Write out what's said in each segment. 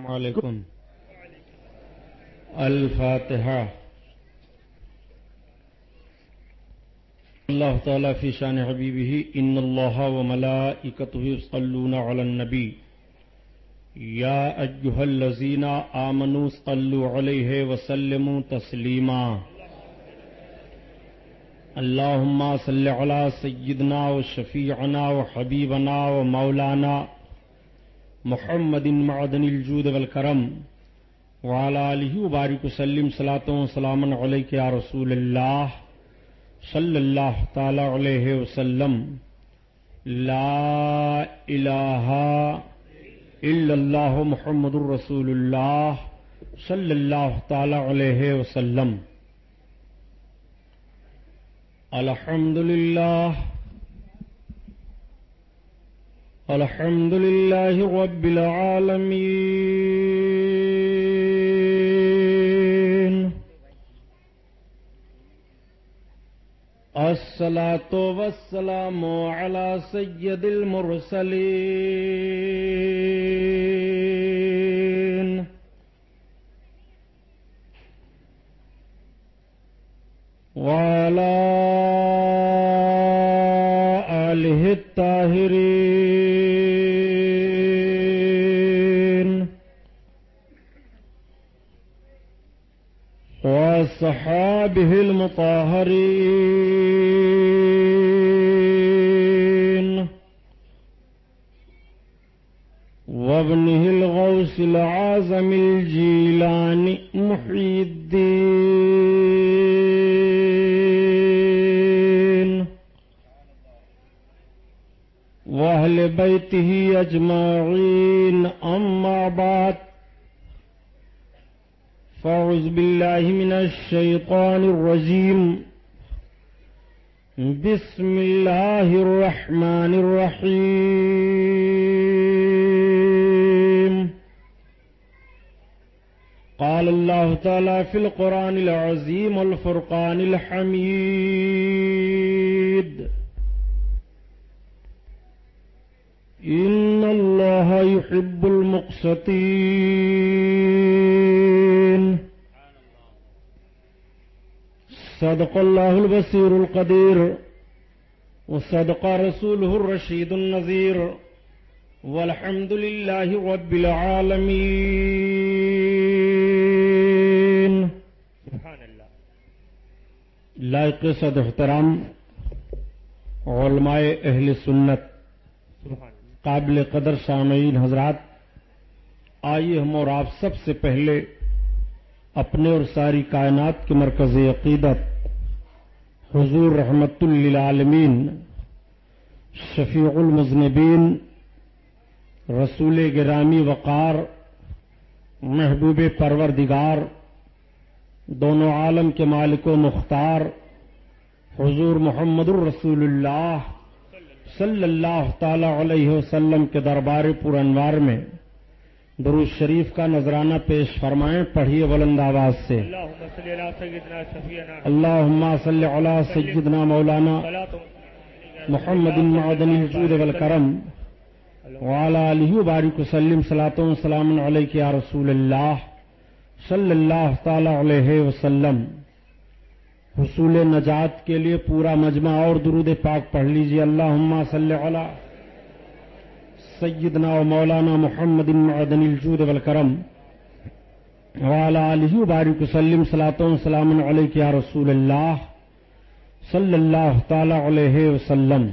السلام علیکم۔ الفاتحة الله تعالى في شان حبيبه إن الله وملائكته يصلون على النبي يا أيها الذين آمنوا صلوا عليه وسلموا تسليما اللهم صل على سيدنا وشفيعنا وحبيبنا ومولانا محمد معدن الجود والكرم وعلى آله وبارك وسلم صلاة وسلاما عليك يا رسول الله صلى الله تعالى عليه وسلم لا إله إلا الله محمد رسول الله صلى الله تعالى عليه وسلم الحمد لله الحمد لله رب العالمين الصلاة والسلام على سيد المرسلين وعلى آله الطاهرين وصحابه المطهرين وابنه الغوث العازم الجيلان محي الدين واهل بيته اجمعين اما بعد فاعوذ بالله من الشيطان الرجيم بسم الله الرحمن الرحيم قال الله تعالى في القرآن العظيم والفرقان الحميد إن الله يحب المقسطين. صدق الله البصير القدير وصدق رسوله الرشيد النذير والحمد لله رب العالمين. سبحان اللہ لائق صد احترام علماء اہل سنت قابل قدر سامعین حضرات، آئیے ہم اور آپ سب سے پہلے اپنے اور ساری کائنات کے مرکز عقیدت حضور رحمت للعالمین، شفیع المذنبین، رسول گرامی وقار، محبوب پروردگار، دونوں عالم کے مالک و مختار، حضور محمد الرسول اللہ صلی اللہ تعالی علیہ وسلم کے دربار پر انوار میں درود شریف کا نذرانہ پیش فرمائیں پڑھیے بلند آواز سے۔ اللهم صل على سيدنا شفيعنا اللهم صل على سيدنا مولانا محمد معدن الجود والکرم وعلى آله وبارك وسلم صلاة وسلام يا رسول الله صلی اللہ تعالی علیہ وسلم۔ حصول نجات کے لیے پورا مجمع اور درود پاک پڑھ لیجیے اللہم صلی علی سیدنا و مولانا محمد معدن الجود والکرم وعلى آلہ وبارک وسلم صلاة وسلام علیک یا رسول اللہ صلی اللہ تعالی علیہ وسلم۔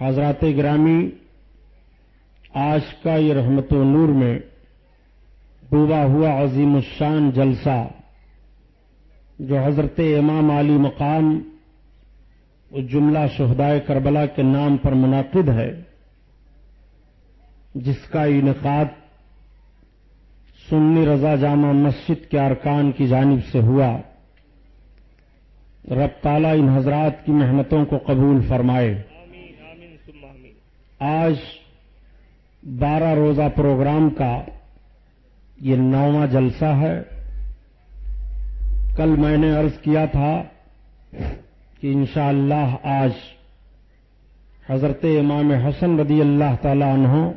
حضرات گرامی، آج کا یہ رحمت و نور میں ڈوبا ہوا عظیم الشان جلسہ جو حضرت امام علی مقام جملہ شہدائے کربلا کے نام پر منعقد ہے، جس کا انعقاد سنی رضا جامع مسجد کے ارکان کی جانب سے ہوا۔ رب تعالی ان حضرات کی محنتوں کو قبول فرمائے۔ آج بارہ روزہ پروگرام کا یہ نواں جلسہ ہے۔ کل میں نے عرض کیا تھا کہ انشاءاللہ اللہ آج حضرت امام حسن رضی اللہ تعالی عنہ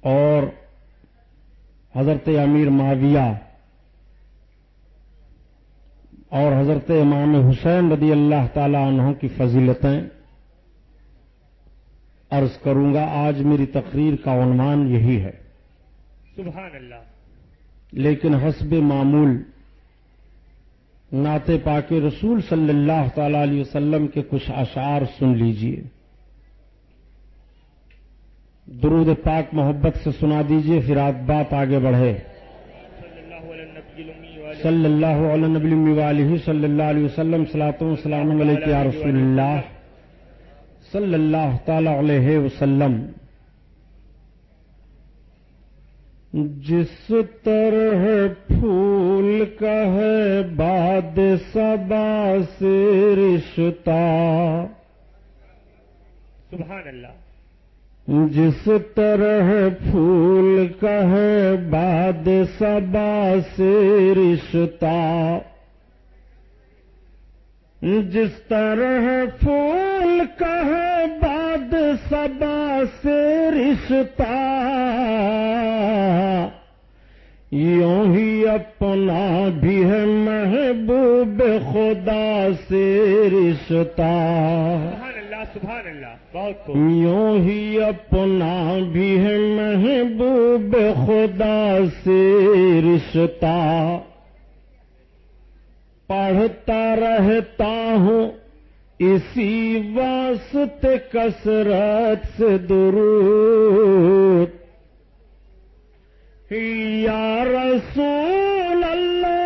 اور حضرت امیر معاویہ اور حضرت امام حسین رضی اللہ تعالی عنہ کی فضیلتیں عرض کروں گا۔ آج میری تقریر کا عنوان یہی ہے۔ سبحان اللہ۔ لیکن حسب معمول نعت پاک رسول صلی اللہ تعالی علیہ وسلم کے کچھ اشعار سن لیجیے۔ درود پاک محبت سے سنا دیجیے، پھر آپ بات آگے بڑھے۔ صلی اللہ علیہ نبی صلی اللہ علیہ صلی اللہ علیہ وسلم صلاۃ وسلام علیہ رسول اللہ۔ صلی اللہ تعالی علیہ وسلم۔ جس طرح پھول کا ہے باد سبا سے رشتہ۔ سبحان اللہ۔ جس طرح پھول کا ہے باد سبا سے رشتہ۔ جس طرح پھول کا ہے باد سبا سے رشتہ۔ یوں ہی اپنا بھی ہے محبوب خدا سے رشتہ۔ سبحان اللہ بہت یوں ہی اپنا بھی ہے محبوب خدا سے رشتہ۔ پڑھتا رہتا ہوں اسی واسطے کثرت سے درود۔ یا رسول اللہ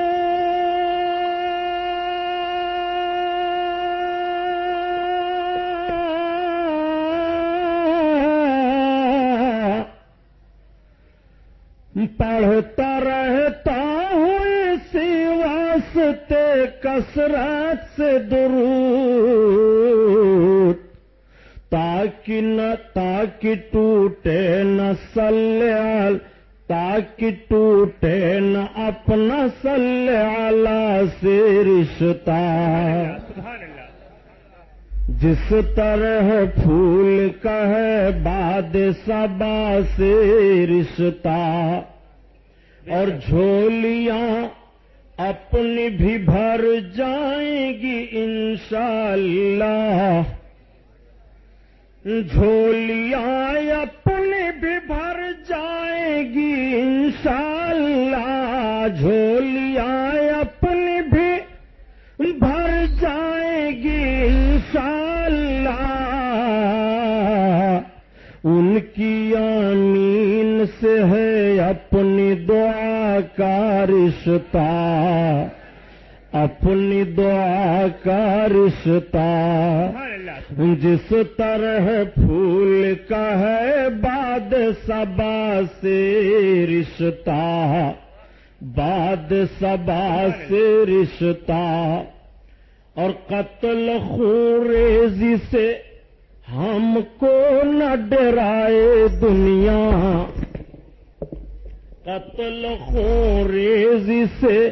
پڑھتا رہتا ہوں اسی واسطے کثرت سے درود، تاکہ نہ تاکہ ٹوٹے نہ سلیال تاکہ ٹوٹے نہ اپنا سلیال سے رشتہ۔ جس طرح پھول کا ہے باد سبا سے رشتہ۔ اور جھولیاں اپنی بھی بھر جائیں گی انشاءاللہ۔ جھولیاں جھولیاں اپنی بھی بھر جائیں گی انشاءاللہ۔ ان کی آمین سے ہے اپنی دعا کا رشتہ۔ اپنی دعا کا رشتہ۔ جس طرح پھول کا ہے باد سبا سے رشتہ۔ باد سبا سے رشتہ اور قتل خوریزی سے ہم کو نہ ڈرائے دنیا۔ قتل خوریزی سے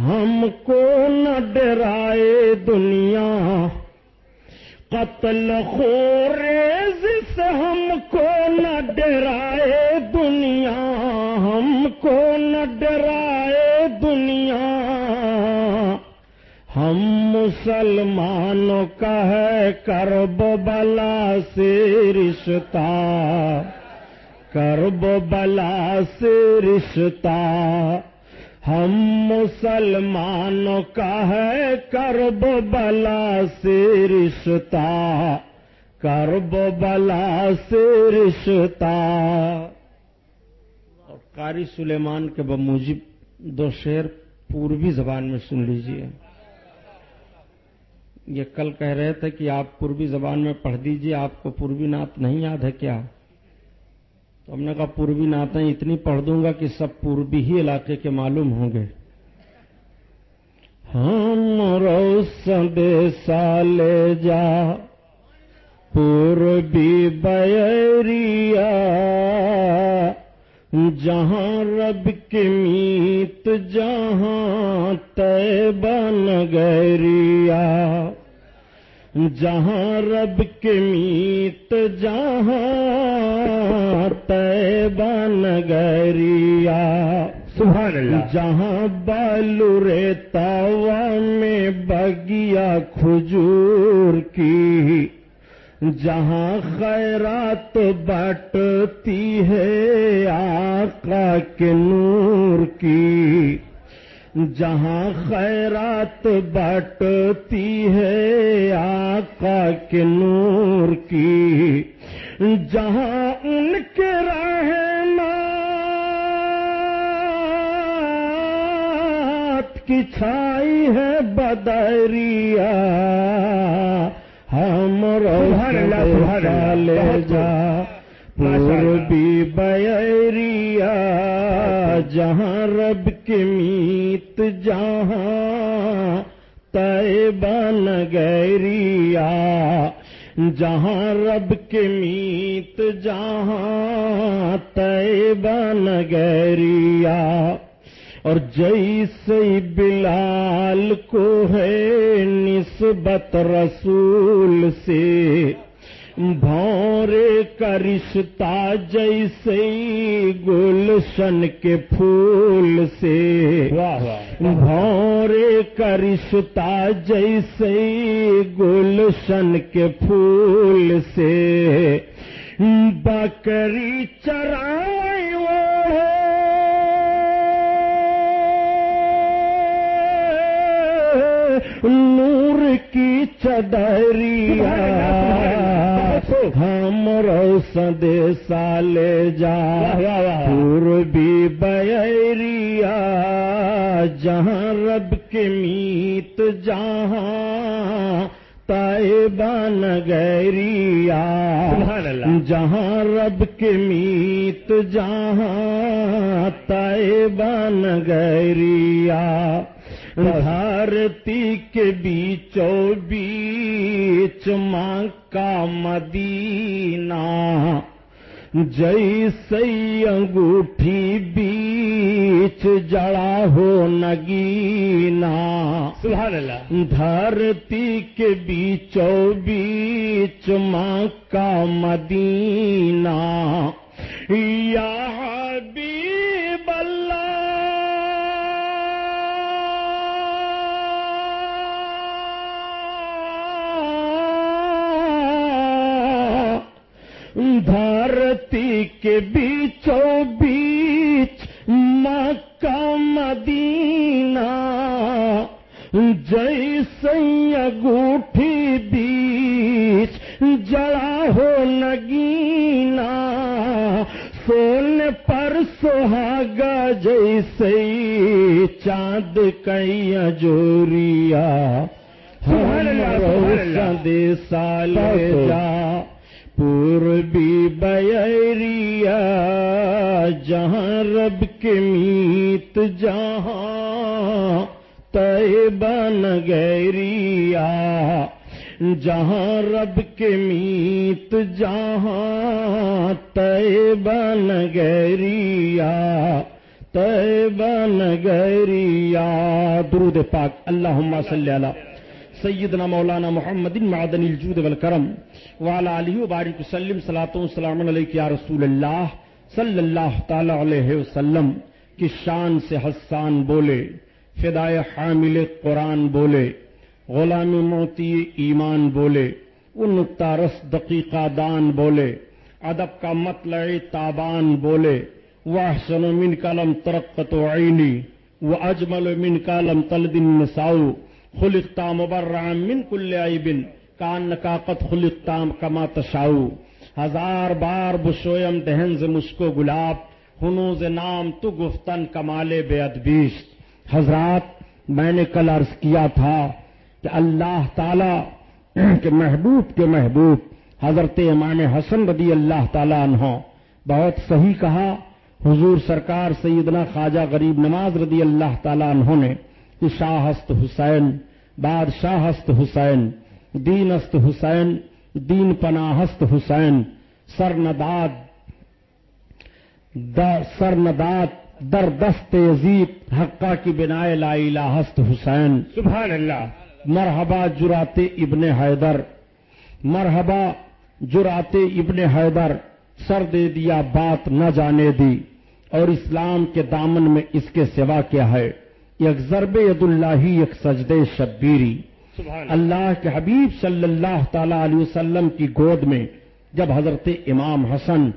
ہم کو نہ ڈرائے دنیا۔ قتل خوریز سے ہم کو نہ ڈرائے دنیا۔ کو نہ ڈرائے دنیا۔ ہم مسلمانوں کا ہے کرب بلا سے رشتہ۔ کرب بلا سے رشتہ۔ ہم مسلمانوں کا ہے کرب بلا سے رشتہ۔ کرب بلا سے رشتہ۔ قاری سلیمان کے بموجب دو شعر پوربی زبان میں سن لیجیے۔ یہ کل کہہ رہے تھے کہ آپ پوربی زبان میں پڑھ دیجیے، آپ کو پوربی نعت نہیں یاد ہے کیا؟ تو ہم نے کہا پوربی نعتیں اتنی پڑھ دوں گا کہ سب پوربی ہی علاقے کے معلوم ہوں گے۔ ہم روسن سالے جا پوربی بیریا جہاں رب کی میت جہاں تے بن گریا جہاں رب کے میت جہاں طیبہ نگریا سبحان اللہ۔ جہاں بالو ریتا میں بگیا کھجور کی۔ جہاں خیرات بٹتی ہے آقا کے نور کی، جہاں خیرات بٹتی ہے آقا کے نور کی، جہاں ان کے رحمات کی چھائی ہے بدریا ہم لے جا۔ پوربی بیریا جہاں رب کے میت جہاں طیبہ نگریا جہاں رب کے میت جہاں طیبہ نگریا اور جیسے بلال کو ہے نسبت رسول سے بھورے کا رشتہ جیسے گلشن کے پھول سے۔ بھورے کا رشتہ جیسے گلشن کے پھول سے۔ بکری چرائی نور کی چدریا ہم روشن دے سالے جا۔ پوربی بیریا جہاں رب کے میت جہاں سبحان اللہ۔ جہاں رب کے میت جہاں طیبہ نگریا دھرتی کے بیچوں بیچ ماں کا مدینہ جیسے انگوٹھی بیچ جڑا ہو نگینا سبحان اللہ دھرتی کے بیچوں بیچ ماں کا مدینہ یا حبیب کے بیچوں پاک اللہم صلی اللہ سیدنا مولانا محمد معدن الجود والکرم وعلى آلہ وبارک وسلم. صلاة و سلام علیک یا رسول اللہ صلی اللہ تعالی علیہ وسلم، کی شان سے حسان بولے، فدائے حامل قرآن بولے، غلام موتی ایمان بولے وہ رس دقیقہ دان بولے، ادب کا مطلع تابان بولے، واحسن من کلم ترقت عینی و اجمل من کلم تلد النساء خلقتا مبرعا من کل عیب کانکا قد خلقتا کما تشاؤ ہزار بار بشویم دہن ز مشکو گلاب، ہنوز نام تو گفتن کمالے بے ادبیش حضرات، میں نے کل عرض کیا تھا کہ اللہ تعالی کے محبوب کے محبوب حضرت امام حسن رضی اللہ تعالیٰ عنہ بہت صحیح کہا حضور سرکار سیدنا خواجہ غریب نواز رضی اللہ تعالیٰ عنہ نے کہ شاہست حسین بادشاہست حسین دینست حسین دین پناہست حسین سرنداد سرنداد در دست یزید حقہ کی بنائے لا الہست حسین۔ سبحان اللہ۔ مرحبا جراتے ابن حیدر۔ مرحبا جراتے ابن حیدر۔ سر دے دیا بات نہ جانے دی اور اسلام کے دامن میں اس کے سوا کیا ہے؟ یک ضرب ید اللہ ایک سجد شبیری۔ اللہ کے حبیب صلی اللہ تعالی علیہ وسلم کی گود میں جب حضرت امام حسن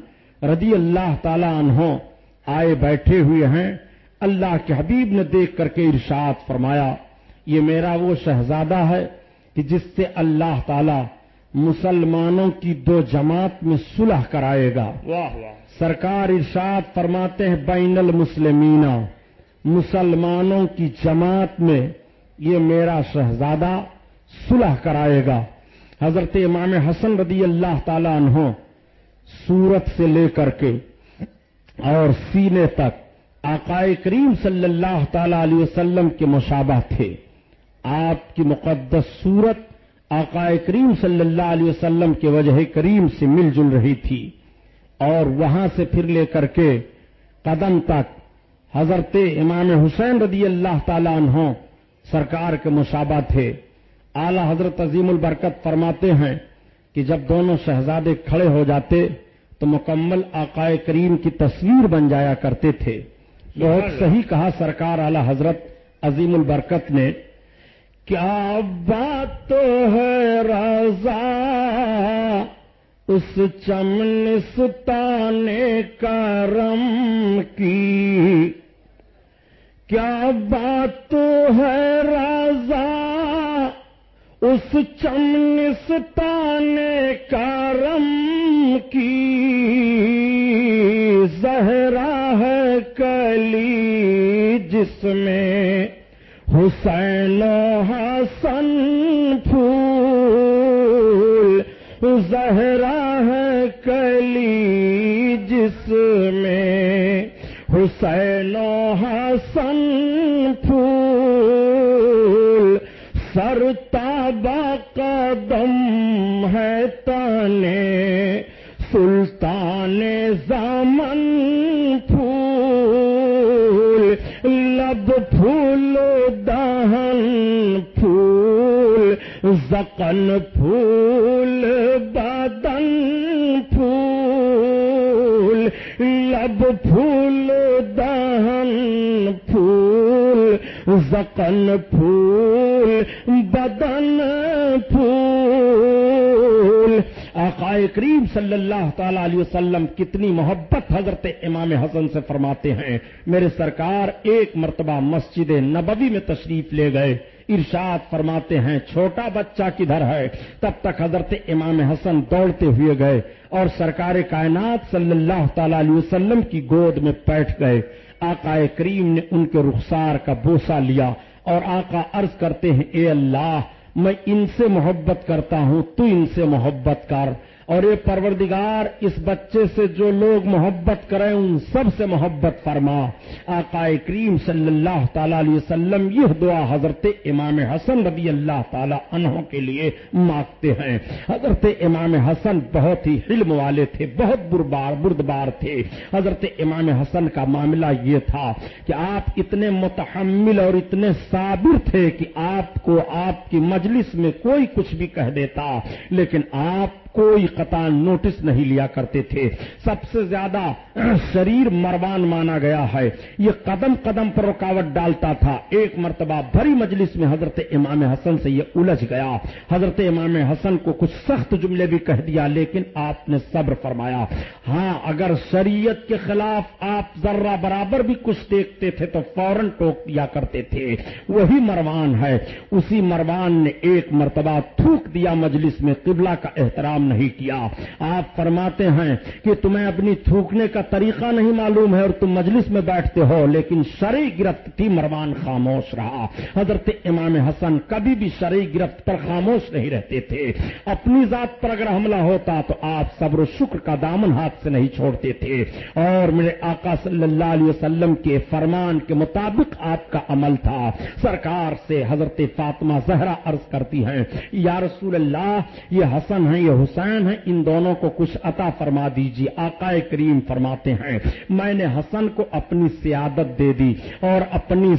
رضی اللہ تعالی عنہ آئے بیٹھے ہوئے ہیں اللہ کے حبیب نے دیکھ کر کے ارشاد فرمایا یہ میرا وہ شہزادہ ہے کہ جس سے اللہ تعالی مسلمانوں کی دو جماعت میں صلح کرائے گا۔ واہ واہ۔ سرکار ارشاد فرماتے ہیں بین المسلمین مسلمانوں کی جماعت میں یہ میرا شہزادہ صلح کرائے گا۔ حضرت امام حسن رضی اللہ تعالی عنہ سورت سے لے کر کے اور سینے تک آقائے کریم صلی اللہ تعالی علیہ وسلم کے مشابہ تھے۔ آپ کی مقدس صورت آقائے کریم صلی اللہ علیہ وسلم کے وجہ کریم سے مل جل رہی تھی اور وہاں سے پھر لے کر کے قدم تک حضرت امام حسین رضی اللہ تعالی عنہ سرکار کے مشابہ تھے۔ اعلی حضرت عظیم البرکت فرماتے ہیں کہ جب دونوں شہزادے کھڑے ہو جاتے تو مکمل آقائے کریم کی تصویر بن جایا کرتے تھے۔ بہت صحیح کہا سرکار اعلی حضرت عظیم البرکت نے۔ کیا بات تو ہے رضا؟ اس چمن کرم کی۔ کیا بات تو ہے رضا؟ اس چمن کرم کی۔ زہرا ہے کلی جس میں حسین و حسن پھول زہرا ہے کلی جس میں۔ حسین و حسن پھول سر تابا قدم ہے تانے۔ سلطان زامن زکن پھول بدن پھول لب پھول دہن پھول زکن پھول بدن پھول آقائے کریم صلی اللہ تعالی علیہ وسلم کتنی محبت حضرت امام حسن سے فرماتے ہیں۔ میرے سرکار ایک مرتبہ مسجد نبوی میں تشریف لے گئے۔ ارشاد فرماتے ہیں، چھوٹا بچہ کدھر ہے؟ تب تک حضرت امام حسن دوڑتے ہوئے گئے اور سرکار کائنات صلی اللہ تعالی علیہ وسلم کی گود میں بیٹھ گئے۔ آقائے کریم نے ان کے رخسار کا بوسا لیا اور آقا عرض کرتے ہیں، اے اللہ میں ان سے محبت کرتا ہوں تو ان سے محبت کر۔ اور یہ پروردگار اس بچے سے جو لوگ محبت کریں، ان سب سے محبت فرما۔ آقائے کریم صلی اللہ تعالی علیہ وسلم یہ دعا حضرت امام حسن رضی اللہ تعالی عنہ کے لیے مانگتے ہیں۔ حضرت امام حسن بہت ہی علم والے تھے، بہت بربار، بردبار تھے۔ حضرت امام حسن کا معاملہ یہ تھا کہ آپ اتنے متحمل اور اتنے صابر تھے کہ آپ کو آپ کی مجلس میں کوئی کچھ بھی کہہ دیتا، لیکن آپ کوئی قطع نوٹس نہیں لیا کرتے تھے۔ سب سے زیادہ شریر مروان مانا گیا ہے۔ یہ قدم قدم پر رکاوٹ ڈالتا تھا۔ ایک مرتبہ بھری مجلس میں حضرت امام حسن سے یہ الجھ گیا۔ حضرت امام حسن کو کچھ سخت جملے بھی کہہ دیا، لیکن آپ نے صبر فرمایا۔ ہاں اگر شریعت کے خلاف آپ ذرہ برابر بھی کچھ دیکھتے تھے تو فوراً ٹوک دیا کرتے تھے۔ وہی مروان ہے۔ اسی مروان نے ایک مرتبہ تھوک دیا مجلس میں قبلہ کا احترام۔ نہیں کیا۔ آپ فرماتے ہیں کہ تمہیں اپنی تھوکنے کا طریقہ نہیں معلوم ہے اور تم مجلس میں بیٹھتے ہو، لیکن شرعی گرفت تھی مروان خاموش رہا۔ حضرت امام حسن کبھی بھی شرعی گرفت پر خاموش نہیں رہتے تھے۔ اپنی ذات پر اگر حملہ ہوتا تو آپ صبر و شکر کا دامن ہاتھ سے نہیں چھوڑتے تھے۔ اور میرے آقا صلی اللہ علیہ وسلم کے فرمان کے مطابق آپ کا عمل تھا۔ سرکار سے حضرت فاطمہ زہرا عرض کرتی ہیں، یا رسول اللہ، یہ حسن ہے یہ حسین حسین ہے ان دونوں کو کچھ عطا فرما دیجیے آقا کریم فرماتے ہیں، میں نے حسن کو اپنی سیادت دے دی اور اپنی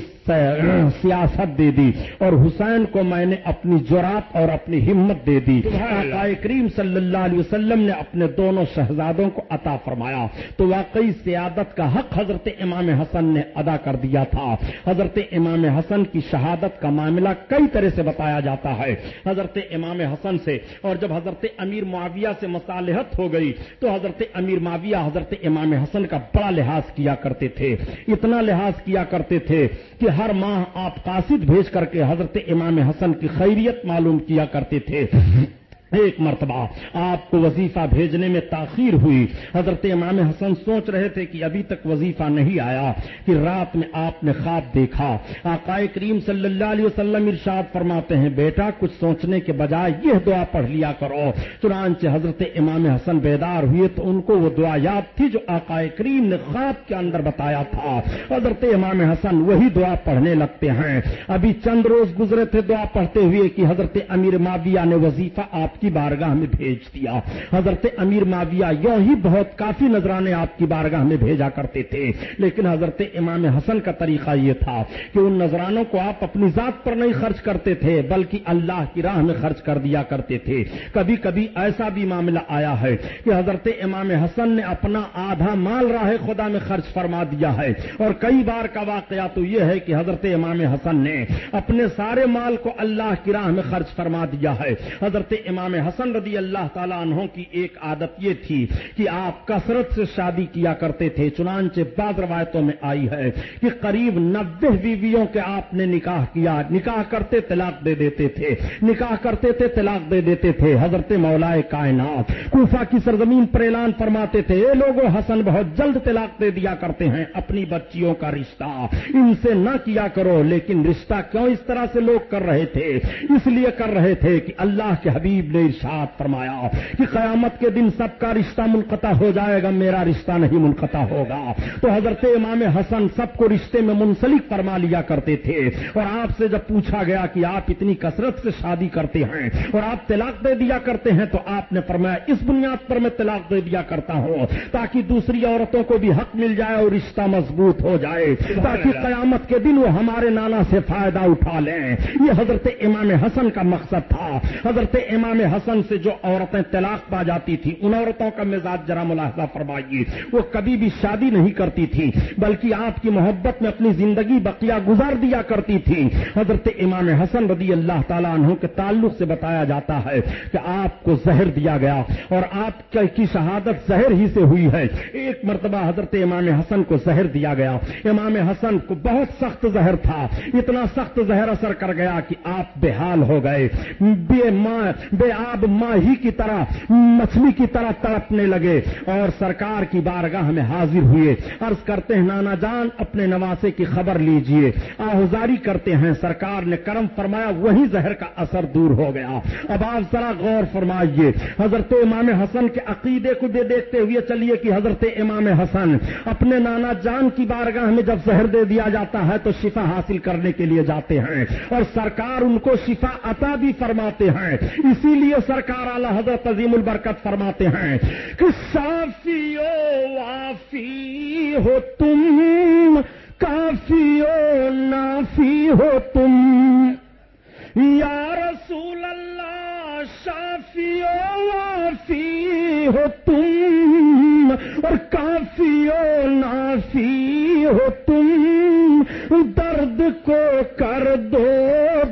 سیاست دے دی۔ اور حسین کو میں نے اپنی جرات اور اپنی ہمت دے دی۔ آقا کریم صلی اللہ علیہ وسلم نے اپنے دونوں شہزادوں کو عطا فرمایا۔ تو واقعی سیادت کا حق حضرت امام حسن نے ادا کر دیا تھا۔ حضرت امام حسن کی شہادت کا معاملہ کئی طرح سے بتایا جاتا ہے۔ حضرت امام حسن سے اور جب حضرت امیر معاویہ سے مصالحت ہو گئی تو حضرت امیر معاویہ حضرت امام حسن کا بڑا لحاظ کیا کرتے تھے۔ اتنا لحاظ کیا کرتے تھے کہ ہر ماہ آپ قاصد بھیج کر کے حضرت امام حسن کی خیریت معلوم کیا کرتے تھے۔ ایک مرتبہ آپ کو وظیفہ بھیجنے میں تاخیر ہوئی۔ حضرت امام حسن سوچ رہے تھے کہ ابھی تک وظیفہ نہیں آیا، کہ رات میں آپ نے خواب دیکھا۔ آقائے کریم صلی اللہ علیہ وسلم ارشاد فرماتے ہیں، بیٹا، کچھ سوچنے کے بجائے یہ دعا پڑھ لیا کرو۔ چنانچہ حضرت امام حسن بیدار ہوئے تو ان کو وہ دعا یاد تھی جو آقائے کریم نے خواب کے اندر بتایا تھا۔ حضرت امام حسن وہی دعا پڑھنے لگتے ہیں۔ ابھی چند روز گزرے تھے دعا پڑھتے ہوئے کہ حضرت امیر معاویہ نے وظیفہ آپ کی بارگاہ میں بھیج دیا۔ حضرت امیر معاویہ یوں ہی بہت کافی نذرانے آپ کی بارگاہ میں بھیجا کرتے تھے۔ لیکن حضرت امام حسن کا طریقہ یہ تھا کہ ان نذرانوں کو آپ اپنی ذات پر نہیں خرچ کرتے تھے، بلکہ اللہ کی راہ میں خرچ کر دیا کرتے تھے۔ کبھی کبھی ایسا بھی معاملہ آیا ہے کہ حضرت امام حسن نے اپنا آدھا مال راہ خدا میں خرچ فرما دیا ہے۔ اور کئی بار کا واقعہ تو یہ ہے کہ حضرت امام حسن نے اپنے سارے مال کو اللہ کی راہ میں خرچ فرما دیا ہے۔ حضرت امام حسن رضی اللہ تعالیٰ عنہ کی ایک عادت یہ تھی کہ آپ کثرت سے شادی کیا کرتے تھے، چنانچہ بعض روایتوں میں آئی ہے کہ قریب نبے بیویوں کے آپ نے نکاح کیا، نکاح کرتے طلاق دے دیتے تھے، نکاح کرتے تھے، طلاق دے دیتے تھے، حضرت مولا کائنات، کوفہ کی سرزمین پر اعلان فرماتے تھے، اے لوگوں حسن، بہت جلد طلاق دے دیا کرتے ہیں، اپنی بچیوں کا رشتہ، ان سے نہ کیا کرو، لیکن رشتہ کیوں اس طرح سے لوگ کر رہے تھے؟ اس لیے کر رہے تھے کہ اللہ کے حبیب نے ارشاد فرمایا کہ قیامت کے دن سب کا رشتہ منقطع ہو جائے گا میرا رشتہ نہیں منقطع ہوگا۔ تو حضرت امام حسن سب کو رشتے میں منسلک فرما لیا کرتے تھے۔ اور آپ سے جب پوچھا گیا کہ آپ اتنی کثرت سے شادی کرتے ہیں اور آپ طلاق دے دیا کرتے ہیں تو آپ نے فرمایا اس بنیاد پر میں طلاق دے دیا کرتا ہوں تاکہ دوسری عورتوں کو بھی حق مل جائے اور رشتہ مضبوط ہو جائے تاکہ قیامت کے دن وہ ہمارے نانا سے فائدہ اٹھا لیں۔ یہ حضرت امام حسن کا مقصد تھا۔ حضرت امام حسن سے جو عورتیں طلاق پا جاتی تھی ان عورتوں کا مزاج ذرا ملاحظہ فرمائیے۔ وہ کبھی بھی شادی نہیں کرتی تھی بلکہ آپ کی محبت میں اپنی زندگی بقیہ گزار دیا کرتی تھی حضرت امام حسن رضی اللہ تعالیٰ عنہ کے تعلق سے بتایا جاتا ہے کہ آپ کو زہر دیا گیا اور آپ کی شہادت زہر ہی سے ہوئی ہے۔ ایک مرتبہ حضرت امام حسن کو زہر دیا گیا۔ امام حسن کو بہت سخت زہر تھا۔ اتنا سخت زہر اثر کر گیا کہ آپ بے حال ہو گئے۔ بے ماں بے آب ماہی کی طرح، مچھلی کی طرح تڑپنے لگے اور سرکار کی بارگاہ میں حاضر ہوئے۔ عرض کرتے ہیں، نانا جان، اپنے نواسے کی خبر لیجیے۔ آہذاری کرتے ہیں، سرکار نے کرم فرمایا، وہی زہر کا اثر دور ہو گیا۔ اب آپ ذرا غور فرمائیے۔ حضرت امام حسن کے عقیدے کو دے دیکھتے ہوئے چلیے کہ حضرت امام حسن، اپنے نانا جان کی بارگاہ میں جب زہر دے دیا جاتا ہے تو شفا حاصل کرنے کے لیے جاتے ہیں اور سرکار ان کو شفا عطا بھی فرماتے ہیں۔ اسی لیے سرکار اعلی حضرت عظیم البرکت فرماتے ہیں کہ صافی او وافی ہو تم کافی او نافی ہو تم۔ یا رسول اللہ شافی وافی ہو تم اور کافی و نافی ہو تم۔ درد کو کر دو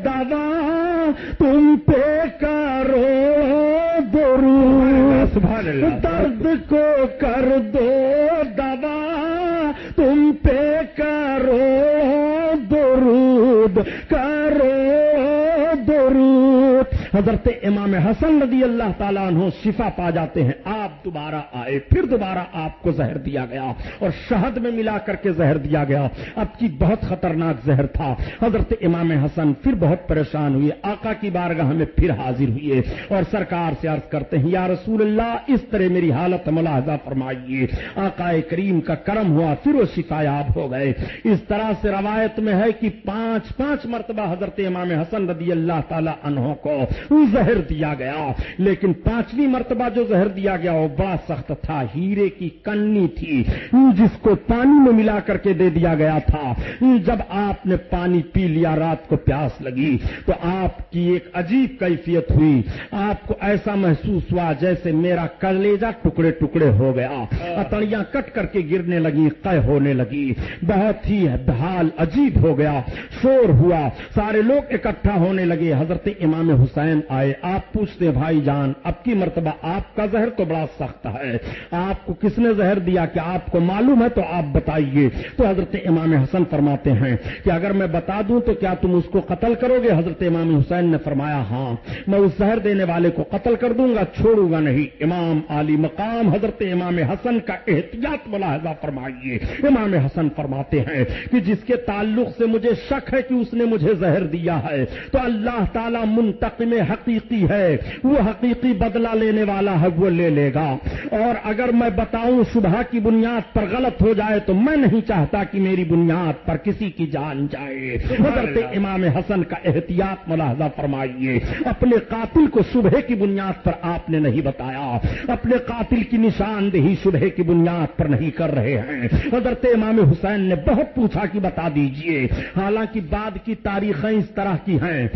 دوا تم پہ کرو اللہ۔ درد کو کر دو دوا تم پہ کرو درود۔ کرو درود۔ حضرت امام حسن رضی اللہ تعالیٰ عنہ شفا پا جاتے ہیں۔ آپ دوبارہ آئے، پھر دوبارہ آپ کو زہر دیا گیا اور شہد میں ملا کر کے زہر دیا گیا۔ اب کی بہت خطرناک زہر تھا۔ حضرت امام حسن پھر بہت پریشان ہوئے۔ آقا کی بارگاہ میں پھر حاضر ہوئے اور سرکار سے عرض کرتے ہیں، یا رسول اللہ، اس طرح میری حالت ملاحظہ فرمائیے۔ آقا کریم کا کرم ہوا، پھر وہ شفا یاب ہو گئے۔ اس طرح سے روایت میں ہے کہ پانچ پانچ مرتبہ حضرت امام حسن رضی اللہ تعالی عنہ کو زہر دیا گیا۔ لیکن پانچویں مرتبہ جو زہر دیا گیا، وہ بڑا سخت تھا۔ ہیرے کی کنی تھی، جس کو پانی میں ملا کر کے دے دیا گیا تھا۔ جب آپ نے پانی پی لیا، رات کو پیاس لگی، تو آپ کی ایک عجیب کیفیت ہوئی۔ آپ کو ایسا محسوس ہوا جیسے میرا کلیجا ٹکڑے ٹکڑے ہو گیا۔ اتڑیاں کٹ کر کے گرنے لگی قے ہونے لگی۔ بہت ہی بحال عجیب ہو گیا، شور ہوا۔ سارے لوگ اکٹھا ہونے لگے۔ حضرت امام حسین حسین آئے، آپ پوچھتے بھائی جان، اب کی مرتبہ آپ کا زہر تو بڑا سخت ہے۔ آپ کو کس نے زہر دیا کہ آپ کو معلوم ہے تو آپ بتائیے۔ تو حضرت امام حسن فرماتے ہیں کہ اگر میں بتا دوں تو کیا تم اس کو قتل کرو گے؟ حضرت امام حسین نے فرمایا ہاں۔ میں اس زہر دینے والے کو قتل کر دوں گا، چھوڑوں گا نہیں۔ امام علی مقام، حضرت امام حسن کا احتیاط ملاحظہ فرمائیے۔ امام حسن فرماتے ہیں کہ جس کے تعلق سے مجھے شک ہے کہ اس نے مجھے زہر دیا ہے، تو اللہ تعالی منتقم حقیقی ہے وہ حقیقی بدلہ لینے والا ہے وہ لے لے گا۔ اور اگر میں بتاؤں صبح کی بنیاد پر غلط ہو جائے تو میں نہیں چاہتا کہ میری بنیاد پر کسی کی جان جائے۔ حضرت امام حسن کا احتیاط ملاحظہ فرمائیے۔ اپنے قاتل کو صبح کی بنیاد پر آپ نے نہیں بتایا۔ اپنے قاتل کی نشاندہی صبح کی بنیاد پر نہیں کر رہے ہیں۔ حضرت امام حسین نے بہت پوچھا کہ بتا دیجیے۔ حالانکہ بعد کی تاریخیں اس طرح کی ہیں۔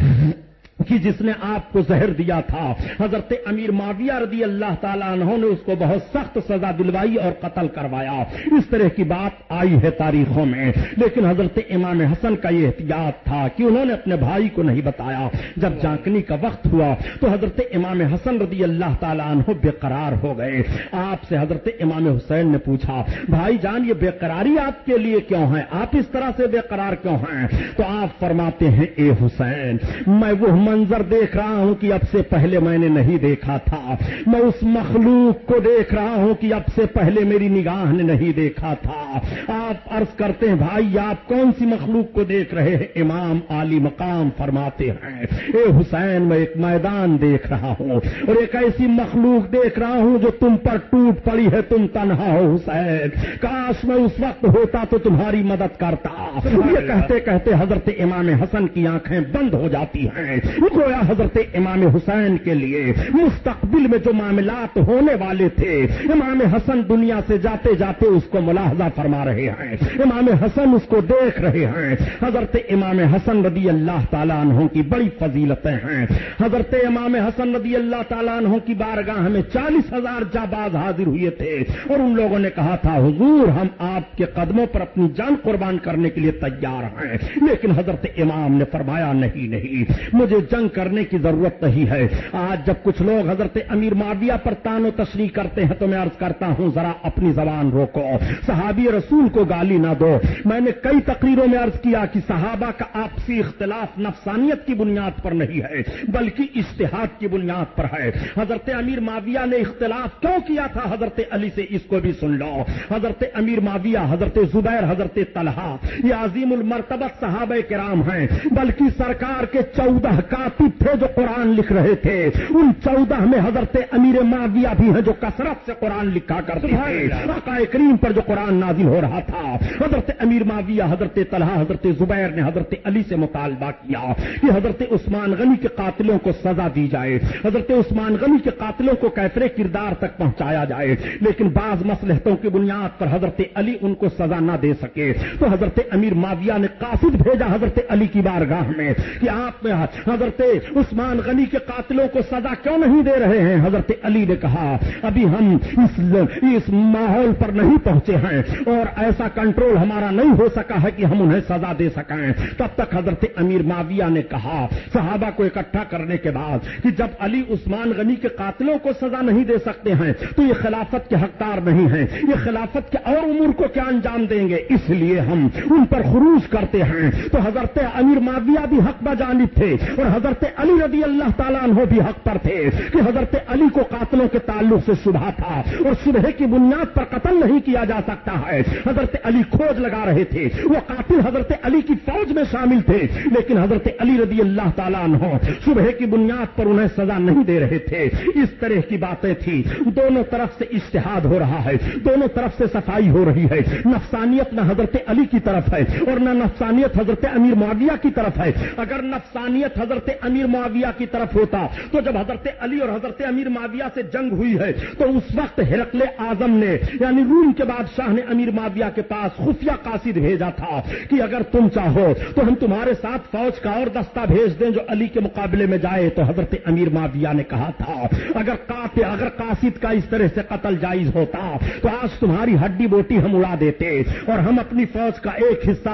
کہ جس نے آپ کو زہر دیا تھا، حضرت امیر معاویہ رضی اللہ تعالیٰ عنہ نے اس کو بہت سخت سزا دلوائی اور قتل کروایا۔ اس طرح کی بات آئی ہے تاریخوں میں۔ لیکن حضرت امام حسن کا یہ احتیاط تھا کہ انہوں نے اپنے بھائی کو نہیں بتایا۔ جب جانکنی کا وقت ہوا تو حضرت امام حسن رضی اللہ تعالیٰ عنہ بے قرار ہو گئے۔ آپ سے حضرت امام حسین نے پوچھا، بھائی جان، یہ بے قراری آپ کے لیے کیوں ہے آپ اس طرح سے بے قرار کیوں ہیں؟ تو آپ فرماتے ہیں، اے حسین، میں وہ منظر دیکھ رہا ہوں کہ اب سے پہلے میں نے نہیں دیکھا تھا۔ میں اس مخلوق کو دیکھ رہا ہوں کہ اب سے پہلے میری نگاہ نے نہیں دیکھا تھا۔ آپ عرض کرتے ہیں، بھائی، آپ کون سی مخلوق کو دیکھ رہے ہیں؟ امام علی مقام فرماتے ہیں، اے حسین، میں ایک میدان دیکھ رہا ہوں اور ایک ایسی مخلوق دیکھ رہا ہوں جو تم پر ٹوٹ پڑی ہے، تم تنہا ہو حسین۔ کاش میں اس وقت ہوتا تو تمہاری مدد کرتا۔ یہ کہتے کہتے حضرت امام حسن کی آنکھیں بند ہو جاتی ہیں۔ گویا حضرت امام حسین کے لیے مستقبل میں جو معاملات ہونے والے تھے، امام حسن دنیا سے جاتے جاتے اس کو ملاحظہ فرما رہے ہیں۔ امام حسن اس کو دیکھ رہے ہیں۔ حضرت امام حسن رضی اللہ تعالیٰ عنہ کی بڑی فضیلتیں ہیں۔ حضرت امام حسن رضی اللہ تعالیٰ عنہ کی بارگاہ میں چالیس ہزار جاباز حاضر ہوئے تھے۔ اور ان لوگوں نے کہا تھا، حضور، ہم آپ کے قدموں پر اپنی جان قربان کرنے کے لیے تیار ہیں۔ لیکن حضرت امام نے فرمایا، نہیں نہیں، مجھے جنگ کرنے کی ضرورت نہیں ہے۔ آج جب کچھ لوگ حضرت امیر معاویہ پر تان و تشریح کرتے ہیں تو میں عرض کرتا ہوں، ذرا اپنی زبان روکو۔ صحابی رسول کو گالی نہ دو۔ میں نے کئی تقریروں میں عرض کیا کہ صحابہ کا آپسی اختلاف نفسانیت کی بنیاد پر نہیں ہے، بلکہ اشتہاد کی بنیاد پر ہے۔ حضرت امیر معاویہ نے اختلاف کیوں کیا تھا؟ حضرت علی سے اس کو بھی سن لو۔ حضرت امیر معاویہ، حضرت زبیر، حضرت طلحہ، یہ عظیم المرتبت صحابہ کرام ہیں، بلکہ سرکار کے چودہ کاتب تھے جو قرآن لکھ رہے تھے۔ ان چودہ میں حضرت امیر معاویہ بھی ہیں جو کثرت سے قرآن لکھا کرتے تھے۔ آقا کریم پر جو قرآن نازل ہو رہا تھا۔ حضرت امیر معاویہ حضرت طلحہ حضرت زبیر نے حضرت علی سے مطالبہ کیا کہ حضرت عثمان غنی کے قاتلوں کو سزا دی جائے۔ حضرت عثمان غنی کے قاتلوں کو کیفرے کردار تک پہنچایا جائے۔ لیکن بعض مسلحتوں کی بنیاد پر حضرت علی ان کو سزا نہ دے سکے۔ تو حضرت امیر معاویہ نے قاصد بھیجا حضرت علی کی بارگاہ میں کہ آپ حضرت عثمان غنی کے قاتلوں کو سزا کیوں نہیں دے رہے ہیں؟ حضرت علی نے کہا، ابھی ہم اس اس ماحول پر نہیں پہنچے ہیں اور ایسا کنٹرول ہمارا نہیں ہو سکا ہے کہ ہم انہیں سزا دے سکیں۔ تب تک حضرت امیر معاویہ نے کہا، صحابہ کو اکٹھا کرنے کے بعد کہ جب علی عثمان غنی کے قاتلوں کو سزا نہیں دے سکتے ہیں، تو یہ خلافت کے حقدار نہیں ہیں۔ یہ خلافت کے اور امور کو کیا انجام دیں گے؟ اس لیے ہم ان پر خروج کرتے ہیں۔ تو حضرت امیر معاویہ بھی حق بجانب تھے اور حضرت علی رضی اللہ تعالیٰ عنہ بھی حق پر تھے کہ حضرت علی کو قاتلوں کے تعلق سے صبح تھا اور صبح کی بنیاد پر قتل نہیں کیا جا سکتا ہے۔ حضرت علی کھوج لگا رہے تھے۔ وہ قاتل حضرت علی کی فوج میں شامل تھے، لیکن حضرت علی رضی اللہ تعالیٰ عنہ صبح کی بنیاد پر انہیں سزا نہیں دے رہے تھے۔ اس طرح کی باتیں تھی دونوں طرف سے اشتہاد ہو رہا ہے، دونوں طرف سے صفائی ہو رہی ہے۔ نفسانیت نہ حضرت علی کی طرف ہے اور نہ نفسانیت حضرت امیر معاویہ کی طرف ہے۔ اگر نفسانیت حضرت حضرت امیر معاویہ کی طرف ہوتا۔ تو جب حضرت علی اور حضرت امیر معاویہ سے جنگ ہوئی ہے، تو اس وقت ہرکل اعظم نے یعنی روم کے بادشاہ نے امیر معاویہ کے پاس خفیہ قاصد بھیجا تھا کہ اگر تم چاہو تو ہم تمہارے ساتھ فوج کا اور دستہ بھیج دیں جو علی کے مقابلے میں جائے، تو حضرت امیر معاویہ نے کہا تھا، اگر کاتے اگر قاصد کا اس طرح سے قتل جائز ہوتا، تو آج تمہاری ہڈی بوٹی ہم اڑا دیتے اور ہم اپنی فوج کا ایک حصہ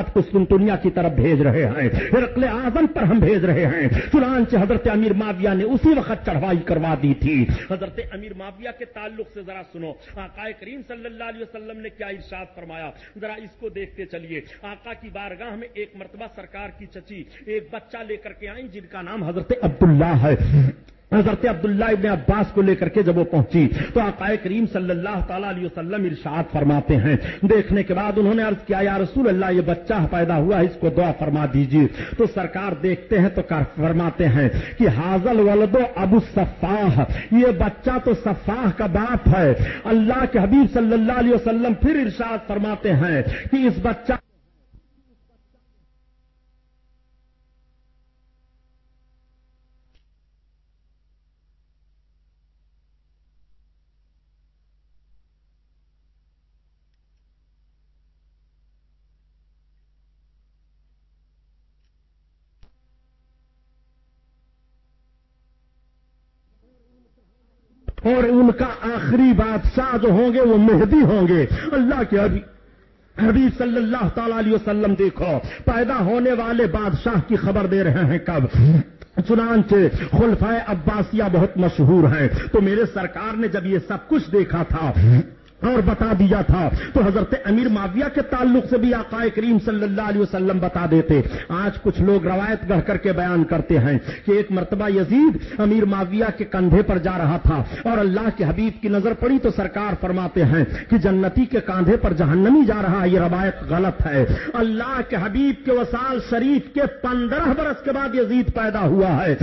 دنیا کی طرف بھیج رہے ہیں۔ ہرقل اعظم پر ہم بھیج رہے ہیں۔ چنانچہ حضرت امیر معاویہ نے اسی وقت چڑھوائی کروا دی تھی۔ حضرت امیر معاویہ کے تعلق سے ذرا سنو۔ آقا کریم صلی اللہ علیہ وسلم نے کیا ارشاد فرمایا؟ ذرا اس کو دیکھتے چلیے۔ آقا کی بارگاہ میں ایک مرتبہ سرکار کی چچی، ایک بچہ لے کر کے آئیں جن کا نام حضرت عبداللہ ہے۔ حضرت عبداللہ ابن عباس کو لے کر کے جب وہ پہنچی، تو آقا کریم صلی اللہ تعالیٰ علیہ وسلم ارشاد فرماتے ہیں، دیکھنے کے بعد انہوں نے عرض کیا، یا رسول اللہ، یہ بچہ پیدا ہوا، اس کو دعا فرما دیجیے۔ تو سرکار دیکھتے ہیں، تو فرماتے ہیں کہ حاضل ولد و ابو صفاح، یہ بچہ تو صفاح کا باپ ہے۔ اللہ کے حبیب صلی اللہ علیہ وسلم پھر ارشاد فرماتے ہیں کہ اس بچہ اور ان کا آخری بادشاہ جو ہوں گے وہ مہدی ہوں گے۔ اللہ کے ابھی حبیب صلی اللہ تعالی علیہ وسلم دیکھو، پیدا ہونے والے بادشاہ کی خبر دے رہے ہیں کب؟ چنانچہ خلفائے عباسیہ بہت مشہور ہیں۔ تو میرے سرکار نے جب یہ سب کچھ دیکھا تھا اور بتا دیا تھا۔ تو حضرت امیر معاویہ کے تعلق سے بھی آقا کریم صلی اللہ علیہ وسلم بتا دیتے۔ آج کچھ لوگ روایت گڑھ کر کے بیان کرتے ہیں کہ ایک مرتبہ یزید امیر معاویہ کے کندھے پر جا رہا تھا اور اللہ کے حبیب کی نظر پڑی تو سرکار فرماتے ہیں کہ جنتی کے کاندھے پر جہنمی جا رہا ہے، یہ روایت غلط ہے۔ اللہ کے حبیب کے وسال شریف کے پندرہ برس کے بعد یزید پیدا ہوا ہے۔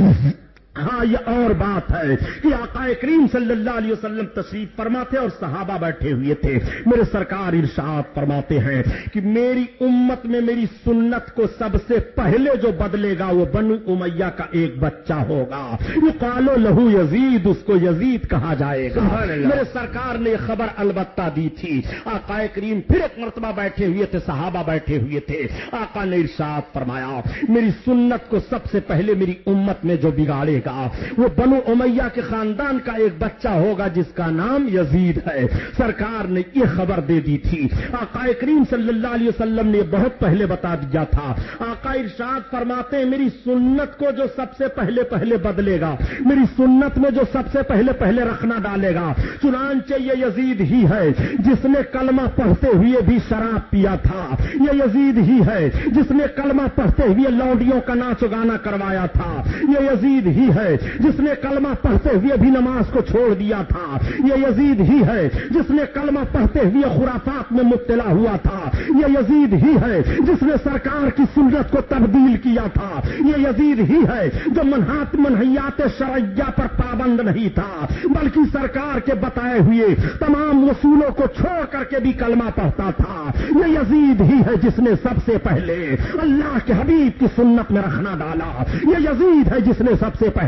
ہاں یہ اور بات ہے کہ آقا کریم صلی اللہ علیہ وسلم تشریف فرماتے اور صحابہ بیٹھے ہوئے تھے۔ میرے سرکار ارشاد فرماتے ہیں کہ میری امت میں میری سنت کو سب سے پہلے جو بدلے گا وہ بنو امیہ کا ایک بچہ ہوگا۔ یہ کالو لہو یزید اس کو یزید کہا جائے گا۔ میرے سرکار نے یہ خبر البتہ دی تھی۔ آقا کریم پھر ایک مرتبہ بیٹھے ہوئے تھے صحابہ بیٹھے ہوئے تھے۔ آقا نے ارشاد فرمایا میری سنت کو سب سے پہلے میری امت میں جو بگاڑے گا۔ وہ بنو امیہ کے خاندان کا ایک بچہ ہوگا جس کا نام یزید ہے۔ سرکار نے یہ خبر دے دی تھی۔ آقا کریم صلی اللہ علیہ وسلم نے بہت پہلے بتا دیا تھا۔ آقا ارشاد فرماتے ہیں، میری سنت کو جو سب سے پہلے پہلے بدلے گا، میری سنت میں جو سب سے پہلے پہلے رکھنا ڈالے گا۔ چنانچہ یہ یزید ہی ہے، جس نے کلمہ پڑھتے ہوئے بھی شراب پیا تھا۔ یہ یزید ہی ہے، جس نے کلمہ پڑھتے ہوئے لوڈیوں کا ناچ گانا کروایا تھا۔ یہ یزید ہی ہے جس نے کلمہ پڑھتے ہوئے بھی نماز کو چھوڑ دیا تھا۔ یہ یزید ہی ہے جس نے کلمہ پڑھتے ہوئے خرافات میں مبتلا ہوا تھا۔ یہ یزید ہی ہے جس نے سرکار کی سنت کو تبدیل کیا تھا۔ یہ یزید ہی ہے جو منہات منحیات شرعیہ پر پابند نہیں تھا، بلکہ سرکار کے بتائے ہوئے تمام وصولوں کو چھوڑ کر کے بھی کلمہ پڑھتا تھا۔ یہ یزید ہی ہے جس نے سب سے پہلے اللہ کے حبیب کی سنت میں رکھنا ڈالا۔ یہ یزید ہے جس نے سب سے پہلے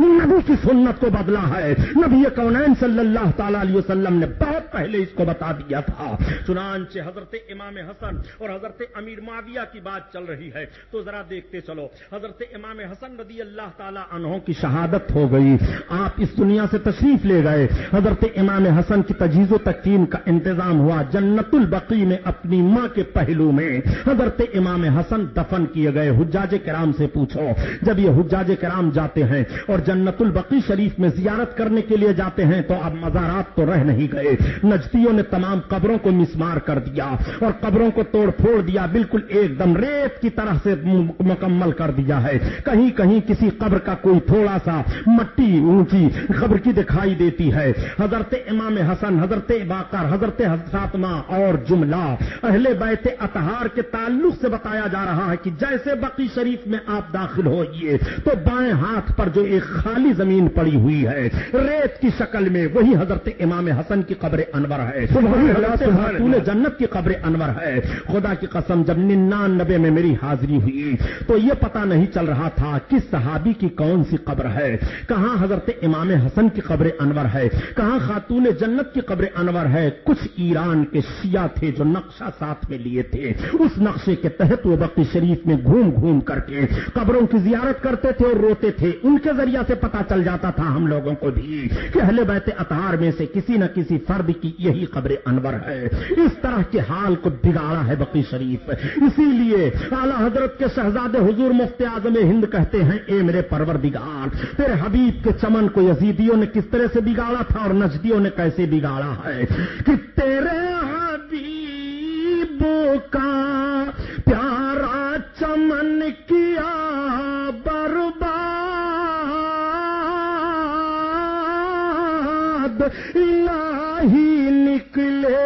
نبی کی سنت کو بدلا ہے۔ نبی کونین صلی اللہ تعالی علیہ وسلم نے بہت پہلے اس کو بتا دیا تھا۔ چنانچہ حضرت امام حسن اور حضرت امیر معاویہ کی بات چل رہی ہے۔ تو ذرا دیکھتے چلو۔ حضرت امام حسن رضی اللہ تعالی عنہ کی شہادت ہو گئی۔ آپ اس دنیا سے تشریف لے گئے۔ حضرت امام حسن کی تجیز و تقیم کا انتظام ہوا۔ جنت البقی میں اپنی ماں کے پہلو میں حضرت امام حسن دفن کیے گئے۔ حجاج کرام سے پوچھو۔ جب یہ حجاج کرام جاتے ہیں ہیں اور جنت البقی شریف میں زیارت کرنے کے لیے جاتے ہیں تو اب مزارات تو رہ نہیں گئے۔ نجدیوں نے تمام قبروں کو مسمار کر دیا اور قبروں کو توڑ پھوڑ دیا، بالکل ایک دم ریت کی طرح سے مکمل کر دیا ہے۔ کہیں کہیں کسی قبر کا کوئی تھوڑا سا مٹی اونچی قبر کی دکھائی دیتی ہے۔ حضرت امام حسن، حضرت باقر، حضرت فاطمہ اور جملہ، اہل بیت اتہار کے تعلق سے بتایا جا رہا ہے کہ جیسے بقی شریف میں آپ داخل ہوئیے تو بائیں ہاتھ پر جو ایک خالی زمین پڑی ہوئی ہے ریت کی شکل میں وہی حضرت امام حسن کی قبر انور ہے۔ خاتون جنت کی قبر انور ہے۔ خدا کی قسم جب ننانوے میں میری حاضری ہوئی تو یہ پتا نہیں چل رہا تھا کس صحابی کی کون سی قبر ہے۔ کہاں حضرت امام حسن کی قبر انور ہے؟ کہاں خاتون جنت کی قبر انور ہے؟ کچھ ایران کے شیعہ تھے جو نقشہ ساتھ میں لیے تھے۔ اس نقشے کے تحت وہ بقی شریف میں گھوم گھوم کر کے قبروں کی زیارت کرتے تھے اور روتے تھے۔ ان کے ذریعہ سے پتا چل جاتا تھا ہم لوگوں کو بھی کہ اہل بیت اطہار میں سے کسی نہ کسی فرد کی یہی قبر انور ہے۔ اس طرح کے حال کو بگاڑا ہے بقی شریف۔ اسی لیے اعلی حضرت کے شہزادے حضور مفت اعظم ہند کہتے ہیں، اے میرے پرور بگاڑ تیرے حبیب کے چمن کو یزیدیوں نے کس طرح سے بگاڑا تھا اور نجدیوں نے کیسے بگاڑا ہے؟ کہ تیرے حبیبوں کا پیارا چمن کیا برباد الہی نکلے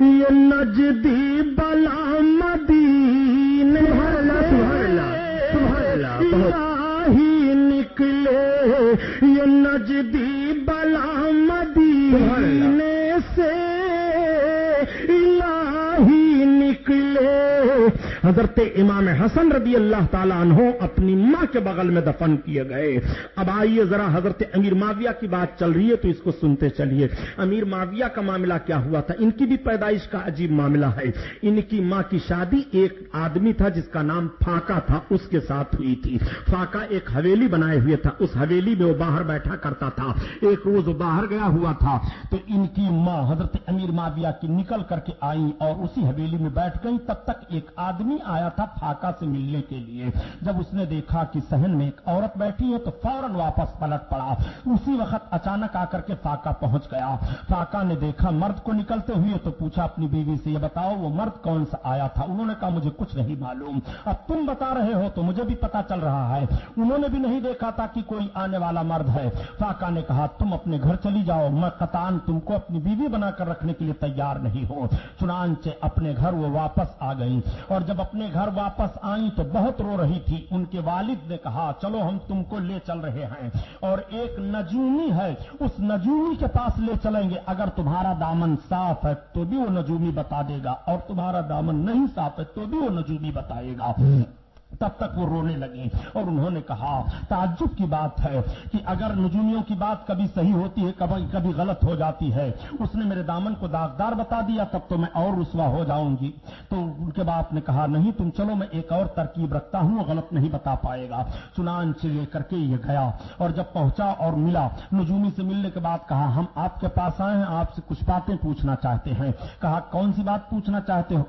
یہ نجدی بلا مدین الہی نکلے یہ نجدی بلا مدینے۔ حضرت امام حسن رضی اللہ تعالیٰ عنہ اپنی ماں کے بغل میں دفن کیے گئے۔ اب آئیے ذرا حضرت امیر معاویہ کی بات چل رہی ہے تو اس کو سنتے چلیے۔ امیر معاویہ کا معاملہ کیا ہوا تھا؟ ان کی بھی پیدائش کا عجیب معاملہ ہے۔ ان کی ماں کی شادی ایک آدمی تھا جس کا نام فاقا تھا، اس کے ساتھ ہوئی تھی۔ فاقا ایک حویلی بنائے ہوئے تھا۔ اس حویلی میں وہ باہر بیٹھا کرتا تھا۔ ایک روز وہ باہر گیا ہوا تھا۔ تو ان کی ماں حضرت امیر معاویہ کی نکل کر کے آئی اور اسی حویلی میں بیٹھ گئی تب تک ایک آدمی آیا تھا فاقا سے ملنے کے لیے۔ جب اس نے دیکھا کہ سہن میں ایک عورت بیٹھی ہے تو فوراً واپس پلٹ پڑا۔ اسی وقت اچانک آ کر کے فاقا پہنچ گیا۔ فاقا نے دیکھا مرد کو نکلتے ہوئے تو پوچھا اپنی بیوی سے، یہ بتاؤ وہ مرد کون سا آیا تھا؟ انہوں نے کہا، مجھے کچھ نہیں معلوم۔ اب تم بتا رہے ہو تو مجھے بھی پتا چل رہا ہے۔ انہوں نے بھی نہیں دیکھا تھا کہ کوئی آنے والا مرد ہے۔ فاقا نے کہا، تم اپنے گھر چلی جاؤ۔ میں قطان تم کو اپنی بیوی بنا کر رکھنے کے لیے تیار نہیں ہو چنانچہ اپنے گھر وہ واپس آ گئی اور جب اپنے گھر واپس آئی تو بہت رو رہی تھی۔ ان کے والد نے کہا، چلو ہم تم کو لے چل رہے ہیں۔ اور ایک نجومی ہے، اس نجومی کے پاس لے چلیں گے۔ اگر تمہارا دامن صاف ہے تو بھی وہ نجومی بتا دے گا، اور تمہارا دامن نہیں صاف ہے تو بھی وہ نجومی بتائے گا۔ تب تک وہ رونے لگی اور انہوں نے کہا، تعجب کی بات ہے کہ اگر نجومیوں کی بات کبھی صحیح ہوتی ہے، کبھی کبھی غلط ہو جاتی ہے۔ اس نے میرے دامن کو داغدار بتا دیا، تب تو میں اور رسوا ہو جاؤں گی۔ تو ان کے باپ نے کہا، نہیں تم چلو، میں ایک اور ترکیب رکھتا ہوں، وہ غلط نہیں بتا پائے گا۔ چنانچہ لے کر کے یہ گیا اور جب پہنچا اور ملا، نجومی سے ملنے کے بعد کہا، ہم آپ کے پاس آئے ہیں، آپ سے کچھ باتیں پوچھنا چاہتے ہیں۔ کہا، کون سی بات پوچھنا چاہتے ہو؟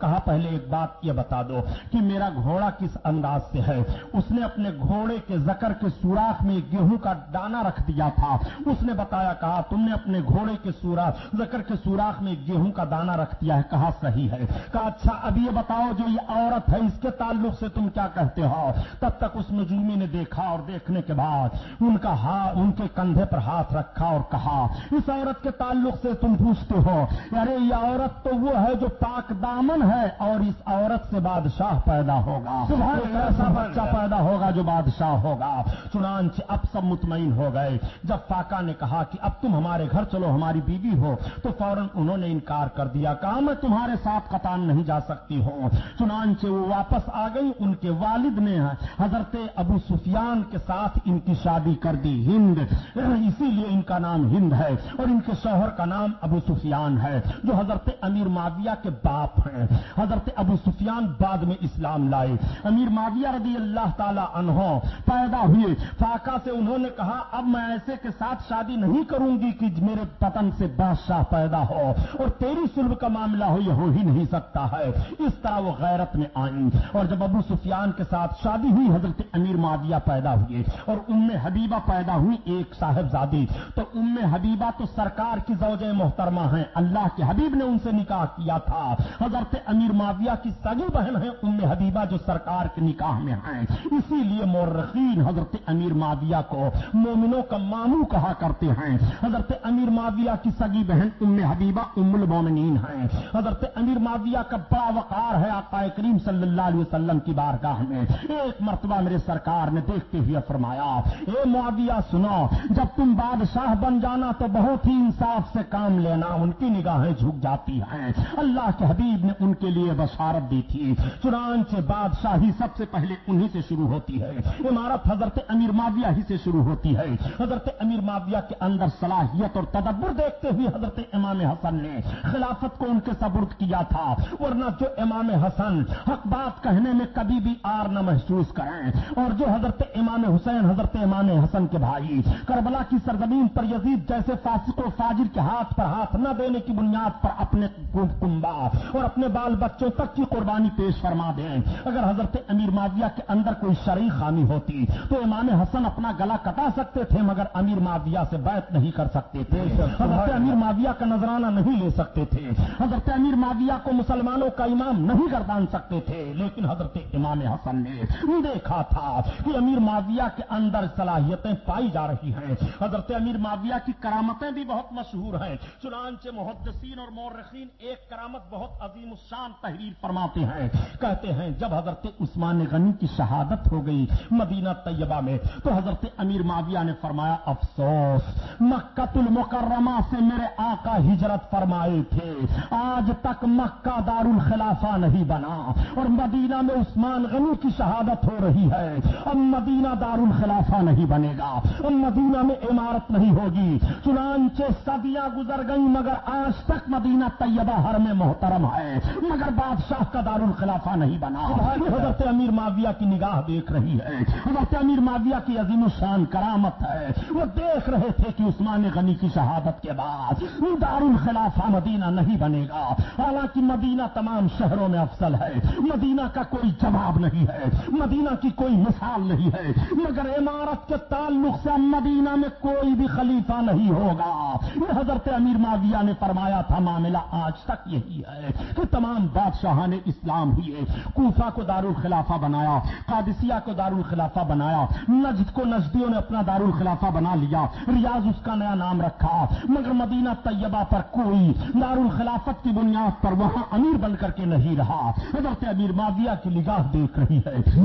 کہا، پہلے ایک بات یہ بتا دو کہ میرا گھوڑا کس انداز سے ہے؟ اس نے اپنے گھوڑے کے زکر کے سوراخ میں گیہوں کا دانا رکھ دیا تھا۔ اس نے بتایا، کہا، تم نے اپنے گھوڑے کے سوراخ، زکر کے سوراخ میں گیہوں کا دانا رکھ دیا ہے۔ کہا، صحیح ہے۔ کہا اچھا اب یہ بتاؤ، جو یہ عورت ہے، اس کے تعلق سے تم کیا کہتے ہو؟ تب تک اس نجومی نے دیکھا اور دیکھنے کے بعد ان کا ہاتھ ان کے کندھے پر ہاتھ رکھا اور کہا، اس عورت کے تعلق سے تم پوچھتے ہو، ارے، یہ عورت تو وہ ہے جو پاک دامن ہے اور اس عورت سے بادشاہ پیدا ہوگا۔ ایسا بچہ پیدا ہوگا جو بادشاہ ہوگا۔ چنانچہ اب سب مطمئن ہو گئے۔ جب فاقا نے کہا کہ اب تم ہمارے گھر چلو، ہماری بیوی ہو، تو فوراً انہوں نے انکار کر دیا۔ کہا، میں تمہارے ساتھ قطان نہیں جا سکتی ہوں۔ چنانچہ وہ واپس آ گئی ان کے والد نے حضرت ابو سفیان کے ساتھ ان کی شادی کر دی، ہند۔ اسی لیے ان کا نام ہند ہے اور ان کے شوہر کا نام ابو سفیان ہے، جو حضرت امیر معاویہ کے باپ ہیں۔ حضرت ابو سفیان بعد میں اسلام لائے۔ امیر معاویہ رضی اللہ تعالی عنہ پیدا ہوئے۔ فاقہ سے انہوں نے کہا، اب میں ایسے کے ساتھ شادی نہیں کروں گی کہ میرے پتن سے بادشاہ پیدا ہو اور تیری سلب کا معاملہ ہو، یہ ہو ہی نہیں سکتا ہے۔ اس طرح وہ غیرت میں آئیں۔ اور جب ابو سفیان کے ساتھ شادی ہوئی، حضرت امیر معاویہ پیدا ہوئے اور ام حبیبہ پیدا ہوئی ایک صاحبزادی، تو ام حبیبہ تو سرکار کی زوج محترمہ ہیں۔ اللہ کے حبیب نے ان سے نکاح کیا تھا۔ حضرت امیر معاویہ کی سگی بہن ہے ام حبیبہ جو سرکار سرکار کے نکاح میں ہیں اسی لیے مورخین حضرت امیر معاویہ کو مومنوں کا مامو کہا کرتے ہیں۔ حضرت امیر معاویہ کی سگی بہن ام حبیبہ ام المومنین ہیں۔ حضرت امیر معاویہ کا بڑا وقار ہے آقا کریم صلی اللہ علیہ وسلم کی بارگاہ میں۔ ایک مرتبہ میرے سرکار نے دیکھتے ہوئے فرمایا، اے معاویہ سنو، جب تم بادشاہ بن جانا تو بہت ہی انصاف سے کام لینا ان کی نگاہیں جھک جاتی ہیں۔ اللہ کے حبیب نے ان کے لیے بشارت دی تھی۔ چنانچہ بادشاہ بادشاہی سب سے پہلے انہی سے شروع ہوتی ہے۔ عمارت حضرت امیر معاویہ ہی سے شروع ہوتی ہے۔ حضرت امیر معاویہ کے اندر صلاحیت اور تدبر دیکھتے ہوئے حضرت امام حسن نے خلافت کو ان کے سبرد کیا تھا۔ ورنہ جو امام حسن حق بات کہنے میں کبھی بھی آر نہ محسوس کریں۔ اور جو حضرت امام حسین، حضرت امام حسن کے بھائی، کربلا کی سرزمین پر یزید جیسے فاسق و فاجر کے ہاتھ پر ہاتھ نہ دینے کی بنیاد پر اپنے کنبا اور اپنے بال بچوں تک کی قربانی پیش فرما دیں۔ اگر حضرت امیر معاویہ کے اندر کوئی شرعی خامی ہوتی تو امام حسن اپنا گلا کٹا سکتے تھے مگر امیر معاویہ سے بیعت نہیں کر سکتے تھے۔ حضرت امیر معاویہ کا نذرانہ نہیں لے سکتے تھے۔ حضرت امیر معاویہ کو مسلمانوں کا امام نہیں گردان سکتے تھے لیکن حضرت امام حسن نے دیکھا تھا کہ امیر معاویہ کے اندر صلاحیتیں پائی جا رہی ہیں۔ حضرت امیر معاویہ کی کرامتیں بھی بہت مشہور ہیں۔ چنانچہ محدثین اور مورخین ایک کرامت بہت عظیم الشان تحریر فرماتے ہیں۔ کہتے ہیں جب حضرت عثمان غنی کی شہادت ہو گئی مدینہ طیبہ میں، تو حضرت امیر معاویہ نے فرمایا، افسوس مکت المکرمہ سے میرے آقا ہجرت فرمائے تھے، آج تک مکہ دار الخلافہ نہیں بنا، اور مدینہ میں عثمان غنی کی شہادت ہو رہی ہے، اب مدینہ دار الخلافہ نہیں بنے گا، اب مدینہ میں عمارت نہیں ہوگی، چنانچہ صدیاں گزر گئی مگر آج تک مدینہ طیبہ ہر میں محترم ہے، مگر بادشاہ کا دار الخلافہ نہیں بنا۔ حضرت امیر معاویہ کی نگاہ دیکھ رہی ہے۔ حضرت امیر معاویہ کی عظیم الشان کرامت ہے۔ وہ دیکھ رہے تھے کہ عثمان غنی کی شہادت کے بعد دار الخلافہ مدینہ نہیں بنے گا۔ حالانکہ مدینہ تمام شہروں میں افضل ہے۔ مدینہ کا کوئی جواب نہیں ہے۔ مدینہ کی کوئی مثال نہیں ہے۔ مگر عمارت کے تعلق سے مدینہ میں کوئی بھی خلیفہ نہیں ہوگا۔ یہ حضرت امیر معاویہ نے فرمایا تھا، معاملہ آج تک یہی ہے کہ تمام بادشاہ نے اسلام ہوئے کوفہ کو دارالخلافہ بنایا، قادسیہ کو دارالخلافہ بنایا، نجد کو نجدیوں نے اپنا دارالخلافہ بنا لیا، ریاض اس کا نیا نام رکھا، مگر مدینہ طیبہ پر کوئی دار الخلافت کی بنیاد پر وہاں امیر بن کر کے نہیں رہا۔ حضرت امیر معاویہ کی نگاہ دیکھ رہی ہے۔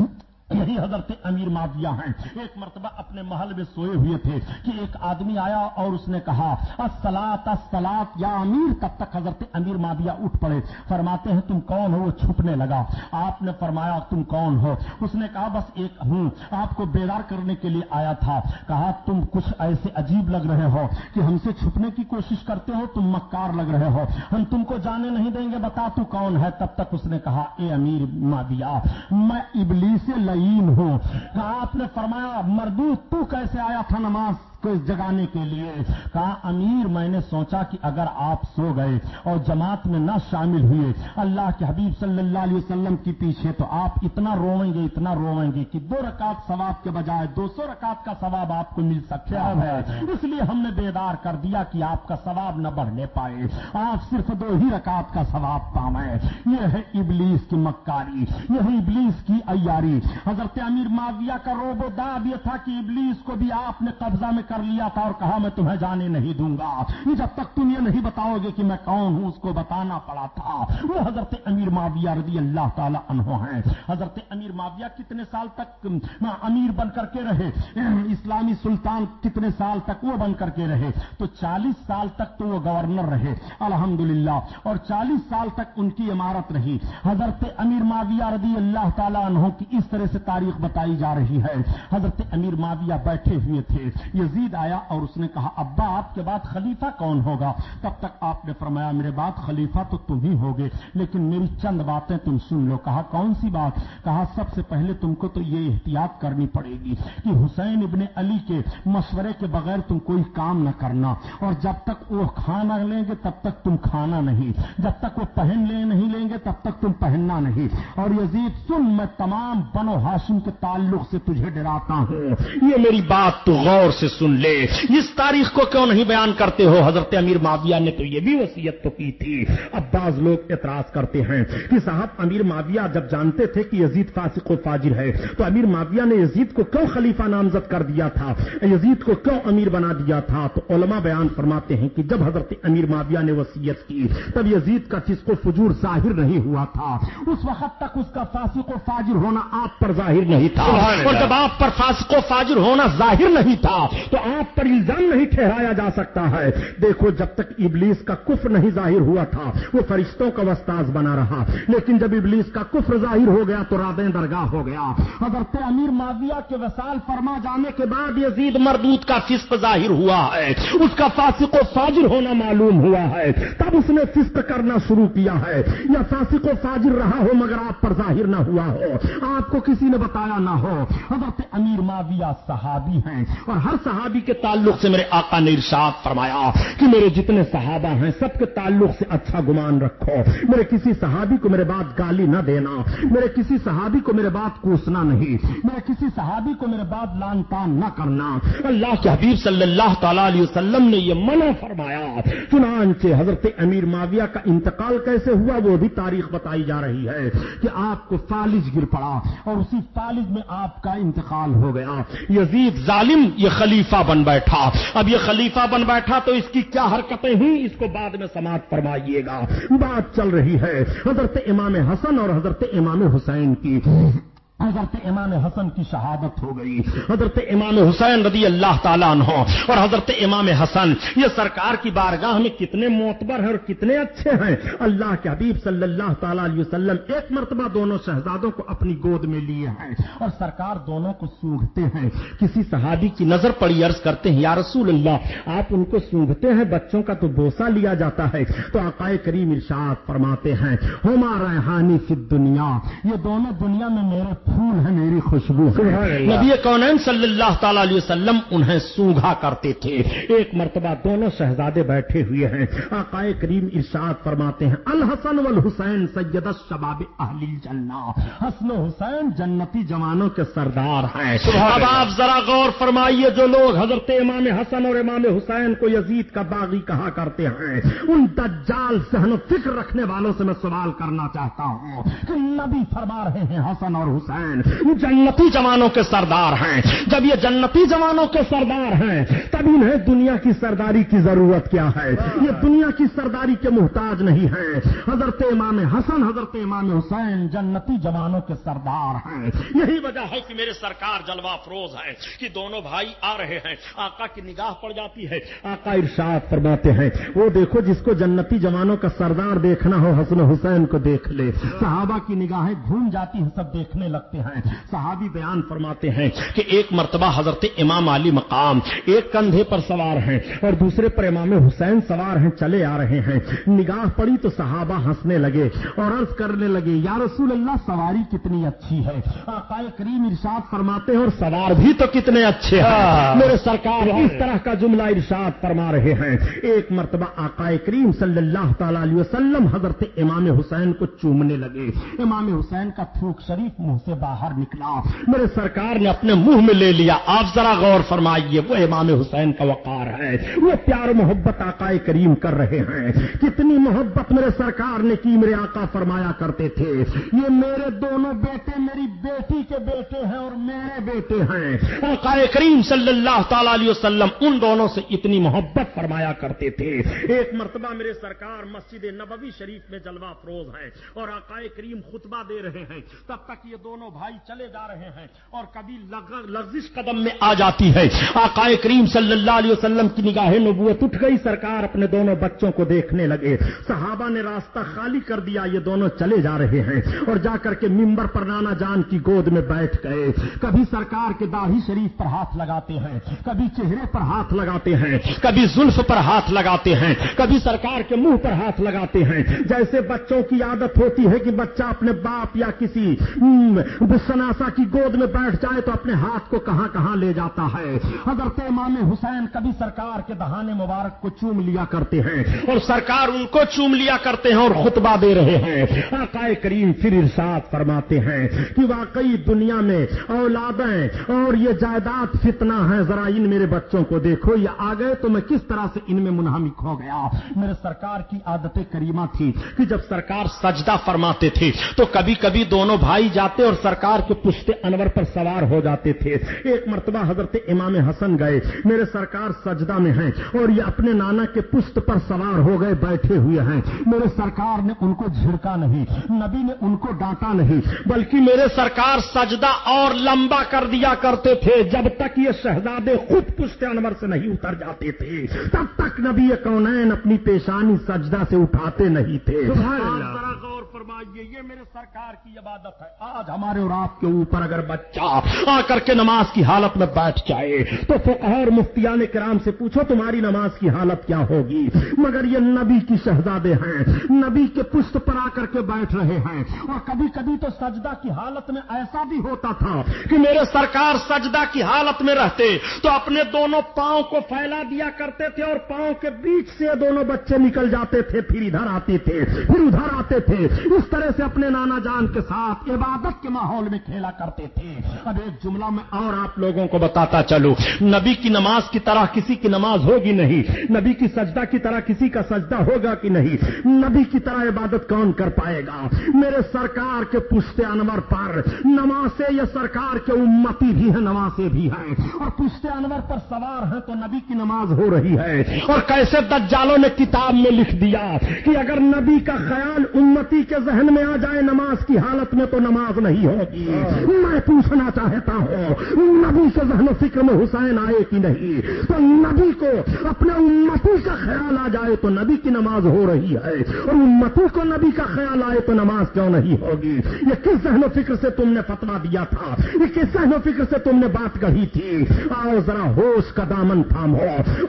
یہی حضرت امیر معاویہ ہیں۔ ایک مرتبہ اپنے محل میں سوئے ہوئے تھے کہ ایک آدمی آیا اور اس نے کہا اسلات اسلات یا امیر، تب تک حضرت امیر معاویہ اٹھ پڑے۔ فرماتے ہیں، تم کون ہو؟ وہ چھپنے لگا۔ آپ نے فرمایا، تم کون ہو؟ اس نے کہا، بس ایک ہوں۔ آپ کو بیدار کرنے کے لیے آیا تھا۔ کہا، تم کچھ ایسے عجیب لگ رہے ہو کہ ہم سے چھپنے کی کوشش کرتے ہو، تم مکار لگ رہے ہو۔ ہم تم کو جانے نہیں دیں گے، بتا تو کون ہے؟ تب تک اس نے کہا، اے امیر معاویہ، میں ابلی سے لئی ہوں۔ آپ نے فرمایا مردو تو کیسے آیا تھا نماز؟ کو جگانے کے لیے کہا امیر میں نے سوچا کہ اگر آپ سو گئے اور جماعت میں نہ شامل ہوئے اللہ کے حبیب صلی اللہ علیہ وسلم کی پیچھے تو آپ اتنا روئیں گے اتنا روئیں گے کہ دو رکعت ثواب کے بجائے دو سو رکعت کا ثواب آپ کو مل سکتا ہے۔ اس لیے ہم نے بیدار کر دیا کہ آپ کا ثواب نہ بڑھنے پائے۔ آپ صرف دو ہی رکعت کا ثواب پائیں یہ ہے ابلیس کی مکاری یہ ہے ابلیس کی ایاری حضرت امیر معاویہ کا روب و داد یہ تھا کہ ابلیس کو بھی آپ نے قبضہ میں کر لیا تھا اور کہا، میں تمہیں جانے نہیں دوں گا۔ جب تک تم یہ نہیں بتاؤ گے کہ میں کون ہوں، اس کو بتانا پڑا تھا۔ وہ حضرت امیر معاویہ رضی اللہ تعالی عنہ ہیں۔ حضرت امیر معاویہ کتنے سال تک امیر بن کر کے رہے؟ اسلامی سلطان کتنے سال تک وہ بن کر کے رہے؟ تو چالیس سال تک تو وہ گورنر رہے، الحمدللہ۔ اور چالیس سال تک ان کی عمارت رہی۔ حضرت امیر معاویہ رضی اللہ تعالیٰ عنہ کی اس طرح سے تاریخ بتائی جا رہی ہے۔ حضرت امیر معاویہ بیٹھے ہوئے تھے۔ یزید یزید آیا اور اس نے کہا، ابا، آپ کے بعد خلیفہ کون ہوگا؟ تب تک آپ نے فرمایا، میرے بعد خلیفہ تو تم ہی ہوگے، لیکن میری چند باتیں تم سن لو۔ کہا، کون سی بات؟ کہا، سب سے پہلے تم کو تو یہ احتیاط کرنی پڑے گی کہ حسین ابن علی کے مشورے کے بغیر تم کوئی کام نہ کرنا۔ اور جب تک وہ کھانا لیں گے، تب تک تم کھانا نہیں۔ جب تک وہ پہن لیں نہیں لیں گے، تب تک تم پہننا نہیں۔ اور یزید، سن، میں تمام بنو ہاشم کے تعلق سے تجھے ڈراتا ہوں۔ یہ میری بات تو غور سے سن۔ سن لے۔ اس تاریخ کو کیوں نہیں بیان کرتے ہو؟ حضرت امیر معاویہ نے تو یہ بھی وصیت تو کی تھی۔ اب بعض لوگ اعتراض کرتے ہیں کہ صاحب امیر معاویہ جب جانتے تھے کہ یزید فاسق و فاجر ہے تو امیر معاویہ نے یزید کو کیوں خلیفہ نامزد کر دیا تھا؟ یزید کو کیوں امیر بنا دیا تھا؟ تو علماء بیان فرماتے ہیں کہ جب حضرت امیر معاویہ نے وصیت کی تب یزید کا فسق و فجور ظاہر نہیں ہوا تھا اس وقت تک اس کا فاسق و فاجر ہونا آپ پر ظاہر نہیں تھا۔ اور جب آپ پر فاسق و فاجر ہونا ظاہر نہیں تھا تو آپ پر الزام نہیں ٹھہرایا جا سکتا ہے۔ دیکھو، جب تک ابلیس کا کفر نہیں ظاہر ہوا تھا، وہ فرشتوں کا وستاز بنا رہا۔ لیکن جب ابلیس کا کفر ظاہر ہو گیا تو رادیں درگاہ ہو گیا۔ حضرت امیر معاویہ کے وسال فرما جانے کے بعد یزید مردود کا فسق ظاہر ہوا ہے۔ اس کا فاسق و فاجر ہونا معلوم ہوا ہے۔ تب اس نے فسق کرنا شروع کیا ہے۔ یا فاسق و فاجر رہا ہو مگر آپ پر ظاہر نہ ہوا ہو۔ آپ کو کسی نے بتایا نہ ہو۔ حضرت امیر معاویہ صحابی ہیں اور ہر صحابی نبی کے تعلق سے میرے آقا نے ارشاد فرمایا کہ میرے جتنے صحابہ ہیں سب کے تعلق سے اچھا گمان رکھو۔ میرے کسی صحابی کو میرے بات گالی نہ دینا۔ میرے کسی صحابی کو میرے بات کوسنا نہیں۔ میرے کسی صحابی کو میرے بات لان تان نہ کرنا۔ اللہ کے حبیب صلی اللہ تعالی علیہ وسلم نے یہ منع فرمایا۔ چنانچہ حضرت امیر معاویہ کا انتقال کیسے ہوا وہ بھی تاریخ بتائی جا رہی ہے کہ آپ کو فالج گر پڑا اور اسی فالج میں آپ کا انتقال ہو گیا۔ یزید ظالم، یہ خلیفہ بن بیٹھا۔ اب یہ خلیفہ بن بیٹھا تو اس کی کیا حرکتیں ہوئی اس کو بعد میں سماعت فرمائیے گا۔ بات چل رہی ہے۔ حضرت امام حسن اور حضرت امام حسین کی۔ حضرت امام حسن کی شہادت ہو گئی۔ حضرت امام حسین رضی اللہ تعالیٰ عنہ اور حضرت امام حسن، یہ سرکار کی بارگاہ میں کتنے معتبر ہیں اور کتنے اچھے ہیں۔ اللہ کے حبیب صلی اللہ تعالیٰ علیہ وسلم ایک مرتبہ دونوں شہزادوں کو اپنی گود میں لیے ہیں اور سرکار دونوں کو سونگتے ہیں۔ کسی صحابی کی نظر پڑی، عرض کرتے ہیں، یا رسول اللہ، آپ ان کو سونگتے ہیں، بچوں کا تو بوسا لیا جاتا ہے۔ تو عقائے کریم ارشاد فرماتے ہیں ہمارا ریحانی فی دنیا یہ دونوں دنیا میں میرے پھول ہے میری خوشبو نبی کونین صلی اللہ تعالی علیہ وسلم انہیں سونگا کرتے تھے۔ ایک مرتبہ دونوں شہزادے بیٹھے ہوئے ہیں۔ آقائے کریم ارشاد فرماتے ہیں الحسن والحسین سید شباب اہل جنا حسن و حسین جنتی جوانوں کے سردار ہیں۔ اب آپ ذرا غور فرمائیے جو لوگ حضرت امام حسن اور امام حسین کو یزید کا باغی کہا کرتے ہیں ان دجال سہن و فکر رکھنے والوں سے میں سوال کرنا چاہتا ہوں۔ کہ نبی فرما رہے ہیں حسن اور حسین۔ جنتی جوانوں کے سردار ہیں۔ جب یہ جنتی جوانوں کے سردار ہیں، تب انہیں دنیا کی سرداری کی ضرورت کیا ہے؟ یہ دنیا کی سرداری کے محتاج نہیں ہے حضرت امام حسن، حضرت امام حسین جنتی جوانوں کے سردار ہیں۔ یہی وجہ ہے کہ میرے سرکار جلوہ فروز ہے کہ دونوں بھائی آ رہے ہیں۔ آقا کی نگاہ پڑ جاتی ہے۔ آقا ارشاد فرماتے ہیں، وہ دیکھو جس کو جنتی جوانوں کا سردار دیکھنا ہو، حسن حسین کو دیکھ لے۔ صحابہ کی نگاہیں گھوم جاتی ہیں، سب دیکھنے لگتے ہیں۔ صحابی بیان فرماتے ہیں کہ ایک مرتبہ حضرت امام علی مقام ایک کندھے پر سوار ہیں اور دوسرے پر امام حسین سوار ہیں چلے آ رہے ہیں۔ نگاہ پڑی تو صحابہ ہنسنے لگے اور عرض کرنے لگے یا رسول اللہ سواری کتنی اچھی ہے۔ کریم ارشاد فرماتے ہیں اور سوار بھی تو کتنے اچھے ہیں۔ ہاں۔ میرے سرکار اس طرح کا جملہ ارشاد فرما رہے ہیں۔ ایک مرتبہ آقائے کریم صلی اللہ تعالی علیہ وسلم حضرت امام حسین کو چومنے لگے۔ امام حسین کا تھوک شریف منہ سے باہر نکلا۔ میرے سرکار نے اپنے منہ میں لے لیا۔ آپ ذرا غور فرمائیے، وہ امام حسین کا وقار ہے۔ وہ پیار محبت آقا کریم کر رہے ہیں۔ کتنی محبت میرے سرکار نے کی، میرے آقا فرمایا کرتے تھے۔ یہ میرے دونوں بیٹے میری بیٹی کے بیٹے ہیں اور میرے بیٹے ہیں۔ آقا کریم صلی اللہ تعالی علیہ وسلم ان دونوں سے اتنی محبت فرمایا کرتے تھے۔ ایک مرتبہ میرے سرکار مسجد نبوی شریف میں جلوہ فروز ہے اور آقا کریم خطبہ دے رہے ہیں۔ تب تک یہ دونوں دونوں بھائی چلے جا رہے ہیں اور کبھی لغزش قدم میں آ جاتی ہے۔ آقائے کریم صلی اللہ علیہ وسلم کی نگاہ نبوت اٹھ گئی۔ سرکار اپنے دونوں بچوں کو دیکھنے لگے۔ صحابہ نے راستہ خالی کر دیا، یہ دونوں چلے جا رہے ہیں۔ اور جا کر کے ممبر پر نانا جان کی گود میں بیٹھ گئے۔ کبھی سرکار کے داڑھی شریف پر ہاتھ لگاتے ہیں، کبھی چہرے پر ہاتھ لگاتے ہیں، کبھی زلف پر ہاتھ لگاتے ہیں، کبھی سرکار کے منہ پر ہاتھ لگاتے ہیں۔ جیسے بچوں کی عادت ہوتی ہے کہ بچہ اپنے باپ یا کسی بسناسا کی گود میں بیٹھ جائے تو اپنے ہاتھ کو کہاں کہاں لے جاتا ہے۔ حضرت امام حسین کبھی سرکار کے دہانے مبارک کو چوم لیا کرتے ہیں اور سرکار ان کو چوم لیا کرتے ہیں اور خطبہ دے رہے ہیں، آقا کریم پھر ارشاد فرماتے ہیں کہ واقعی دنیا میں اولادیں اور یہ جائیداد فتنہ ہے ذرا ان میرے بچوں کو دیکھو، یہ آ گئے تو میں کس طرح سے ان میں منہمک ہو گیا۔ میرے سرکار کی عادت کریمہ تھی کہ جب سرکار سجدہ فرماتے تھے تو کبھی کبھی دونوں بھائی جاتے اور سرکار کے پشتے انور پر سوار ہو جاتے تھے۔ ایک مرتبہ حضرت امام حسن گئے۔ میرے سرکار سجدہ میں ہیں اور یہ اپنے نانا کے پشت پر سوار ہو گئے، بیٹھے ہوئے ہیں۔ میرے سرکار نے ان کو جھڑکا نہیں، نبی نے ان کو ڈانٹا نہیں، بلکہ میرے سرکار سجدہ اور لمبا کر دیا کرتے تھے۔ جب تک یہ شہزادے خود پشت انور سے نہیں اتر جاتے تھے، تب تک نبی کونین اپنی پیشانی سجدہ سے اٹھاتے نہیں تھے۔ فرمائیے، یہ میرے سرکار کی عبادت ہے۔ آج ہمارے اور آپ کے اوپر اگر بچہ آ کر کے نماز کی حالت میں بیٹھ جائے، تو فقہر مفتیان کرام سے پوچھو تمہاری نماز کی حالت کیا ہوگی؟ مگر یہ نبی کی شہزادے ہیں، نبی کے پشت پر آ کر کے بیٹھ رہے ہیں۔ اور کبھی کبھی تو سجدہ کی حالت میں ایسا بھی ہوتا تھا کہ میرے سرکار سجدہ کی حالت میں رہتے، تو اپنے دونوں پاؤں کو پھیلا دیا کرتے تھے اور پاؤں کے بیچ سے دونوں بچے نکل جاتے تھے، پھر ادھر آتے تھے، پھر ادھر آتے تھے۔ اس طرح سے اپنے نانا جان کے ساتھ عبادت کے ماحول میں کھیلا کرتے تھے۔ اب ایک جملہ میں اور آپ لوگوں کو بتاتا چلو نبی کی نماز کی طرح کسی کی نماز ہوگی نہیں۔ نبی کی سجدہ کی طرح کسی کا سجدہ ہوگا کہ نہیں؟ نبی کی طرح عبادت کون کر پائے گا؟ میرے سرکار کے پشتے انور پر نمازیں یہ سرکار کے امتی بھی ہیں نمازیں بھی ہیں۔ اور پشتے انور پر سوار ہیں تو نبی کی نماز ہو رہی ہے۔ اور کیسے دجالوں نے کتاب میں لکھ دیا کہ اگر نبی کا خیال امتی کے ذہن میں آ جائے نماز کی حالت میں تو نماز نہیں ہوگی۔ میں پوچھنا چاہتا ہوں، نبی کے ذہن و فکر میں حسین آئے کہ نہیں؟ تو نبی کو اپنے امتی کا خیال آ جائے تو نبی کی نماز ہو رہی ہے۔ اور امتی کو نبی کا خیال آئے تو نماز کیوں نہیں ہوگی؟ یہ کس ذہن و فکر سے تم نے فتوا دیا تھا؟ یہ کس ذہن و فکر سے تم نے بات کہی تھی؟ آؤ ذرا ہوش کا دامن تھامو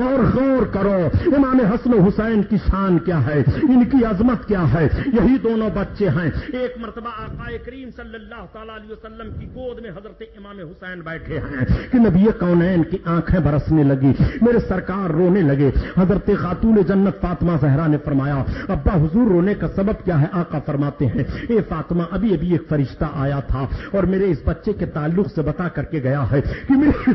اور غور کرو، امام حسن و حسین کی شان کیا ہے؟ ان کی عظمت کیا ہے؟ یہی دونوں بچے ہیں۔ ایک مرتبہ آقا کریم صلی اللہ تعالی علیہ وسلم کی گود میں حضرت امام حسین بیٹھے ہیں۔ کہ نبی کونین کی آنکھیں برسنے لگی۔ میرے سرکار رونے لگے۔ حضرت خاتون جنت فاطمہ زہرا نے فرمایا، ابا حضور رونے کا سبب کیا ہے؟ آقا فرماتے ہیں، اے فاطمہ، ابھی ابھی ایک فرشتہ آیا تھا اور میرے اس بچے کے تعلق سے بتا کر کے گیا ہے کہ میرے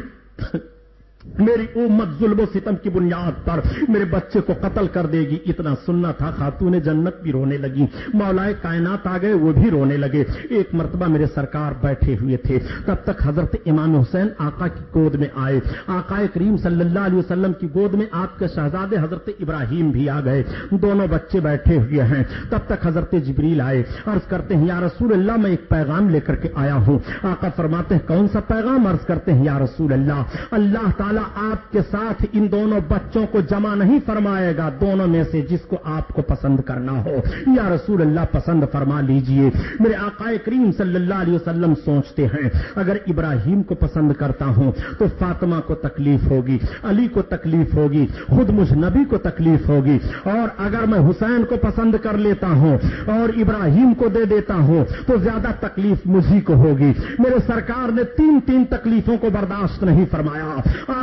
میری امت ظلم و ستم کی بنیاد پر میرے بچے کو قتل کر دے گی۔ اتنا سننا تھا، خاتون جنت بھی رونے لگی۔ مولا کائنات آ گئے، وہ بھی رونے لگے۔ ایک مرتبہ میرے سرکار بیٹھے ہوئے تھے۔ تب تک حضرت امام حسین آقا کی گود میں آئے۔ آقا کریم صلی اللہ علیہ وسلم کی گود میں آپ کے شہزادے حضرت ابراہیم بھی آ گئے۔ دونوں بچے بیٹھے ہوئے ہیں۔ تب تک حضرت جبریل آئے۔ عرض کرتے ہیں، یا رسول اللہ، میں ایک پیغام لے کر کے آیا ہوں۔ آقا فرماتے ہیں، کون سا پیغام؟ عرض کرتے ہیں، یا رسول اللہ اللہ تعالی تعالیٰ آپ کے ساتھ ان دونوں بچوں کو جمع نہیں فرمائے گا، دونوں میں سے جس کو آپ کو پسند کرنا ہو۔ یا رسول اللہ، پسند فرما لیجیے۔ میرے آقا کریم صلی اللہ علیہ وسلم سوچتے ہیں، اگر ابراہیم کو پسند کرتا ہوں تو فاطمہ کو تکلیف ہوگی، علی کو تکلیف ہوگی خود مجھ نبی کو تکلیف ہوگی۔ اور اگر میں حسین کو پسند کر لیتا ہوں اور ابراہیم کو دے دیتا ہوں تو زیادہ تکلیف مجھے کو ہوگی۔ میرے سرکار نے تین تین تکلیفوں کو برداشت نہیں فرمایا۔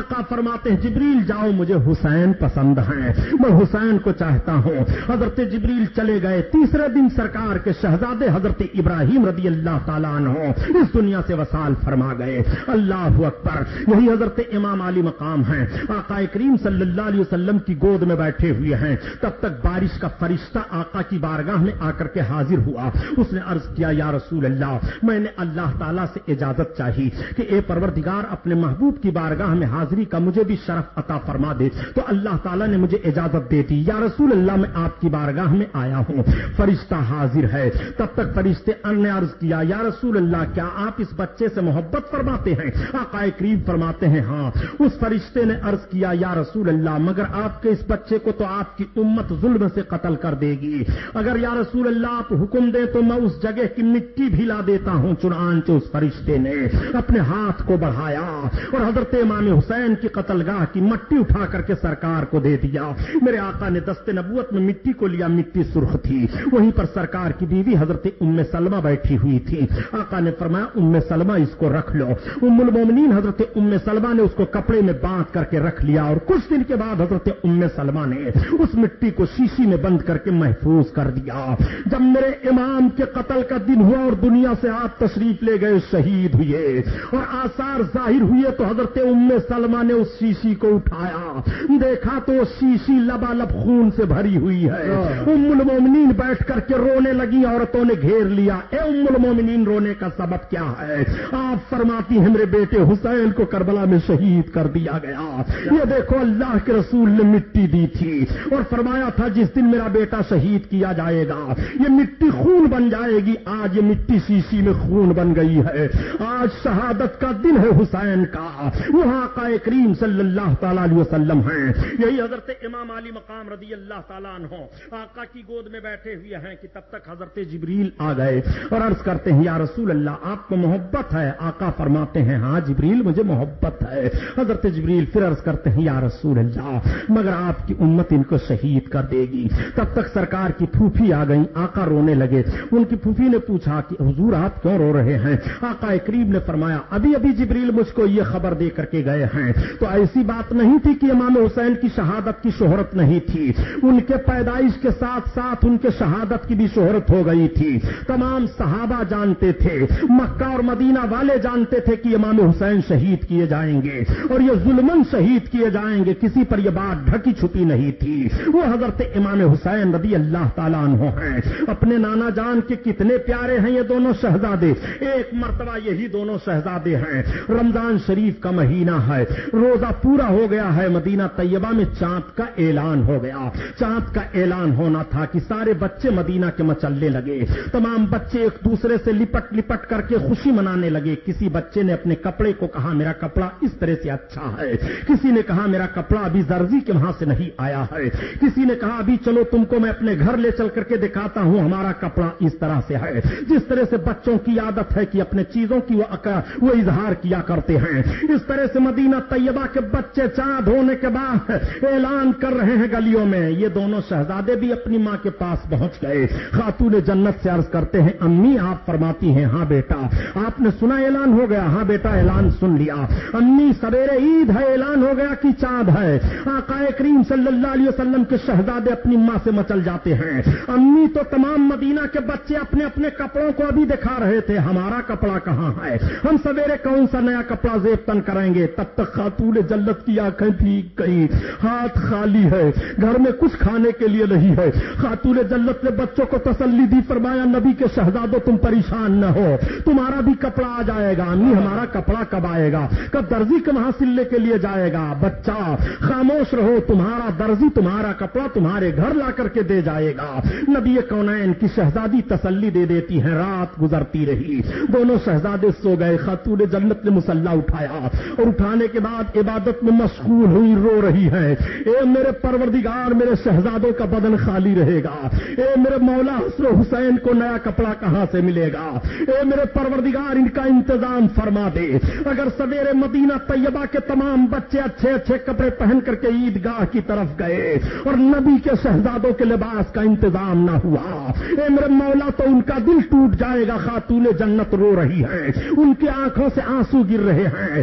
آقا فرماتے ہیں، جبریل جاؤ مجھے حسین پسند ہیں، میں حسین کو چاہتا ہوں۔ حضرت جبریل چلے گئے تیسرے دن سرکار کے شہزادے حضرت ابراہیم رضی اللہ تعالیٰ عنہ اس دنیا سے وسال فرما گئے۔ اللہ اکبر، یہی حضرت امام علی مقام ہیں۔ آقا کریم صلی اللہ علیہ وسلم کی گود میں بیٹھے ہوئے ہیں۔ تب تک بارش کا فرشتہ آقا کی بارگاہ میں آ کر کے حاضر ہوا۔ اس نے عرض کیا، یا رسول اللہ، میں نے اللہ تعالیٰ سے اجازت چاہی کہ اے پروردگار، اپنے محبوب کی بارگاہ میں حاضری کا مجھے بھی شرف عطا فرما دے۔ تو اللہ تعالیٰ نے مجھے اجازت دے دی۔ یا رسول اللہ، میں آپ کی بارگاہ میں آیا ہوں۔ فرشتہ حاضر ہے۔ تب تک فرشتے ان نے عرض کیا، یا رسول اللہ، کیا آپ اس بچے سے محبت فرماتے ہیں؟ آقا کریم فرماتے ہیں ہاں۔ اس فرشتے نے عرض کیا، یا رسول اللہ، مگر آپ کے اس بچے کو تو آپ کی امت ظلم سے قتل کر دے گی۔ اگر یا رسول اللہ، آپ حکم دیں تو میں اس جگہ کی مٹی بھی لا دیتا ہوں۔ چنانچہ اس فرشتے نے اپنے ہاتھ کو بڑھایا اور حضرت امام حسین حسین کی قتل گاہ کی مٹی اٹھا کر کے سرکار کو دے دیا۔ میرے آقا نے دست نبوت میں مٹی کو لیا، مٹی سرخ تھی۔ وہیں پر سرکار کی بیوی حضرت ام سلمہ بیٹھی ہوئی تھی۔ آقا نے فرمایا، ام سلمہ اس کو رکھ لو۔ ام المومنین حضرت ام سلمہ نے اس کو کپڑے میں باندھ کر کے رکھ لیا اور کچھ دن کے بعد حضرت ام سلمہ نے اس مٹی کو شیشی میں بند کر کے محفوظ کر دیا۔ جب میرے امام کے قتل کا دن ہوا اور دنیا سے آپ تشریف لے گئے، شہید ہوئے اور آثار ظاہر ہوئے، تو حضرت ام سلمہ نے اس شیشی کو اٹھایا۔ دیکھا تو شیشی لبا خون سے بھری ہوئی ہے۔ ام المومنین بیٹھ کر کے رونے لگی عورتوں نے گھیر لیا۔ اے ام المومنین رونے کا سبب کیا ہے؟ آپ فرماتی ہیں میرے بیٹے حسین کو کربلا میں شہید کر دیا گیا۔ یہ دیکھو اللہ کے رسول نے مٹی دی تھی۔ اور فرمایا تھا جس دن میرا بیٹا شہید کیا جائے گا یہ مٹی خون بن جائے گی۔ آج یہ مٹی شیشی میں خون بن گئی ہے۔ آج شہادت کا دن ہے حسین کا۔ وہاں کا کریم صلی اللہ تعالی علیہ وسلم ہے یہی حضرت امام علی مقام رضی اللہ تعالیٰ عنہ آقا کی گود میں بیٹھے ہوئے ہیں کہ تب تک حضرت جبریل آ گئے اور عرض کرتے ہیں، یا رسول اللہ، آپ کو محبت ہے۔ آقا فرماتے ہیں ہاں جبریل، مجھے محبت ہے۔ حضرت جبریل پھر عرض کرتے ہیں، یا رسول اللہ، مگر آپ کی امت ان کو شہید کر دے گی۔ تب تک سرکار کی پھوپھی آ گئی آقا رونے لگے۔ ان کی پھوپھی نے پوچھا کہ، حضور، آپ کیوں رو رہے ہیں؟ آقا کریم نے فرمایا، ابھی ابھی جبریل، مجھ کو یہ خبر دے کر کے گئے ہیں۔ تو ایسی بات نہیں تھی کہ امام حسین کی شہادت کی شہرت نہیں تھی۔ ان کے پیدائش کے ساتھ ساتھ ان کے شہادت کی بھی شہرت ہو گئی تھی۔ تمام صحابہ جانتے تھے۔ مکہ اور مدینہ والے جانتے تھے کہ امام حسین شہید کیے جائیں گے۔ اور یہ ظلمن شہید کیے جائیں گے۔ کسی پر یہ بات ڈھکی چھپی نہیں تھی۔ وہ حضرت امام حسین رضی اللہ تعالیٰ عنہ ہیں۔ اپنے نانا جان کے کتنے پیارے ہیں یہ دونوں شہزادے۔ ایک مرتبہ یہی دونوں شہزادے ہیں۔ رمضان شریف کا مہینہ ہے۔ روزہ پورا ہو گیا ہے، مدینہ طیبہ میں چاند کا اعلان ہو گیا۔ چاند کا اعلان ہونا تھا کہ سارے بچے مدینہ کے مچلنے لگے۔ تمام بچے ایک دوسرے سے لپٹ لپٹ کر کے خوشی منانے لگے۔ کسی بچے نے اپنے کپڑے کو کہا، میرا کپڑا اس طرح سے اچھا ہے۔ کسی نے کہا، میرا کپڑا ابھی درزی کے وہاں سے نہیں آیا ہے۔ کسی نے کہا، ابھی چلو تم کو میں اپنے گھر لے چل کر کے دکھاتا ہوں، ہمارا کپڑا اس طرح سے ہے۔ جس طرح سے بچوں کی عادت ہے کہ اپنے چیزوں کی وہ اظہار کیا کرتے ہیں۔ اس طرح سے مدینہ طیبہ کے بچے چاند ہونے کے بعد اعلان کر رہے ہیں گلیوں میں۔ یہ دونوں شہزادے بھی اپنی ماں کے پاس پہنچ گئے۔ خاتون جنت سے عرض کرتے ہیں، امی آپ فرماتی ہیں ہاں بیٹا، آپ نے سنا اعلان ہو گیا۔ ہاں بیٹا، اعلان سن لیا۔ امی سویرے عید ہے، اعلان ہو گیا کہ چاند ہے۔ آقا کریم صلی اللہ علیہ وسلم کے شہزادے اپنی ماں سے مچل جاتے ہیں۔ امی تو تمام مدینہ کے بچے اپنے اپنے کپڑوں کو ابھی دکھا رہے تھے۔ ہمارا کپڑا کہاں ہے؟ ہم سویرے کون سا نیا کپڑا زیب تن کریں گے؟ تب تک خاتون جلت کی آنکھیں بھیگ گئی ہاتھ خالی ہے، گھر میں کچھ کھانے کے لیے نہیں ہے۔ خاتون جلت نے بچوں کو تسلی دی، فرمایا، نبی کے شہزادوں، تم پریشان نہ ہو۔ تمہارا بھی کپڑا آ جائے گا، امی، ہمارا کپڑا کب آئے گا؟ کب درزی کے وہاں سلنے کے لیے جائے گا؟ بچہ، خاموش رہو، تمہارا درزی، تمہارا کپڑا تمہارے گھر لا کر کے دے جائے گا۔ نبی کونین کی شہزادی تسلی دے دیتی ہے رات گزرتی رہی۔ دونوں شہزادے سو گئے، خاتون جنت نے مسلح اٹھایا اور اٹھانے کے بعد عبادت میں مشغول ہوئی، رو رہی ہے۔ اے میرے پروردگار، میرے شہزادوں کا بدن خالی رہے گا۔ اے میرے مولا حسن حسین کو نیا کپڑا کہاں سے ملے گا؟ اے میرے پروردگار، ان کا انتظام فرما دے۔ اگر سویرے مدینہ طیبہ کے تمام بچے اچھے اچھے کپڑے پہن کر کے عید گاہ کی طرف گئے اور نبی کے شہزادوں کے لباس کا انتظام نہ ہوا، اے میرے مولا تو ان کا دل ٹوٹ جائے گا، خاتون جنت رو رہی ہے۔ ان کی آنکھوں سے آنسو گر رہے ہیں۔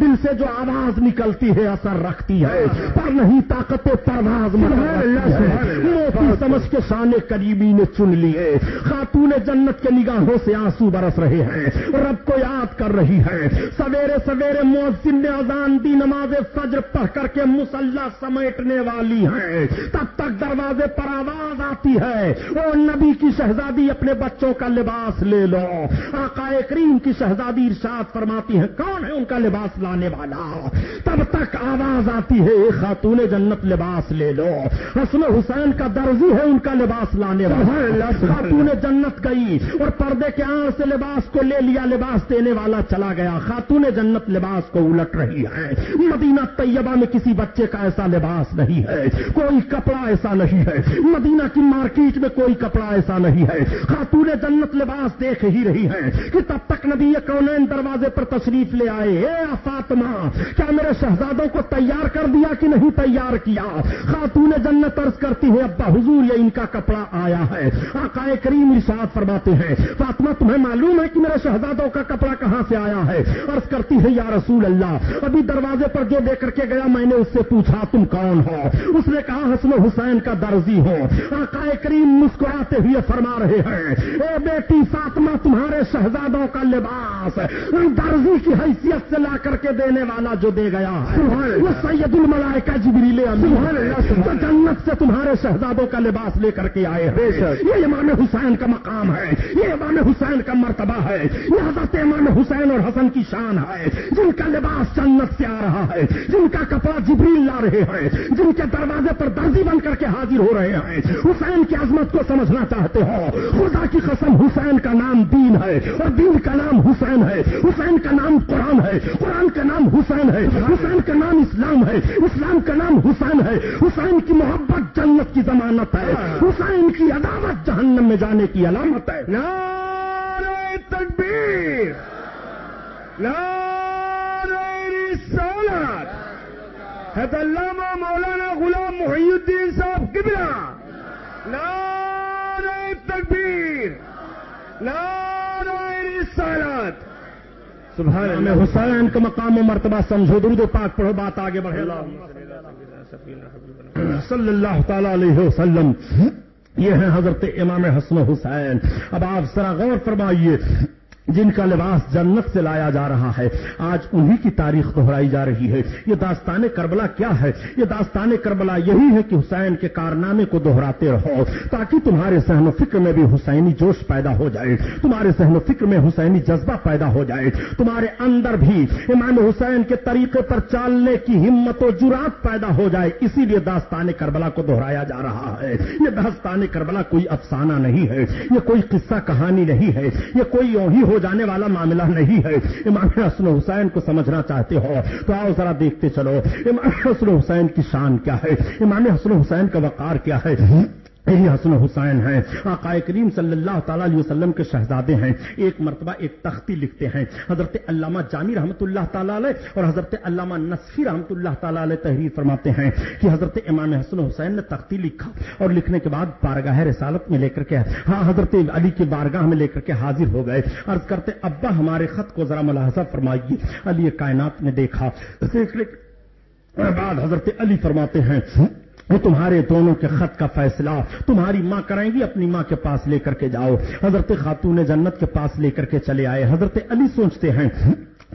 دل سے جو آواز نکلتی ہے اثر رکھتی ہے۔ پر نہیں طاقت پرواز موتی سمجھ کے شان قریبی نے چن لیے خاتون جنت کے نگاہوں سے آنسو برس رہے ہیں۔ رب کو یاد کر رہی ہے۔ سویرے سویرے نے اذان دی نماز فجر پڑھ کر کے مسلح سمیٹنے والی ہیں۔ تب تک دروازے پر آواز آتی ہے۔ وہ نبی کی شہزادی اپنے بچوں کا لباس لے لو۔ آقا کریم کی شہزادی ارشاد فرماتی ہے کون ہے ان کا لباس لانے والا؟ تب تک آواز آتی ہے خاتون جنت لباس لے لو۔ حسن حسین کا درز درزی ہے ان کا لباس لانے والا۔ خاتون جنت گئی اور پردے کے آن سے لباس کو لے لیا لباس دینے والا چلا گیا۔ خاتون جنت لباس کو الٹ رہی ہے۔ مدینہ طیبہ میں کسی بچے کا ایسا لباس نہیں ہے۔ کوئی کپڑا ایسا نہیں ہے۔ مدینہ کی مارکیٹ میں کوئی کپڑا ایسا نہیں ہے۔ خاتون جنت لباس دیکھ ہی رہی ہے کہ تب تک نبی کونین دروازے پر تشریف لے آئے۔ اے فاطمہ کیا میرے شہزادوں کو تیار کر دیا کہ نہیں تیار کیا؟ خاتون جنت عرض کرتی ہے ابا حضور، یہ ان کا کپڑا آیا ہے۔ آقا کریم ارشاد فرماتے ہیں، فاطمہ، تمہیں معلوم ہے کہ میرے شہزادوں کا کپڑا کہاں سے آیا ہے؟ عرض کرتی ہے یا رسول اللہ، ابھی دروازے پر جو دے کر کے گیا، میں نے اس سے پوچھا، تم کون ہو؟ اس نے کہا، حسن حسین کا درزی ہو۔ آقا کریم مسکراتے ہوئے فرما رہے ہیں، اے بیٹی فاطمہ، تمہارے شہزادوں کا لباس درزی کی حیثیت سے لا کر کے دینے والا جو دے گیا وہ سید الملائکہ جبریل جو جنت سے تمہارے شہزادوں کا لباس لے کر کے آئے ہیں۔ یہ امام حسین کا مقام ہے۔ یہ امام حسین کا مرتبہ ہے۔ یہ حضرت امام حسین اور حسن کی شان ہے۔ جن کا لباس جنت سے آ رہا ہے۔ جن کا کپڑا جبریل لا رہے ہیں۔ جن کے دروازے پر درزی بن کر کے حاضر ہو رہے ہیں۔ حسین کی عظمت کو سمجھنا چاہتے ہو۔ خدا کی قسم حسین کا نام دین ہے۔ اور دین کا نام حسین ہے۔ حسین کا نام قرآن ہے۔ قرآن کا نام حسین ہے. حسین کا نام اسلام ہے. اسلام کا نام حسین ہے. حسین کی محبت جنت کی ضمانت ہے. حسین کی عداوت جہنم میں جانے کی علامت ہے. نعرہ تکبیر نعرہ رسالت. حید علامہ مولانا غلام محی الدین صاحب قبلہ. نعرہ تکبیر نعرہ سبحان اللہ. حسین کا مقام و مرتبہ سمجھو، درود پاک پڑھو، بات آگے بڑھے صلی اللہ تعالی علیہ وسلم. یہ ہے حضرت امام حسن حسین. اب آپ ذرا غور فرمائیے. جن کا لباس جنت سے لایا جا رہا ہے، آج انہی کی تاریخ دہرائی جا رہی ہے۔ یہ داستان کربلا کیا ہے؟ یہ داستان کربلا یہی ہے کہ حسین کے کارنامے کو دہراتے رہو، تاکہ تمہارے ذہن و فکر میں بھی حسینی جوش پیدا ہو جائے، تمہارے ذہن و فکر میں حسینی جذبہ پیدا ہو جائے، تمہارے اندر بھی امام حسین کے طریقے پر چالنے کی ہمت و جرات پیدا ہو جائے۔ اسی لیے داستان کربلا کو دہرایا جا رہا ہے۔ یہ داستان کربلا کوئی افسانہ نہیں ہے، یہ کوئی قصہ کہانی نہیں ہے، یہ کوئی یوں ہی ہو جانے والا معاملہ نہیں ہے۔ امام حسن حسین کو سمجھنا چاہتے ہو تو آؤ ذرا دیکھتے چلو۔ امام حسن حسین کی شان کیا ہے؟ امام حسن حسین کا وقار کیا ہے؟ یہی حسن حسین ہیں۔ آقا کریم صلی اللہ تعالی علیہ وسلم کے شہزادے ہیں۔ ایک مرتبہ ایک تختی لکھتے ہیں۔ حضرت علامہ جامی رحمۃ اللہ تعالی علیہ اور حضرت علامہ نصفی رحمۃ اللہ تعالی علیہ تحریر فرماتے ہیں کہ حضرت امام حسن حسین نے تختی لکھا اور لکھنے کے بعد بارگاہ رسالت میں لے کر کے ہاں حضرت علی کی بارگاہ میں لے کر کے حاضر ہو گئے۔ عرض کرتے ابا، ہمارے خط کو ذرا ملاحظہ فرمائیے۔ علی کائنات نے دیکھا۔ بعد حضرت علی فرماتے ہیں وہ تمہارے دونوں کے خط کا فیصلہ تمہاری ماں کرائیں گی، اپنی ماں کے پاس لے کر کے جاؤ۔ حضرت خاتون جنت کے پاس لے کر کے چلے آئے۔ حضرت علی سوچتے ہیں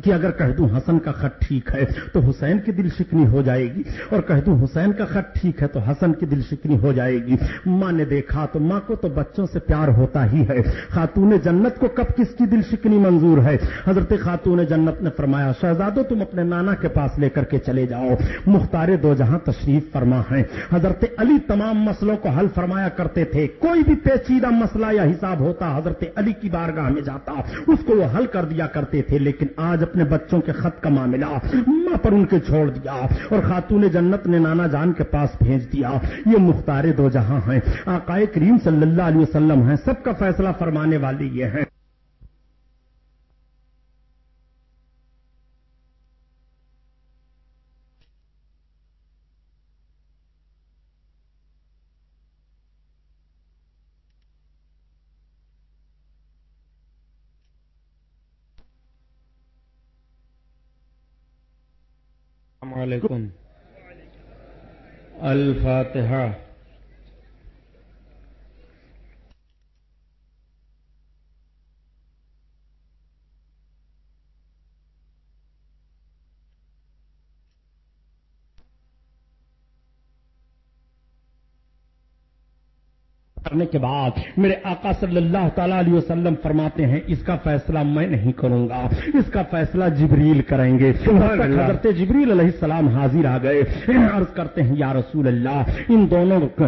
کہ اگر کہہ دوں حسن کا خط ٹھیک ہے تو حسین کی دل شکنی ہو جائے گی، اور کہہ دوں حسین کا خط ٹھیک ہے تو حسن کی دل شکنی ہو جائے گی۔ ماں نے دیکھا تو ماں کو تو بچوں سے پیار ہوتا ہی ہے۔ خاتون جنت کو کب کس کی دل شکنی منظور ہے؟ حضرت خاتون جنت نے فرمایا، شہزادو تم اپنے نانا کے پاس لے کر کے چلے جاؤ۔ مختار دو جہاں تشریف فرما ہے حضرت علی تمام مسئلوں کو حل فرمایا کرتے تھے۔ کوئی بھی پیچیدہ مسئلہ یا حساب ہوتا، حضرت علی کی بارگاہ میں جاتا، اس کو وہ حل کر دیا کرتے تھے۔ لیکن آج اپنے بچوں کے خط کا معاملہ، ماں پر ان کے چھوڑ دیا اور خاتون جنت نے نانا جان کے پاس بھیج دیا۔ یہ مختار دو جہاں ہیں۔ آقائے کریم صلی اللہ علیہ وسلم ہیں۔ سب کا فیصلہ فرمانے والی یہ ہیں۔ علیکم۔ الفاتحہ۔ کرنے کے بعد میرے آقا صلی اللہ تعالی علیہ وسلم فرماتے ہیں اس کا فیصلہ میں نہیں کروں گا۔ اس کا فیصلہ جبریل کریں گے۔ حضرت جبریل علیہ السلام حاضر آ گئے عرض کرتے ہیں یا رسول اللہ ان دونوں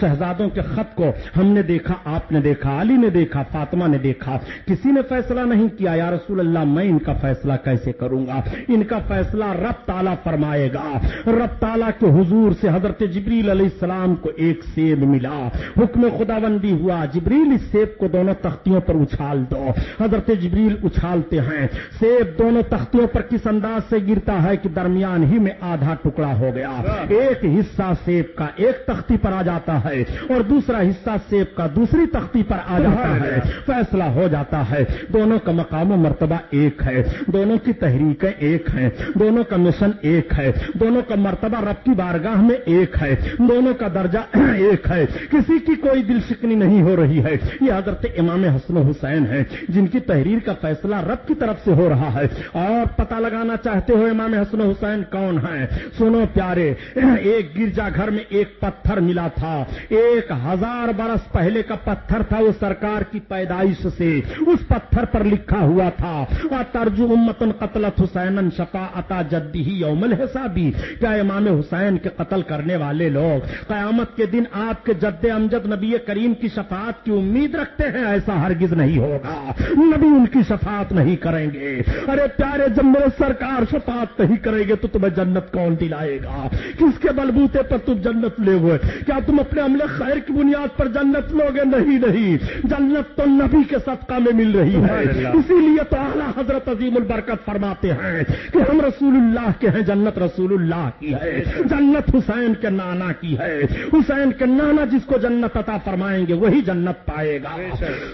شہزادوں کے خط کو ہم نے دیکھا آپ نے دیکھا علی نے دیکھا فاطمہ نے دیکھا۔ کسی نے فیصلہ نہیں کیا یا رسول اللہ میں ان کا فیصلہ کیسے کروں گا؟ ان کا فیصلہ رب تالا فرمائے گا۔ رب تالا کے حضور سے حضرت جبریل علیہ السلام کو ایک سیب ملا۔ حکم خدا بندی ہوا۔ جبریل اس سیب کو دونوں تختیوں پر اچھال دو۔ حضرت جبریل اچھالتے ہیں۔ سیب دونوں تختیوں پر کس انداز سے گرتا ہے کہ درمیان ہی میں آدھا ٹکڑا ہو گیا۔ ایک حصہ سیب کا ایک تختی پر آ جاتا ہے اور دوسرا حصہ سیب کا دوسری تختی پر آ جاتا ہے۔ فیصلہ ہو جاتا ہے۔ دونوں کا مقام و مرتبہ ایک ہے۔ دونوں کی تحریکیں ایک ہیں۔ دونوں کا مشن ایک ہے۔ دونوں کا مرتبہ رب کی بارگاہ میں ایک ہے۔ دونوں کا درجہ ایک ہے۔ کسی کی کوئی دل شکنی نہیں ہو رہی ہے۔ یہ حضرت امام حسن حسین ہے جن کی تحریر کا فیصلہ رب کی طرف سے ہو رہا ہے۔ اور پتہ لگانا چاہتے ہو امام حسن حسین کون ہے سنو پیارے، ایک گرجا گھر میں ایک پتھر ملا تھا۔ ایک ہزار برس پہلے کا پتھر تھا وہ سرکار کی پیدائش سے۔ اس پتھر پر لکھا ہوا تھا ترجو امتن قتل حسین شفا اتا جدی یوم الحسابی. کیا امام حسین کے قتل کرنے والے لوگ قیامت کے دن آپ کے جد امجد نبی کریم کی شفاعت کی امید رکھتے ہیں ایسا ہرگز نہیں ہوگا۔ نبی ان کی شفاعت نہیں کریں گے۔ ارے پیارے جب میرے سرکار شفاعت نہیں کریں گے تو تمہیں جنت کون دلائے گا؟ کس کے بلبوتے پر تم جنت لے ہوئے؟ کیا تم اپنے عمل خیر کی بنیاد پر جنت لوگے نہیں نہیں۔ جنت تو نبی کے صدقہ میں مل رہی ہے۔ اسی لیے تو اعلیٰ حضرت عظیم البرکت فرماتے ہیں کہ ہم رسول اللہ کے ہیں جنت رسول اللہ کی ہے۔ جنت حسین کے نانا کی ہے۔ حسین کے نانا جس کو جنت عطا فرمائیں گے وہی جنت پائے گا۔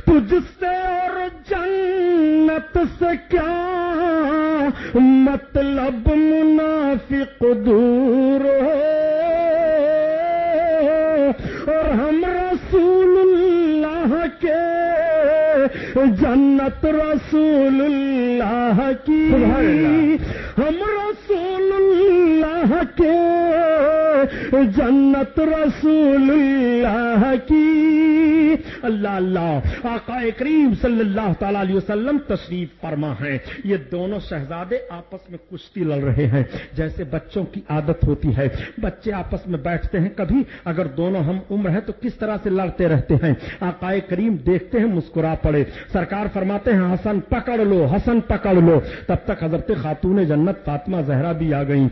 تو جس سے اور جنت سے کیا مطلب منافق دور ہو؟ اور ہم رسول اللہ کے جنت رسول اللہ۔ کی ہم رسول اللہ کے جنت رسول اللہ کی۔ اللہ اللہ آقا کریم صلی اللہ تعالی علیہ وسلم تشریف فرما ہے۔ یہ دونوں شہزادے آپس میں کشتی لڑ رہے ہیں۔ جیسے بچوں کی عادت ہوتی ہے۔ بچے آپس میں بیٹھتے ہیں۔ کبھی اگر دونوں ہم عمر ہے تو کس طرح سے لڑتے رہتے ہیں؟ آقا کریم دیکھتے ہیں مسکرا پڑے۔ سرکار فرماتے ہیں، حسن پکڑ لو، حسن پکڑ لو۔ تب تک حضرت خاتون جنت فاطمہ زہرا بھی آ گئی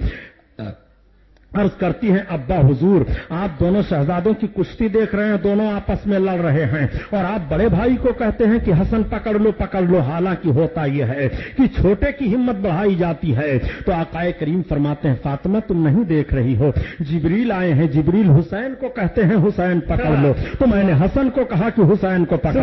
عرض کرتی ہیں ابا حضور آپ دونوں شہزادوں کی کشتی دیکھ رہے ہیں دونوں آپس میں لڑ رہے ہیں۔ اور آپ بڑے بھائی کو کہتے ہیں کہ حسن پکڑ لو پکڑ لو حالانکہ ہوتا یہ ہے کہ چھوٹے کی ہمت بڑھائی جاتی ہے۔ تو آقائے کریم فرماتے ہیں فاطمہ تم نہیں دیکھ رہی ہو۔ جبریل آئے ہیں جبریل حسین کو کہتے ہیں حسین پکڑ لو۔ تو میں نے حسن کو کہا کہ حسین کو پکڑ۔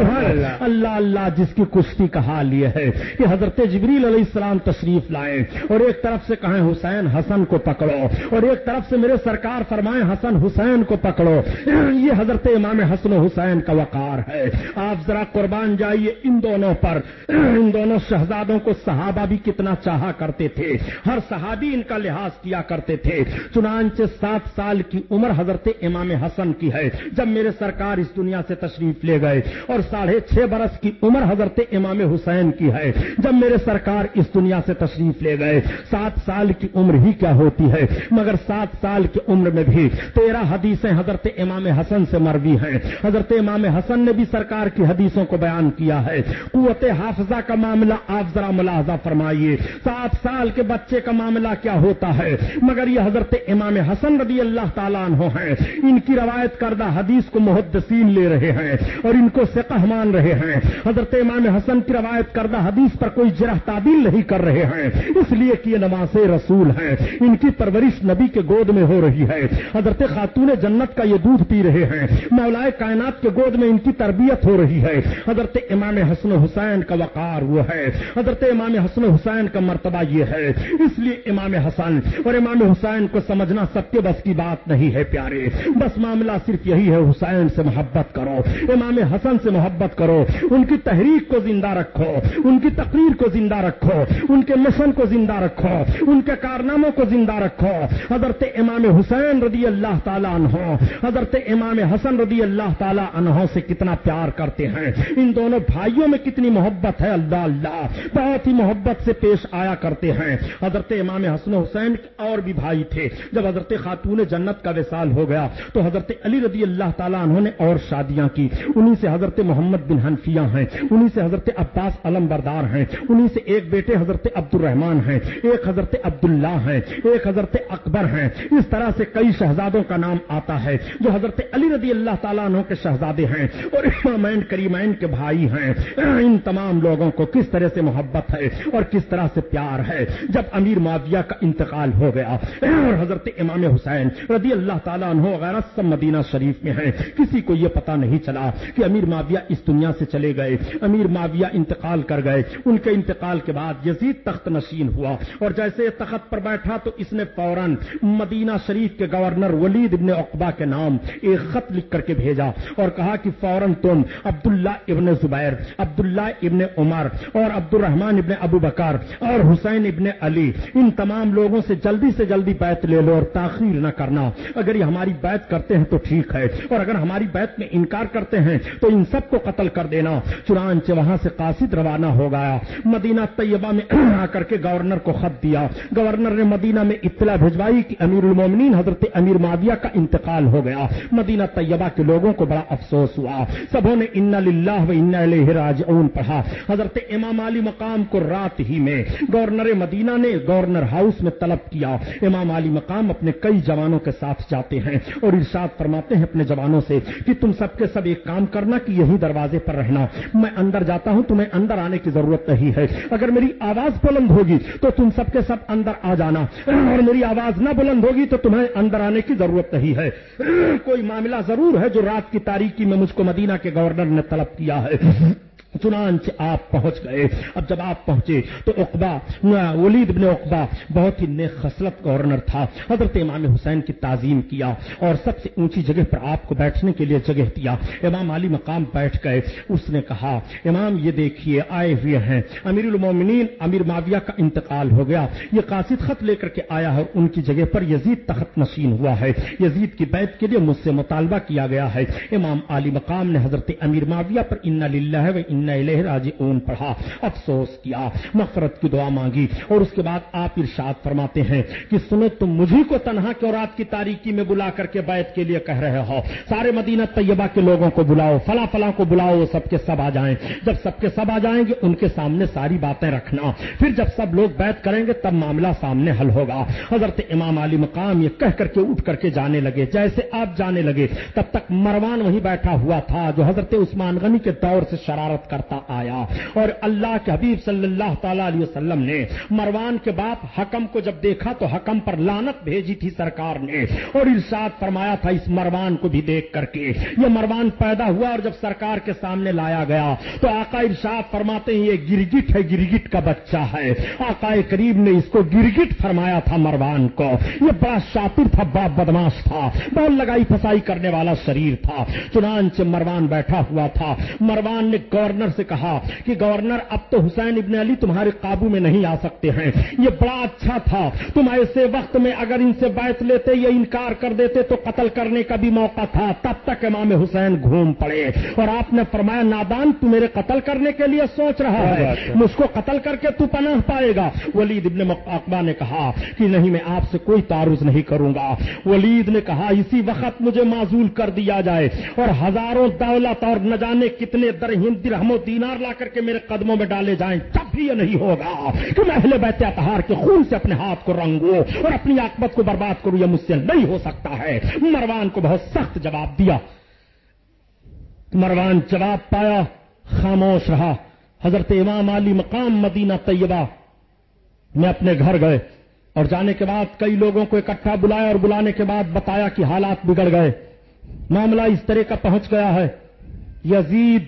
اللہ اللہ جس کی کشتی کا حال یہ ہے کہ حضرت جبریل علیہ السلام تشریف لائے۔ اور ایک طرف سے کہیں حسین حسن کو پکڑو۔ اور ایک طرف سے میرے سرکار فرمائے، حسن حسین کو پکڑو۔ یہ حضرت امام حسن حسین کا وقار ہے۔ آپ ذرا قربان جائیے ان دونوں پر۔ ان دونوں شہزادوں کو صحابہ بھی کتنا چاہا کرتے تھے۔ ہر صحابی ان کا لحاظ کیا کرتے تھے۔ چنانچہ سات سال کی عمر حضرت امام حسن کی ہے۔ جب میرے سرکار اس دنیا سے تشریف لے گئے اور ساڑھے چھ برس کی عمر حضرت امام حسین کی ہے، جب میرے سرکار اس دنیا سے تشریف لے گئے، سات سال کی عمر ہی کیا ہوتی ہے؟ مگر سات سال کی عمر میں بھی تیرہ حدیثیں حضرت امام حسن سے مروی ہیں۔ حضرت امام حسن نے بھی سرکار کی حدیثوں کو بیان کیا ہے۔ قوت حافظہ کا معاملہ آپ ذرا ملاحظہ فرمائیے۔ سات سال کے بچے کا معاملہ کیا ہوتا ہے؟ مگر یہ حضرت امام حسن رضی اللہ تعالیٰ عنہ ہیں۔ ان کی روایت کردہ حدیث کو محدثین لے رہے ہیں اور ان کو سقہ مان رہے ہیں۔ حضرت امام حسن کی روایت کردہ حدیث پر کوئی جرح تعدیل نہیں کر رہے ہیں۔ اس لیے کہ یہ نماز رسول ہیں۔ ان کی پرورش نبی کے گود میں ہو رہی ہے۔ حضرت خاتون جنت کا یہ دودھ پی رہے ہیں۔ مولائے کائنات کے گود میں ان کی تربیت ہو رہی ہے۔ حضرت امام حسن حسین کا وقار وہ ہے۔ حضرت امام حسن حسین کا مرتبہ یہ ہے۔ اس لیے امام حسن اور امام حسین کو سمجھنا سب کے بس کی بات نہیں ہے پیارے۔ بس معاملہ صرف یہی ہے، حسین سے محبت کرو۔ امام حسن سے محبت کرو۔ ان کی تحریک کو زندہ رکھو۔ ان کی تقریر کو زندہ رکھو۔ ان کے مشن کو زندہ رکھو۔ ان کے کارناموں کو زندہ رکھو۔ حضرت حضرت امام حسین رضی اللہ تعالیٰ عنہ، حضرت امام حسن رضی اللہ تعالیٰ عنہ سے کتنا پیار کرتے ہیں۔ ان دونوں بھائیوں میں کتنی محبت ہے اللہ اللہ، بہت ہی محبت سے پیش آیا کرتے ہیں۔ حضرت امام حسن حسین اور بھی بھائی تھے۔ جب حضرت خاتون جنت کا وصال ہو گیا، تو حضرت علی رضی اللہ تعالیٰ عنہ نے اور شادیاں کی۔ انہیں سے حضرت محمد بن حنفیہ ہیں انہیں سے حضرت عباس علم بردار ہیں انہیں سے ایک بیٹے حضرت عبد الرحمان ہیں، ایک حضرت عبداللہ ہیں، ایک حضرت اکبر ہیں۔ اس طرح سے کئی شہزادوں کا نام آتا ہے جو حضرت علی رضی اللہ تعالیٰ عنہ کے شہزادے ہیں اور امامین کریمین کے بھائی ہیں۔ ان تمام لوگوں کو کس طرح سے محبت ہے اور کس طرح سے پیار ہے جب امیر معاویہ کا انتقال ہو گیا۔ اور حضرت امام حسین رضی اللہ تعالیٰ عنہ وغیرہ سب مدینہ شریف میں ہیں۔ کسی کو یہ پتا نہیں چلا کہ امیر معاویہ اس دنیا سے چلے گئے۔ امیر معاویہ انتقال کر گئے۔ ان کے انتقال کے بعد یزید تخت نشین ہوا۔ اور جیسے تخت پر بیٹھا تو اس نے فوراً مدینہ شریف کے گورنر ولید ابن اقبا کے نام ایک خط لکھ کر کے بھیجا اور کہا کہ فوراً تم عبداللہ ابن زبیر، عبداللہ ابن عمر اور عبد الرحمان ابن ابو بکر اور حسین ابن علی، ان تمام لوگوں سے جلدی سے جلدی بیت لے لو اور تاخیر نہ کرنا۔ اگر یہ ہماری بیت کرتے ہیں تو ٹھیک ہے، اور اگر ہماری بیت میں انکار کرتے ہیں تو ان سب کو قتل کر دینا۔ چنانچہ وہاں سے قاصد روانہ ہو گیا۔ مدینہ طیبہ میں آ کر کے گورنر کو خط دیا۔ گورنر نے مدینہ میں اطلاع بھجوائی کہ امیر المومنین حضرت امیر معاویہ کا انتقال ہو گیا۔ مدینہ طیبہ کے لوگوں کو بڑا افسوس ہوا۔ سبوں نے ان للہ و ان راجعون پڑھا۔ حضرت امام علی مقام کو رات ہی میں گورنر مدینہ نے گورنر ہاؤس میں طلب کیا۔ امام علی مقام اپنے کئی جوانوں کے ساتھ جاتے ہیں اور ارشاد فرماتے ہیں اپنے جوانوں سے کہ تم سب کے سب ایک کام کرنا کہ یہی دروازے پر رہنا۔ میں اندر جاتا ہوں، تمہیں اندر آنے کی ضرورت نہیں ہے۔ اگر میری آواز بلند ہوگی تو تم سب کے سب اندر آ جانا۔ اور میری آواز نہ بلند ہوگی تو تمہیں اندر آنے کی ضرورت نہیں ہے۔ کوئی معاملہ ضرور ہے جو رات کی تاریخی میں مجھ کو مدینہ کے گورنر نے طلب کیا ہے۔ چنانچہ آپ پہنچ گئے۔ اب جب آپ پہنچے تو اقبا ولید ابن اقبا بہت ہی نیک خصلت گورنر تھا۔ حضرت امام حسین کی تعظیم کیا اور سب سے اونچی جگہ پر آپ کو بیٹھنے کے لیے جگہ دیا۔ امام علی مقام بیٹھ گئے۔ اس نے کہا، امام یہ دیکھیے، آئے ہوئے ہیں۔ امیر المومنین، امیر معاویہ کا انتقال ہو گیا۔ یہ قاصد خط لے کر کے آیا ہے ان کی جگہ پر یزید تخت نشین ہوا ہے۔ یزید کی بیت کے لیے مجھ سے مطالبہ کیا گیا ہے۔ امام علی مقام نے حضرت امیر معاویہ پر، ان للہ و ان اون پڑھا، افسوس کیا مفرت کی دعا مانگی، اور اس کے بعد آپ ارشاد فرماتے ہیں کہ سنو، تم مجھے کو تنہا کیوں رات کی تاریخی میں بلا کر کے بیت کے لیے کہہ رہے ہو؟ سارے مدینہ طیبہ کے لوگوں کو بلاؤ، فلاں فلاں کو بلاؤ، وہ سب کے سب آ جائیں۔ جب سب کے سب آ جائیں گے، ان کے سامنے ساری باتیں رکھنا۔ پھر جب سب لوگ بیت کریں گے، تب معاملہ سامنے حل ہوگا۔ حضرت امام علی مقام یہ کہہ کر کے اٹھ کر کے جانے لگے۔ جیسے آپ جانے لگے، تب تک مروان وہیں بیٹھا ہوا تھا جو حضرت عثمان غنی کے دور سے شرارت کرتا آیا۔ اور اللہ کے حبیب صلی اللہ تعالی علیہ وسلم نے مروان کے باپ حکم کو جب دیکھا تو حکم پر لانت بھیجی تھی سرکار نے۔ اور ارشاد فرمایا تھا اس مروان کو بھی دیکھ کر کے۔ یہ مروان پیدا ہوا اور جب سرکار کے سامنے لایا گیا تو آقا ارشاد فرماتے ہیں، یہ گرگٹ ہے، گرگٹ کا بچہ ہے۔ آقا قریب نے اس کو گرگٹ فرمایا تھا مروان کو۔ یہ بڑا شاطر تھا باپ بدماش تھا۔ بہت لگائی پھسائی کرنے والا شریر تھا۔ چنانچہ مروان بیٹھا ہوا تھا۔ مروان نے گورنر سے کہا کہ گورنر اب تو حسین ابن علی تمہارے قابو میں نہیں آ سکتے ہیں۔ یہ بڑا اچھا تھا۔ تم ایسے وقت میں اگر ان سے بیت لیتے یا انکار کر دیتے تو قتل کرنے کا بھی موقع تھا۔ تب تک امام حسین گھوم پڑے۔ اور آپ نے فرمایا نادان تو میرے قتل کرنے کے لیے سوچ رہا ہے۔ مجھ کو قتل کر کے تو پناہ پائے گا۔ ولید ابن اقبا نے کہا کہ نہیں میں آپ سے کوئی تعارض نہیں کروں گا۔ ولید نے کہا اسی وقت مجھے معذول کر دیا جائے۔ اور ہزاروں دولت اور نہ جانے کتنے درہم درہم و دینار لا کر کے میرے قدموں میں ڈالے جائیں، تب بھی یہ نہیں ہوگا کہ میں اہل بیت اتہار کے خون سے اپنے ہاتھ کو رنگو اور اپنی آکمت کو برباد کروں، یہ مجھ سے نہیں ہو سکتا ہے۔ مروان کو بہت سخت جواب دیا۔ مروان جواب پایا، خاموش رہا۔ حضرت امام علی مقام مدینہ طیبہ۔ میں اپنے گھر گئے اور جانے کے بعد کئی لوگوں کو اکٹھا بلایا اور بلانے کے بعد بتایا کہ حالات بگڑ گئے۔ معاملہ اس طرح کا پہنچ گیا ہے۔ یزید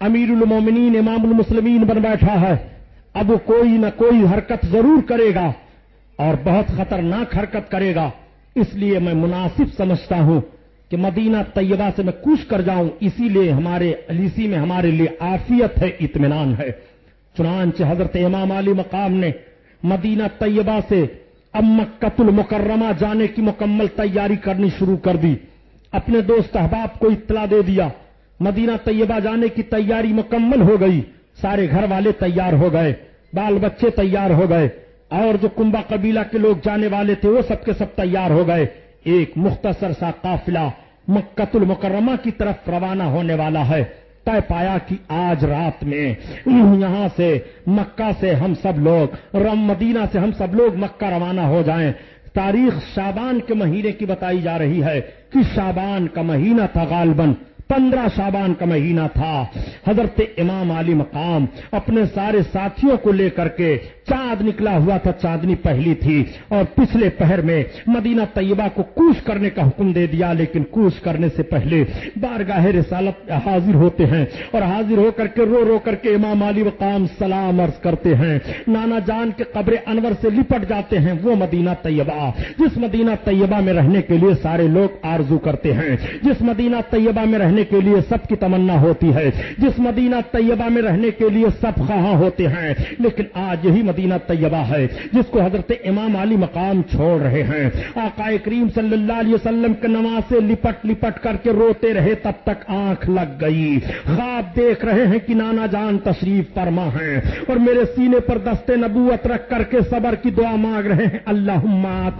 امیر المومنین امام المسلمین بن بیٹھا ہے۔ اب وہ کوئی نہ کوئی حرکت ضرور کرے گا اور بہت خطرناک حرکت کرے گا۔ اس لیے میں مناسب سمجھتا ہوں کہ مدینہ طیبہ سے میں کوش کر جاؤں، اسی لیے ہمارے الیسی میں ہمارے لیے آفیت ہے، اطمینان ہے۔ چنانچہ حضرت امام علی مقام نے مدینہ طیبہ سے اب مکت المکرمہ جانے کی مکمل تیاری کرنی شروع کر دی۔ اپنے دوست احباب کو اطلاع دے دیا۔ مدینہ طیبہ جانے کی تیاری مکمل ہو گئی۔ سارے گھر والے تیار ہو گئے۔ بال بچے تیار ہو گئے۔ اور جو کنبا قبیلہ کے لوگ جانے والے تھے، وہ سب کے سب تیار ہو گئے۔ ایک مختصر سا قافلہ مکت المکرمہ کی طرف روانہ ہونے والا ہے۔ طے پایا کہ آج رات میں یہاں سے مکہ سے ہم سب لوگ، رم مدینہ سے ہم سب لوگ مکہ روانہ ہو جائیں۔ تاریخ شابان کے مہینے کی بتائی جا رہی ہے کہ شابان کا مہینہ تھا غالباً۔ پندرہ شابان کا مہینہ تھا۔ حضرت امام علی مقام اپنے سارے ساتھیوں کو لے کر کے چاند نکلا ہوا تھا، چاندنی پہلی تھی اور پچھلے پہر میں مدینہ طیبہ کو کوش کرنے کا حکم دے دیا، لیکن کوش کرنے سے پہلے بارگاہ رسالت حاضر ہوتے ہیں اور حاضر ہو کر کے رو رو کر کے امام علی مقام سلام عرض کرتے ہیں۔ نانا جان کے قبر انور سے لپٹ جاتے ہیں وہ مدینہ طیبہ۔ جس مدینہ طیبہ میں رہنے کے لیے سارے لوگ آرزو کرتے ہیں۔ جس مدینہ طیبہ میں رہنے کے لیے سب کی تمنا ہوتی ہے۔ جس مدینہ طیبہ میں رہنے کے لیے سب خواہاں ہوتے ہیں۔ لیکن آج یہی مدینہ مدینہ طیبہ ہے، جس کو حضرت امام علی مقام چھوڑ رہے ہیں۔ آقا کریم صلی اللہ علیہ وسلم کے نماز سے لپٹ لپٹ کر کے روتے رہے، تب تک آنکھ لگ گئی۔ خواب دیکھ رہے ہیں کہ نانا جان تشریف فرما ہے اور میرے سینے پر دستے نبوت رکھ کر کے صبر کی دعا مانگ رہے ہیں۔ اللہ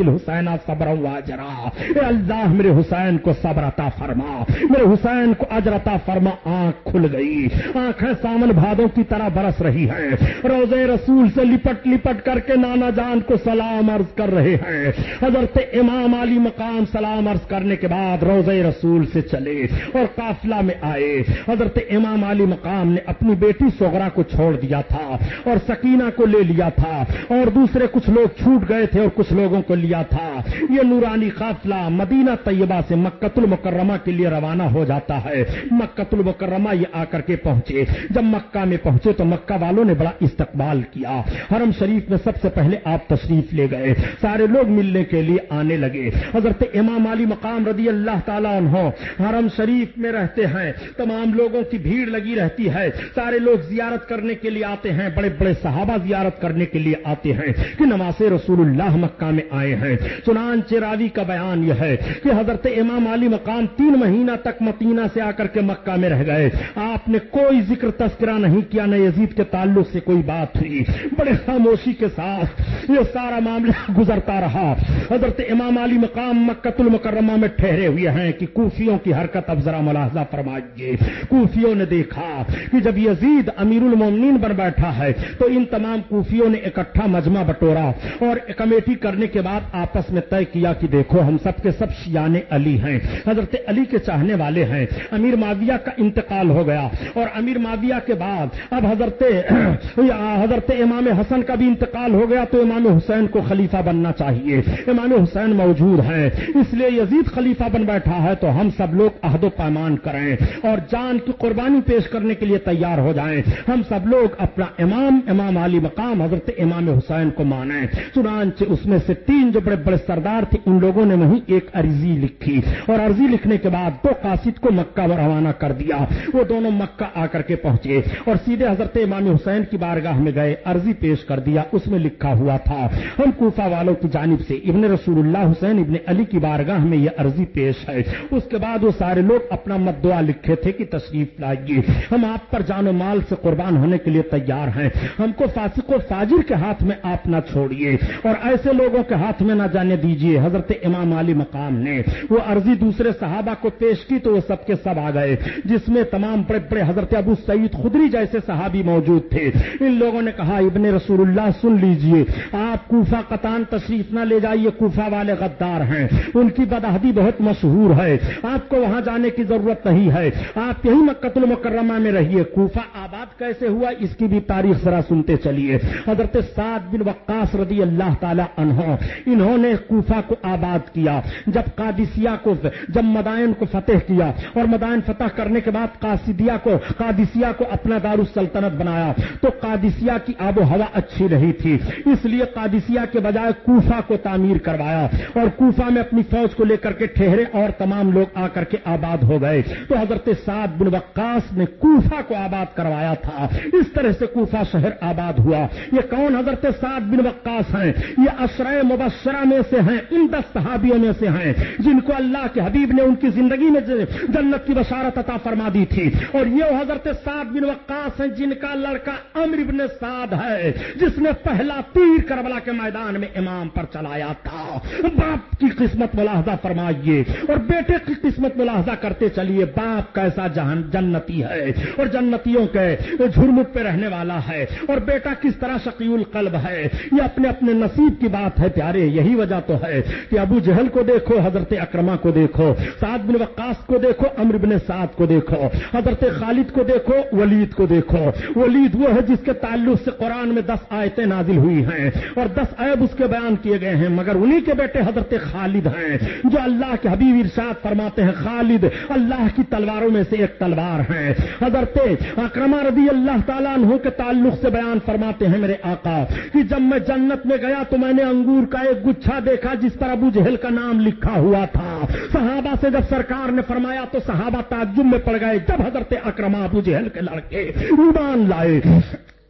حسین صبر واجرا۔ اے اللہ، میرے حسین کو صبر عطا فرما۔ میرے حسین کو اجرتا فرما۔ آنکھ کھل گئی۔ آنکھیں سامن بھادوں کی طرح برس رہی ہیں۔ روزے رسول سے لپٹ لپٹ کر کے نانا جان کو سلام عرض کر رہے ہیں۔ حضرت امام علی مقام سلام عرض کرنے کے بعد روزے رسول سے چلے اور قافلہ میں آئے۔ حضرت امام علی مقام نے اپنی بیٹی سوگرا کو چھوڑ دیا تھا اور سکینہ کو لے لیا تھا اور دوسرے کچھ لوگ چھوٹ گئے تھے اور کچھ لوگوں کو لیا تھا۔ یہ نورانی قافلہ مدینہ طیبہ سے مکت المکرمہ کے لیے روانہ ہو جاتا ہے۔ مکت المکرمہ یہ آ کر کے پہنچے۔ جب مکہ میں پہنچے تو مکہ والوں نے بڑا استقبال کیا۔ حرم شریف میں سب سے پہلے آپ تشریف لے گئے۔ سارے لوگ ملنے کے لیے آنے لگے۔ حضرت امام علی مقام رضی اللہ تعالیٰ عنہ حرم شریف میں رہتے ہیں۔ تمام لوگوں کی بھیڑ لگی رہتی ہے۔ سارے لوگ زیارت کرنے کے لیے آتے ہیں۔ بڑے بڑے صحابہ زیارت کرنے کے لیے آتے ہیں کہ نواز رسول اللہ مکہ میں آئے ہیں۔ چنانچہ راوی کا بیان یہ ہے کہ حضرت امام علی مقام تین مہینہ تک متینہ سے آ کر کے مکہ میں رہ گئے۔ آپ نے کوئی ذکر تذکرہ نہیں کیا، نہ یزید کے تعلق سے کوئی بات ہوئی۔ بڑے خاموشی کے ساتھ یہ سارا معاملہ گزرتا رہا۔ حضرت امام علی مقام مکت المکرمہ میں ٹھہرے ہوئے ہیں کہ کوفیوں کی حرکت اب ذرا ملاحظہ فرمائیے۔ کوفیوں نے دیکھا کہ جب یزید امیر المومنین بن بیٹھا ہے تو ان تمام کوفیوں نے اکٹھا مجمع بٹورا اور کمیٹی کرنے کے بعد آپس میں طے کیا کہ دیکھو ہم سب کے سب شیان علی ہیں۔ حضرت علی کے چاہنے والے ہیں۔ امیر معاویہ کا انتقال ہو گیا اور امیر معاویہ کے بعد اب حضرت حضرت امام حسن کا بھی انتقال ہو گیا تو امام حسین کو خلیفہ بننا چاہیے۔ امام حسین موجود ہیں، اس لیے یزید خلیفہ بن بیٹھا ہے تو ہم سب لوگ عہد و پیمان کریں اور جان کی قربانی پیش کرنے کے لیے تیار ہو جائیں۔ ہم سب لوگ اپنا امام امام علی مقام حضرت امام حسین کو مانیں۔ چنانچہ اس میں سے تین جو بڑے بڑے سردار تھے، ان لوگوں نے وہیں ایک عرضی لکھی۔ اور عرضی لکھنے کے بعد دو قاصد کو مکہ روانہ کر دیا۔ وہ دونوں مکہ آ کر کے پہنچے اور سیدھے حضرت امام حسین کی بارگاہ میں گئے۔ عرضی پیش کر دیا، اس میں لکھا ہوا تھا، ہم کوفہ والوں کی جانب سے، ابن رسول اللہ حسین ابن علی کی بارگاہ میں یہ عرضی پیش ہے۔ اس کے بعد وہ سارے لوگ اپنا مت دعا لکھے تھے کہ تشریف لائیے ہم آپ پر جان و مال سے قربان ہونے کے لیے تیار ہیں۔ ہم کو فاسق و فاجر کے ہاتھ میں آپ نہ چھوڑیے اور ایسے لوگوں کے ہاتھ میں نہ جانے دیجیے، حضرت امام علی مقام نے۔ وہ عرضی دوسرے صحابہ کو پیش کی تو وہ سب کے سب آ گئے، جس میں تمام بڑے بڑے حضرت ابو سعید خدری جیسے صحابی موجود تھے۔ ان لوگوں نے کہا، ابن رسول اللہ سن لیجیے۔ آپ کوفہ قطان تشریف نہ لے جائیے، کوفہ والے غدار ہیں۔ ان کی بدہدی بہت مشہور ہے۔ آپ کو وہاں جانے کی ضرورت نہیں ہے۔ آپ یہی مکت المکرمہ میں رہیے۔ کوفہ آباد کیسے ہوا؟ اس کی بھی تاریخ ذرا سنتے چلیے۔ حضرت سعد بن وقاص رضی اللہ تعالی عنہ، انہوں نے کوفہ کو آباد کیا۔ جب قادسیہ کو جب مدائن کو فتح کیا اور مدائن فتح کرنے کے بعد قاسدیہ کو قادسیہ کو اپنا دار السلطنت بنایا، تو قادسیہ کی آب و ہوا اچھی نہیں تھی۔ اس لیے قادسیہ کے بجائے کوفہ کو تعمیر کروایا اور کوفہ میں اپنی فوج کو لے کر کے ٹھہرے اور تمام لوگ آ کر کے آباد ہو گئے۔ تو حضرت سعد بن وقاص نے کوفہ کو آباد کروایا تھا۔ اس طرح سے کوفہ شہر آباد ہوا۔ یہ کون حضرت سعد بن وقاص ہیں؟ یہ اشرے مبشرہ میں سے ہیں، ان دس صحابیوں میں سے ہیں جن کو اللہ کے حبیب نے ان کی زندگی میں جنت کی بشارت عطا فرما دی تھی۔ اور یہ حضرت سعد بن وقاص ہیں جن کا لڑکا امر بن سعد ہے۔ جس نے پہلا تیر کربلا کے میدان میں امام پر چلایا تھا۔ باپ کی قسمت ملاحظہ فرمائیے اور بیٹے کی قسمت ملاحظہ کرتے چلیے۔ باپ کیسا جہن جنتی ہے اور جنتیوں کے جھرمٹ پہ رہنے والا ہے اور بیٹا کس طرح شقی القلب ہے؟ یہ اپنے اپنے نصیب کی بات ہے پیارے، یہی وجہ تو ہے کہ ابو جہل کو دیکھو، حضرت اکرما کو دیکھو، سعد بن وقاص کو دیکھو امر بن سعد کو دیکھو، حضرت خالد کو دیکھو، ولید کو دیکھو۔ ولید وہ ہے جس کے تعلق سے قرآن میں دس آیتیں نازل ہوئی ہیں اور دس عیب اس کے بیان کیے گئے ہیں، مگر انہی کے بیٹے حضرت خالد ہیں، جو اللہ کے حبیب ارشاد فرماتے ہیں، خالد اللہ کی تلواروں میں سے ایک تلوار ہے۔ حضرت اکرما رضی اللہ تعالیٰ عنہ کے تعلق سے بیان فرماتے ہیں میرے آقا، کہ جب میں جنت میں گیا تو میں نے انگور کا ایک گچھا دیکھا، جس پر ابو جہل کا نام لکھا ہوا تھا۔ صحابہ سے جب سرکار نے فرمایا تو صحابہ تعجب میں پڑ گئے۔ جب حضرت اکرما ابو جہل کے لڑکے ایمان لائے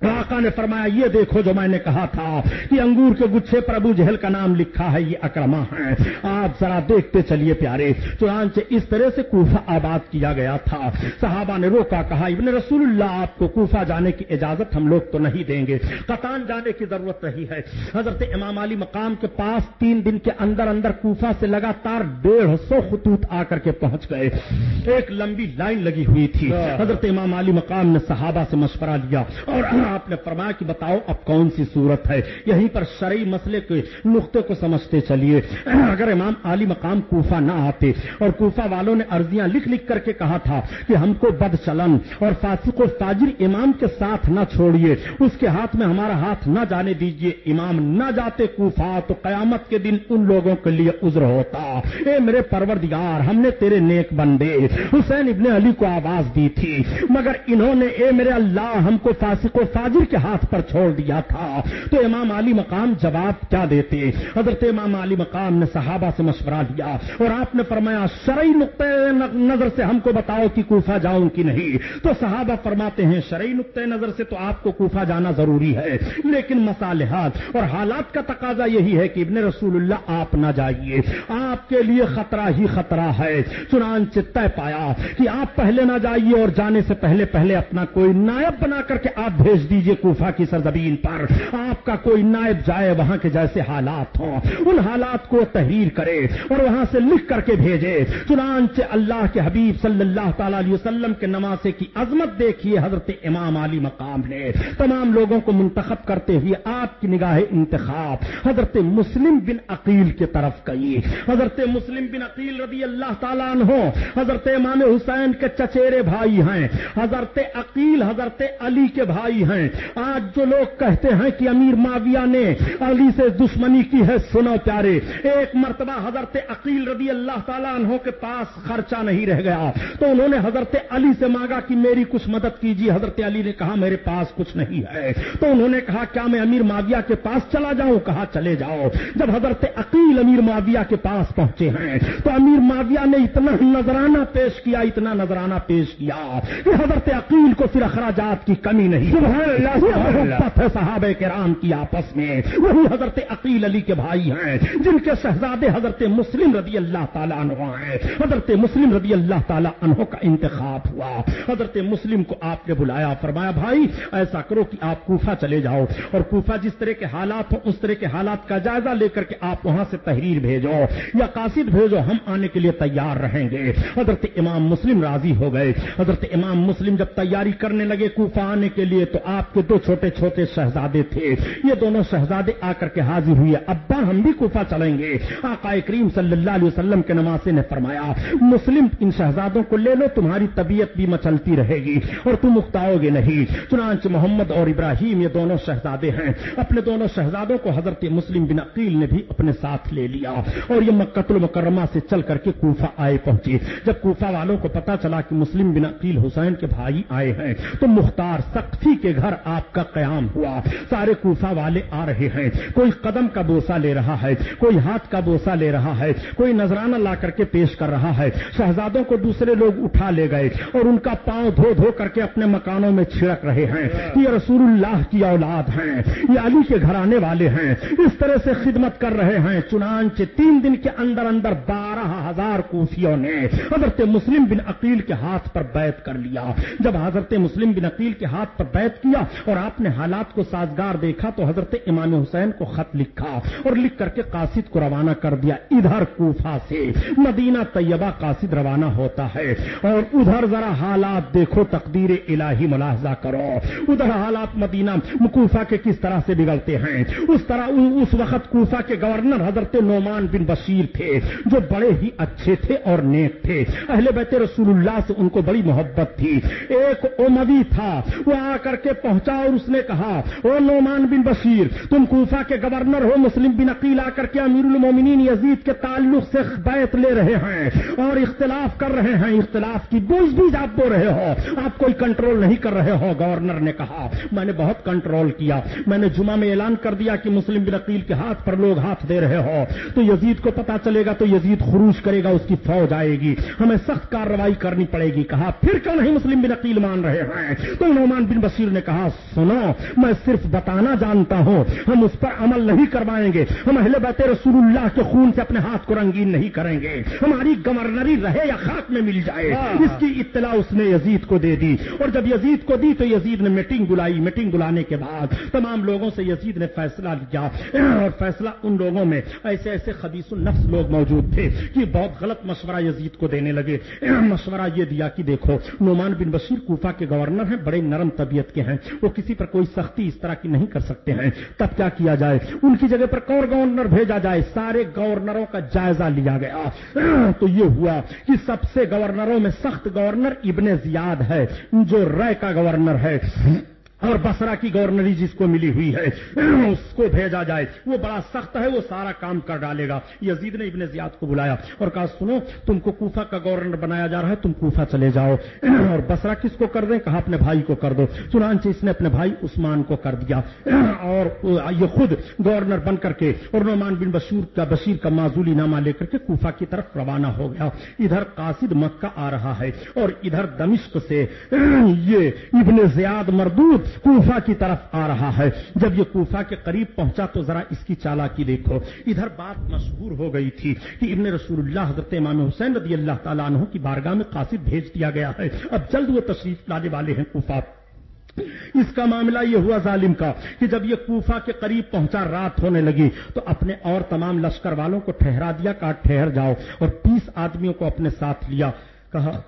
آقا نے فرمایا یہ دیکھو جو میں نے کہا تھا کہ انگور کے گچھے پر ابو جہل کا نام لکھا ہے یہ اکرما ہے۔ آپ ذرا دیکھتے چلیے پیارے۔ چنانچہ اس طرح سے کوفہ آباد کیا گیا تھا۔ صحابہ نے روکا کہا ابن رسول اللہ آپ کو کوفہ جانے کی اجازت ہم لوگ تو نہیں دیں گے۔ قطان جانے کی ضرورت نہیں ہے۔ حضرت امام علی مقام کے پاس تین دن کے اندر اندر کوفہ سے لگاتار ڈیڑھ سو خطوط آ کر کے پہنچ گئے۔ ایک لمبی لائن لگی ہوئی تھی۔ حضرت امام علی مقام نے صحابہ سے مشورہ لیا اور آپ نے فرمایا کہ بتاؤ اب کون سی صورت ہے؟ یہیں پر شرعی مسئلے کے نقطے کو سمجھتے چلیے۔ اگر امام علی مقام کوفہ نہ آتے اور کوفہ والوں نے ارضیاں لکھ لکھ کر کے کہا تھا کہ ہم کو بد چلن اور فاسق و فاجر امام کے ساتھ نہ چھوڑیے، اس کے ہاتھ میں ہمارا ہاتھ نہ جانے دیجیے، امام نہ جاتے کوفہ تو قیامت کے دن ان لوگوں کے لیے عذر ہوتا۔ اے میرے پروردگار، ہم نے تیرے نیک بندے حسین ابن علی کو آواز دی تھی، مگر انہوں نے اے میرے اللہ، ہم کو فاسق و فاجر کے ہاتھ پر چھوڑ دیا تھا۔ تو امام علی مقام جواب کیا دیتے؟ حضرت امام علی مقام نے صحابہ سے مشورہ لیا اور آپ نے فرمایا، شرعی نقطۂ نظر سے ہم کو بتاؤ کہ کوفہ جاؤں کی نہیں۔ تو صحابہ فرماتے ہیں، شرعی نقطۂ نظر سے تو آپ کو کوفہ جانا ضروری ہے، لیکن مسالحات اور حالات کا تقاضا یہی ہے کہ ابن رسول اللہ آپ نہ جائیے۔ آپ کے لیے خطرہ ہی خطرہ ہے۔ چنانچہ طے پایا کہ آپ پہلے نہ جائیے اور جانے سے پہلے پہلے اپنا کوئی نائب بنا کر کے آپ بھیج دیجیے کوفہ کی سرزمین پر۔ آپ کا کوئی نائب جائے وہاں کے جیسے حالات ہوں۔ ان حالات کو تحریر کرے اور وہاں سے لکھ کر کے بھیجے۔ چنانچہ اللہ کے حبیب صلی اللہ تعالی علیہ وسلم کے نمازے کی عظمت دیکھیے حضرت امام علی مقام نے۔ تمام لوگوں کو منتخب کرتے ہوئے آپ کی نگاہ انتخاب۔ حضرت مسلم بن عقیل کی طرف گئی۔ حضرت مسلم بن عقیل رضی اللہ تعالیٰ عنہ، حضرت امام حسین کے چچیرے بھائی ہیں۔ حضرت عقیل، حضرت علی کے بھائی ہیں۔ ہیں۔ آج جو لوگ کہتے ہیں کہ امیر معاویہ نے علی سے دشمنی کی ہے، سنو پیارے، ایک مرتبہ حضرت عقیل رضی اللہ تعالیٰ عنہ کے پاس خرچہ نہیں رہ گیا۔ تو انہوں نے حضرت علی سے مانگا کہ میری کچھ مدد کیجیے۔ حضرت علی نے کہا، میرے پاس کچھ نہیں ہے۔ تو انہوں نے کہا، کیا میں امیر معاویہ کے پاس چلا جاؤں؟ کہا، چلے جاؤ۔ جب حضرت عقیل امیر معاویہ کے پاس پہنچے ہیں، تو امیر معاویہ نے اتنا نذرانہ پیش کیا، اتنا نذرانہ پیش کیا کہ حضرت عقیل کو پھر اخراجات کی کمی نہیں۔ سبحان اللہ ہے صحابہ کرام کی آپس میں۔ وہی حضرت عقیل علی کے بھائی ہیں جن کے شہزادے حضرت مسلم رضی اللہ تعالیٰ عنہ ہیں۔ حضرت مسلم رضی اللہ تعالیٰ عنہ کا انتخاب ہوا۔ حضرت مسلم کو آپ نے بلایا فرمایا بھائی ایسا کرو کہ آپ کوفہ چلے جاؤ اور کوفہ جس طرح کے حالات ہوں اس طرح کے حالات کا جائزہ لے کر کے آپ وہاں سے تحریر بھیجو یا قاصد بھیجو ہم آنے کے لیے تیار رہیں گے۔ حضرت امام مسلم راضی ہو گئے۔ حضرت امام مسلم جب تیاری کرنے لگے کوفہ آنے کے لیے تو آپ آپ کے دو چھوٹے چھوٹے شہزادے تھے۔ یہ دونوں شہزادے آ کر کے حاضر ہوئے۔ ابا، ہم بھی کوفہ چلیں گے۔ آقا کریم صلی اللہ علیہ وسلم کے نمازے نے فرمایا، مسلم ان شہزادوں کو لے لو، تمہاری طبیعت بھی مچلتی رہے گی اور تم اکتاؤ گے نہیں۔ چنانچہ محمد اور ابراہیم، یہ دونوں شہزادے ہیں۔ اپنے دونوں شہزادوں کو حضرت مسلم بن عقیل نے بھی اپنے ساتھ لے لیا۔ اور یہ مکت المکرمہ سے چل کر کے کوفہ آئے پہنچے۔ جب کوفہ والوں کو پتا چلا کہ مسلم بن عقیل حسین کے بھائی آئے ہیں، تو مختار سختی کے گھر ادھر آپ کا قیام ہوا۔ سارے کوفہ والے آ رہے ہیں۔ کوئی قدم کا بوسا لے رہا ہے، کوئی ہاتھ کا بوسا لے رہا ہے، کوئی نذرانہ لا کر کے پیش کر رہا ہے۔ شہزادوں کو دوسرے لوگ اٹھا لے گئے اور ان کا پاؤں دھو دھو کر کے اپنے مکانوں میں چھڑک رہے ہیں۔ یہ رسول اللہ کی اولاد ہیں، یہ علی کے گھرانے والے ہیں۔ اس طرح سے خدمت کر رہے ہیں۔ چنانچہ تین دن کے اندر اندر بارہ ہزار کوفیوں نے حضرت مسلم بن عقیل کے ہاتھ پر بیت کر لیا۔ جب حضرت مسلم بن عقیل کے ہاتھ پر بیت کیا اور آپ نے حالات کو سازگار دیکھا تو حضرت امام حسین کو خط لکھا اور لکھ کر کے قاصد کو روانہ کر دیا ادھر کوفہ سے۔ مدینہ طیبہ قاصد روانہ ہوتا ہے اور ادھر ذرا حالات دیکھو، تقدیر الہی ملاحظہ کرو۔ ادھر حالات مدینہ کوفہ کے کس طرح سے بگڑتے ہیں؟ اس طرح اس وقت کوفہ کے گورنر حضرت نعمان بن بشیر تھے جو بڑے ہی اچھے تھے اور نیک تھے۔ اہل بیت رسول اللہ سے ان کو بڑی محبت تھی۔ ایک اموی تھا، وہ آ کر کے پہنچا اور اس نے کہا او نعمان بن بشیر، تم کوفہ کے گورنر ہو، مسلم بن عقیل آ کر کے امیر المومنین یزید کے تعلق سے بیت لے رہے ہیں اور اختلاف کر رہے ہیں، اختلاف کی بوجھ بھی آپ بو رہے ہو، آپ کوئی کنٹرول نہیں کر رہے ہو، گورنر نے کہا، میں نے بہت کنٹرول کیا، میں نے جمعہ میں اعلان کر دیا کہ مسلم بن عقیل کے ہاتھ پر لوگ ہاتھ دے رہے ہو، تو یزید کو پتا چلے گا، تو یزید خروج کرے گا، اس کی فوج آئے گی، ہمیں سخت کارروائی کرنی پڑے گی، کہا، پھر کیوں نہیں مسلم بن عقیل مان رہے ہیں؟ تو نعمان بن بشیر نے کہا سنو میں صرف بتانا جانتا ہوں ہم اس پر عمل نہیں کروائیں گے ہم اہل بیت رسول اللہ کے خون سے اپنے ہاتھ کو رنگین نہیں کریں گے ہماری گورنری رہے یا خاک میں مل جائے اس کی اطلاع اس نے یزید کو دے دی اور جب یزید کو دی تو یزید نے میٹنگ بلائی میٹنگ بلانے کے بعد تمام لوگوں سے یزید نے فیصلہ لیا اور فیصلہ ان لوگوں میں ایسے ایسے خدیث النفس لوگ موجود تھے کہ بہت غلط مشورہ یزید کو دینے لگے مشورہ یہ دیا کہ دیکھو نعمان بن بشیر کوفہ کے گورنر ہیں بڑے نرم طبیعت کے ہیں وہ کسی پر کوئی سختی اس طرح کی نہیں کر سکتے ہیں۔ تب کیا کیا جائے؟ ان کی جگہ پر کور گورنر بھیجا جائے، سارے گورنروں کا جائزہ لیا گیا۔ تو یہ ہوا کہ سب سے گورنروں میں سخت گورنر ابن زیاد ہے، جو رائے کا گورنر ہے۔ اور بسرا کی گورنری جس کو ملی ہوئی ہے، اس کو بھیجا جائے۔ وہ بڑا سخت ہے، وہ سارا کام کر ڈالے گا۔ یزید نے ابن زیاد کو بلایا اور کہا، سنو، تم کو کوفہ کا گورنر بنایا جا رہا ہے، تم کوفہ چلے جاؤ۔ اور بسرا کس کو کر دیں؟ کہا، اپنے بھائی کو کر دو۔ چنانچہ اس نے اپنے بھائی عثمان کو کر دیا۔ اور یہ خود گورنر بن کر کے اور نعمان بن بشیر کا بشیر کا معذولی نامہ لے کر کے کوفہ کی طرف روانہ ہو گیا۔ ادھر قاصد مکہ آ رہا ہے اور ادھر دمشق سے یہ ابن زیاد مردود کوفہ کی طرف آ رہا ہے۔ جب یہ کوفہ کے قریب پہنچا تو ذرا اس کی چالا کی دیکھو۔ ادھر بات مشہور ہو گئی تھی کہ ابن رسول اللہ حضرت امام حسین رضی اللہ تعالیٰ عنہ کی بارگاہ میں قاصد بھیج دیا گیا ہے۔ اب جلد وہ تشریف لانے والے ہیں کوفہ۔ اس کا معاملہ یہ ہوا ظالم کا کہ جب یہ کوفہ کے قریب پہنچا رات ہونے لگی تو اپنے اور تمام لشکر والوں کو ٹھہرا دیا کہا ٹھہر جاؤ اور تیس آدمیوں کو اپنے ساتھ لیا۔ کہا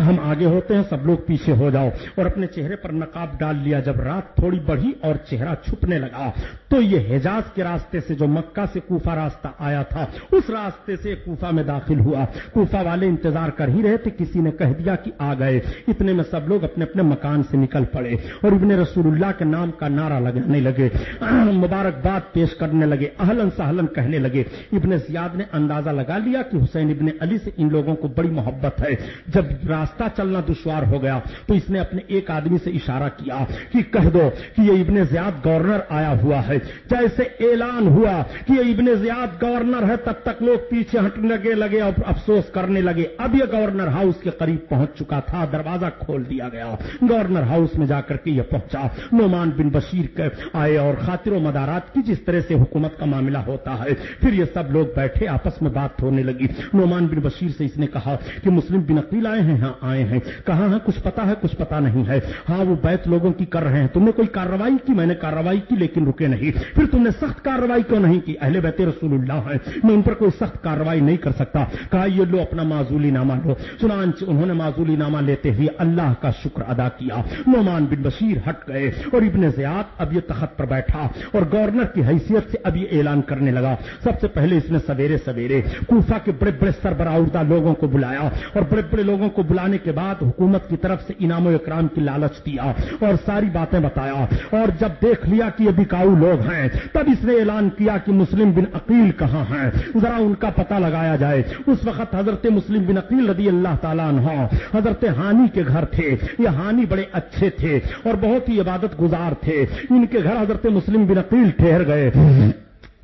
ہم آگے ہوتے ہیں، سب لوگ پیچھے ہو جاؤ۔ اور اپنے چہرے پر نقاب ڈال لیا۔ جب رات تھوڑی بڑھی اور چہرہ چھپنے لگا، تو یہ حجاز کے راستے سے جو مکہ سے کوفہ راستہ آیا تھا، اس راستے سے کوفہ میں داخل ہوا۔ کوفہ والے انتظار کر ہی رہے تھے، کسی نے کہہ دیا کہ آ گئے۔ اتنے میں سب لوگ اپنے اپنے مکان سے نکل پڑے اور ابن رسول اللہ کے نام کا نعرہ لگانے لگے۔ مبارکباد پیش کرنے لگے اہلن سہلن کہنے لگے۔ ابن زیاد نے اندازہ لگا لیا کہ حسین ابن علی سے ان لوگوں کو بڑی محبت ہے۔ جب راستہ چلنا دشوار ہو گیا۔ تو اس نے اپنے ایک آدمی سے اشارہ کیا کہ کہہ دو کہ یہ ابن زیاد گورنر آیا ہوا ہے۔ جیسے اعلان ہوا کہ یہ ابن زیاد گورنر ہے، تب تک لوگ پیچھے ہٹنے لگے لگے اور افسوس کرنے لگے۔ اب یہ گورنر ہاؤس کے قریب پہنچ چکا تھا، دروازہ کھول دیا گیا۔ گورنر ہاؤس میں جا کر کے یہ پہنچا۔ نعمان بن بشیر کے آئے اور خاطر و مدارات کی جس طرح سے حکومت کا معاملہ ہوتا ہے، پھر یہ سب لوگ بیٹھے، آپس میں بات ہونے لگی۔ نعمان بن بشیر سے اس نے کہا کہ مسلم بن عقیل آئے ہیں ہاں۔ آئے ہیں۔ کہاں ہے؟ کچھ پتا ہے؟ کچھ پتا نہیں ہے۔ ہاں وہ بیت لوگوں کی کر رہے ہیں۔ تم نے کوئی کارروائی کی؟ میں نے کارروائی کی، لیکن رکے نہیں۔ پھر تم نے سخت کارروائی کیوں نہیں کی؟ اہل بیت رسول اللہ ہے میں ان پر کوئی سخت کارروائی نہیں کر سکتا۔ کہا، یہ لو اپنا معذولی نامہ لو۔ چنانچہ انہوں نے معذولی نامہ لیتے ہوئے اللہ کا شکر ادا کیا۔ نعمان بن بشیر ہٹ گئے اور ابن زیاد اب یہ تخت پر بیٹھا اور گورنر کی حیثیت سے اب یہ اعلان کرنے لگا۔ سب سے پہلے اس نے سویرے سویرے کوفہ کے بڑے بڑے سربراہ لوگوں کو بلایا اور بڑے بڑے لوگوں کو بلانے کے بعد حکومت کی طرف سے انعام و اکرام کی لالچ دیا اور ساری باتیں بتایا اور جب دیکھ لیا کہ یہ بکاؤ لوگ ہیں، تب اس نے اعلان کیا کہ مسلم بن عقیل کہاں ہیں؟ ذرا ان کا پتہ لگایا جائے۔ اس وقت حضرت مسلم بن عقیل رضی اللہ تعالیٰ عنہ، حضرت ہانی کے گھر تھے۔ یہ ہانی بڑے اچھے تھے اور بہت ہی عبادت گزار تھے۔ ان کے گھر حضرت مسلم بن عقیل ٹھہر گئے۔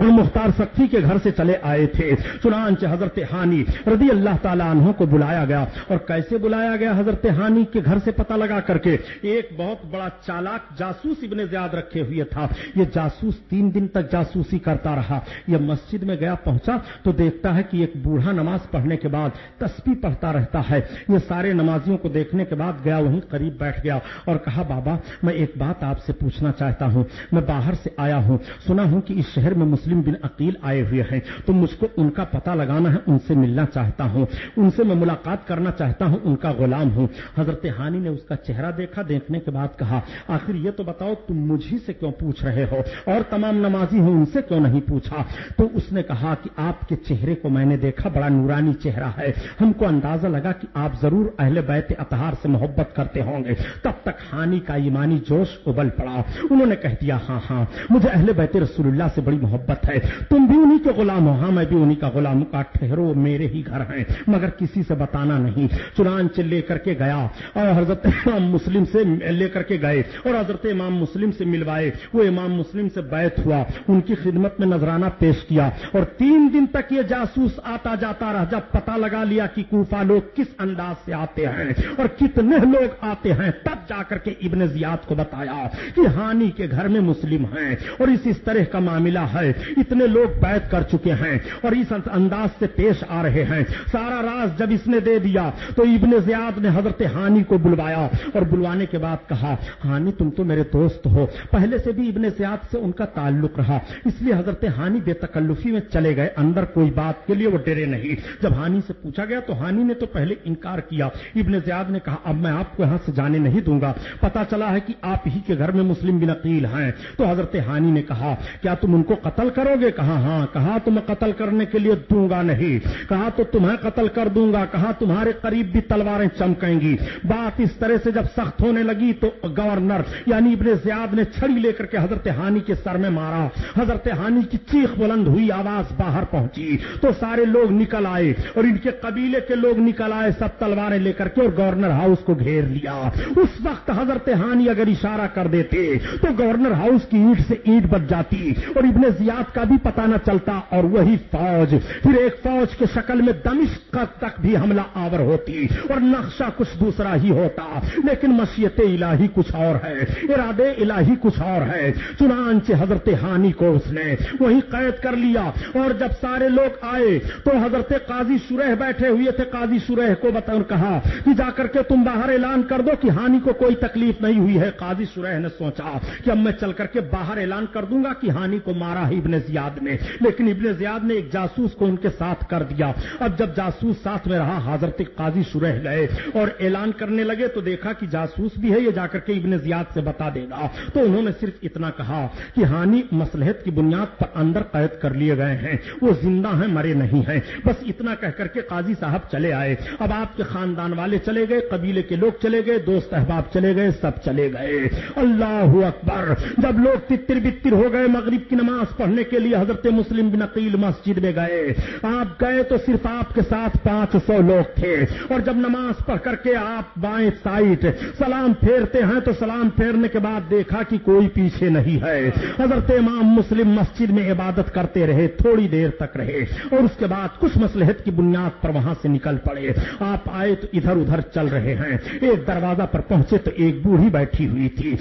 اور مختار سختی کے گھر سے چلے آئے تھے۔ چنانچہ حضرت ہانی رضی اللہ تعالیٰ عنہ کو بلایا گیا۔ اور کیسے بلایا گیا حضرت ہانی کے گھر سے پتہ لگا کر کے؟ ایک بہت بڑا چالاک جاسوس ابن زیاد رکھے ہوئے تھا۔ یہ جاسوس تین دن تک جاسوسی کرتا رہا۔ یہ مسجد میں گیا پہنچا تو دیکھتا ہے کہ ایک بوڑھا نماز پڑھنے کے بعد تسبیح پڑھتا رہتا ہے۔ یہ سارے نمازیوں کو دیکھنے کے بعد گیا، وہیں قریب بیٹھ گیا اور کہا، بابا، میں ایک بات آپ سے پوچھنا چاہتا ہوں۔ میں باہر سے آیا ہوں۔ سنا ہوں کہ اس شہر میں مسلم بن عقیل آئے ہوئے ہیں۔ تو مجھ کو ان کا پتہ لگانا ہے، ان سے ملنا چاہتا ہوں۔ ان سے میں ملاقات کرنا چاہتا ہوں، ان کا غلام ہوں۔ حضرت ہانی نے اس کا چہرہ دیکھا، دیکھنے کے بعد کہا، آخر یہ تو بتاؤ، تم مجھے سے کیوں پوچھ رہے ہو؟ اور تمام نمازی ہوں ان سے کیوں نہیں پوچھا؟ تو اس نے کہا کہ آپ کے چہرے کو میں نے دیکھا، بڑا نورانی چہرہ ہے۔ ہم کو اندازہ لگا کہ آپ ضرور اہل بیت اتہار سے محبت کرتے ہوں گے۔ تب تک ہانی کا ایمانی جوش ابل پڑا۔ انہوں نے کہہ دیا ہاں ہاں مجھے اہل بیت رسول اللہ سے بڑی محبت محبت ہے۔ تم بھی انہی کے غلام ہو۔ ہاں میں بھی انہی کا غلام ہوں۔ کا ٹھہرو میرے ہی گھر ہیں، مگر کسی سے بتانا نہیں۔ چنانچہ لے کر کے گیا۔ اور حضرت امام مسلم سے لے کر کے گئے۔ اور حضرت امام مسلم سے ملوائے۔ وہ امام مسلم سے بیت ہوا۔ ان کی خدمت میں نذرانہ پیش کیا۔ اور تین دن تک یہ جاسوس آتا جاتا رہا۔ جب پتا لگا لیا کہ کوفہ لوگ کس انداز سے آتے ہیں اور کتنے لوگ آتے ہیں، تب جا کر کے ابن زیاد کو بتایا کہ ہانی کے گھر میں مسلم ہیں اور اس اس طرح کا معاملہ ہے۔ اتنے لوگ بیت کر چکے ہیں اور اس انداز سے پیش آ رہے ہیں۔ سارا راز جب اس نے دے دیا تو ابن زیاد نے حضرت ہانی کو بلوایا اور بلوانے کے بعد کہا ہانی تم تو میرے دوست ہو۔ پہلے سے بھی ابن زیاد سے ان کا تعلق رہا، اس لیے حضرت ہانی بے تکلفی میں چلے گئے۔ اندر کوئی بات کے لیے وہ ڈرے نہیں۔ جب ہانی سے پوچھا گیا تو ہانی نے تو پہلے انکار کیا۔ ابن زیاد نے کہا، اب میں آپ کو یہاں سے جانے نہیں دوں گا۔ پتا چلا ہے کہ آپ ہی کے گھر میں مسلم بن عقیل ہیں۔ تو حضرت ہانی نے کہا، کیا تم ان کو قتل کرو گے؟ کہا ہاں؟ کہا تو میں قتل کرنے کے لیے دوں گا نہیں؟ کہا تو تمہیں قتل کر دوں گا؟ کہا تمہارے قریب بھی تلواریں چمکیں گی؟ بات اس طرح سے جب سخت ہونے لگی تو گورنر یعنی ابن زیاد نے چھڑی لے کر کے حضرت ہانی کے سر میں مارا۔ حضرت ہانی کی چیخ بلند ہوئی، آواز باہر پہنچی۔ تو سارے لوگ نکل آئے اور ان کے قبیلے کے لوگ نکل آئے، سب تلواریں لے کر کے اور گورنر ہاؤس کو گھیر لیا۔ اس وقت حضرت ہانی اگر اشارہ کر دیتے تو گورنر ہاؤس کی اینٹ سے اینٹ بچ جاتی اور ابن زیاد کا بھی پتا نہ چلتا اور وہی فوج، پھر ایک فوج کے شکل میں دمشق تک بھی حملہ آور ہوتی اور نقشہ کچھ دوسرا ہی ہوتا۔ لیکن مشیت الہی کچھ اور ہے، ارادے الہی کچھ اور ہے۔ چنانچہ حضرت ہانی کو اس نے وہی قید کر لیا اور جب سارے لوگ آئے تو حضرت قاضی سرح بیٹھے ہوئے تھے۔ قاضی سرح کو بتا کہا کہ جا کر کے تم باہر اعلان کر دو کہ ہانی کو کوئی تکلیف نہیں ہوئی ہے۔ قاضی سرح نے سوچا کہ اب میں چل کر کے باہر اعلان کر دوں گا کہ ہانی کو مارا ہی ابن زیاد نے، لیکن ابن زیاد نے ایک جاسوس کو ان کے ساتھ کر دیا۔ اب جب جاسوس ساتھ میں رہا، حضرت قاضی سرح گئے اور اعلان کرنے لگے تو دیکھا کہ جاسوس بھی ہے، یہ جا کر کے ابن زیاد سے بتا دے گا۔ تو انہوں نے صرف اتنا کہا کہ ہانی مسلحت کی بنیاد پر اندر قید کر لیے گئے ہیں۔ وہ زندہ ہیں، مرے نہیں ہیں۔ بس اتنا کہہ کر کے قاضی صاحب چلے آئے۔ اب آپ کے خاندان والے چلے گئے، قبیلے کے لوگ چلے گئے، دوست احباب چلے گئے، سب چلے گئے۔ اللہ اکبر! جب لوگ تتر بتر ہو گئے، مغرب کی نماز پڑھنے کے لیے حضرت مسلم بن عقیل مسجد میں گئے۔ آپ گئے تو صرف آپ کے ساتھ پانچ سو لوگ تھے۔ اور جب نماز پڑھ کر کے آپ بائیں سائٹ سلام پھیرتے ہیں تو سلام پھیرنے کے بعد دیکھا کہ کوئی پیچھے نہیں ہے۔ حضرت امام مسلم مسجد میں عبادت کرتے رہے تھوڑی دیر تک رہے۔ اور اس کے بعد کچھ مسلحت کی بنیاد پر وہاں سے نکل پڑے۔ آپ آئے تو ادھر ادھر چل رہے ہیں۔ ایک دروازہ پر پہنچے تو ایک بوڑھی بیٹھی ہوئی تھی۔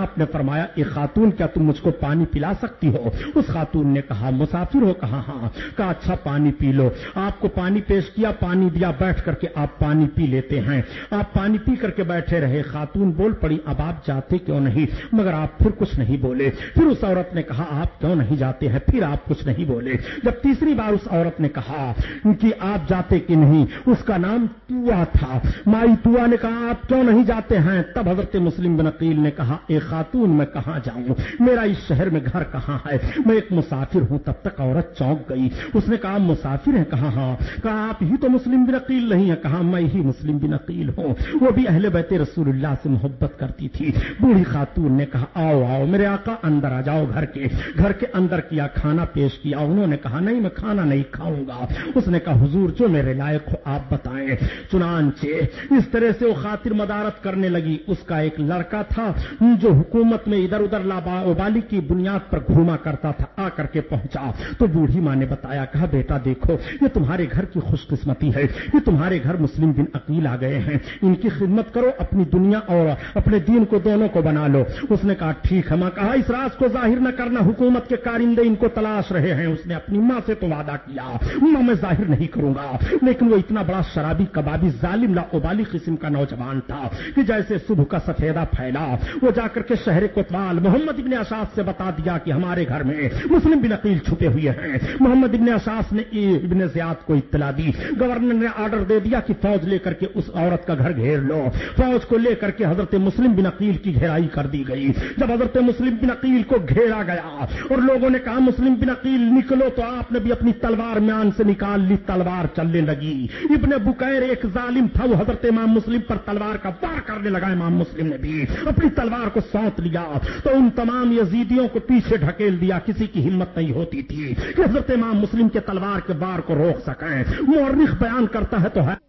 آپ نے فرمایا، ایک خاتون، کیا تم مجھ کو پانی پلا سکتی ہو؟ اس خاتون نے کہا، مسافر ہو، کہا ہاں کہا اچھا پانی پی لو۔ آپ کو پانی پیش کیا، پانی دیا، بیٹھ کر کے آپ پانی پی لیتے ہیں۔ آپ پانی پی کر کے بیٹھے رہے، خاتون بول پڑی، اب آپ جاتے کیوں نہیں؟ مگر آپ پھر کچھ نہیں بولے۔ پھر اس عورت نے کہا، آپ کیوں نہیں جاتے ہیں؟ پھر آپ کچھ نہیں بولے۔ جب تیسری بار اس عورت نے کہا کہ آپ جاتے کہ نہیں، اس کا نام توا تھا۔ مائی توا نے کہا، آپ کیوں نہیں جاتے ہیں؟ تب حضرت مسلم بن عقیل نے کہا، اے خاتون، میں کہاں جاؤں؟ میرا اس شہر میں گھر کہاں ہے؟ میں ایک مسافر ہوں، تب تک عورت چونک گئی۔ اس نے کہا، مسافر ہے کہا ہاں۔ کہا، آپ ہی تو مسلم بن عقیل نہیں ہے کہا، میں ہی مسلم بن عقیل ہوں۔ وہ بھی اہل بیت رسول اللہ سے محبت کرتی تھی۔ بوڑھی خاتون نے کہا، آؤ آؤ، میرے آقا، اندر آ جاؤ گھر کے۔ گھر کے اندر کیا کھانا پیش کیا؟ انہوں نے کہا، نہیں، میں کھانا نہیں کھاؤں گا۔ اس نے کہا، حضور، جو میرے لائق ہو، آپ بتائیں۔ چنانچہ اس طرح سے وہ خاطر مدارت کرنے لگی۔ اس کا ایک لڑکا تھا جو حکومت میں ادھر ادھر ابالی کی بنیاد پر گھوما کرتا تھا۔ آ کر کے پہنچا تو بوڑھی ماں نے بتایا، کہا، بیٹا، دیکھو، یہ تمہارے گھر کی خوش قسمتی ہے۔ یہ تمہارے گھر مسلم بن عقیل آ گئے ہیں۔ ان کی خدمت کرو، اپنی دنیا اور اپنے دین کو دونوں کو بنا لو۔ اس نے کہا، ٹھیک ہے ماں، کہا، اس راز کو ظاہر نہ کرنا، حکومت کے کارندے ان کو تلاش رہے ہیں۔ اس نے اپنی ماں سے تو وعدہ کیا۔ ماں، میں ظاہر نہیں کروں گا۔ لیکن وہ اتنا بڑا شرابی کبابی ظالم لا ابالی قسم کا نوجوان تھا کہ جیسے صبح کا سفیدہ پھیلا۔ وہ جا کر کے شہر کوتوال محمد ابن اشاس سے بتا دیا کہ ہمارے گھر میں مسلم بن عقیل چھپے ہوئے ہیں۔ محمد ابن اشاس نے ابن زیاد کو اطلاع دی۔ گورنر نے آرڈر دے دیا کہ فوج لے کر کے اس عورت کا گھر گھیر لو۔ فوج کو لے کر کے حضرت مسلم بن عقیل کی گھیرائی کر دی گئی۔ جب حضرت مسلم بن عقیل کو گھیرا گیا اور لوگوں نے کہا، مسلم بن عقیل نکلو تو آپ نے بھی اپنی تلوار میان سے نکال لی، تلوار چلنے لگی۔ ابن بکیر ایک ظالم تھا، وہ حضرت امام مسلم پر تلوار کا وار کرنے لگا۔ امام مسلم نے بھی اپنی تلوار کو سونت لیا۔ تو ان تمام یزیدیوں کو پیچھے ڈھکیل دیا۔ کسی کی ہمت نہیں ہوتی تھی کہ حضرت امام مسلم کے تلوار کے بار کو روک سکیں۔ مورخ بیان کرتا ہے تو ہے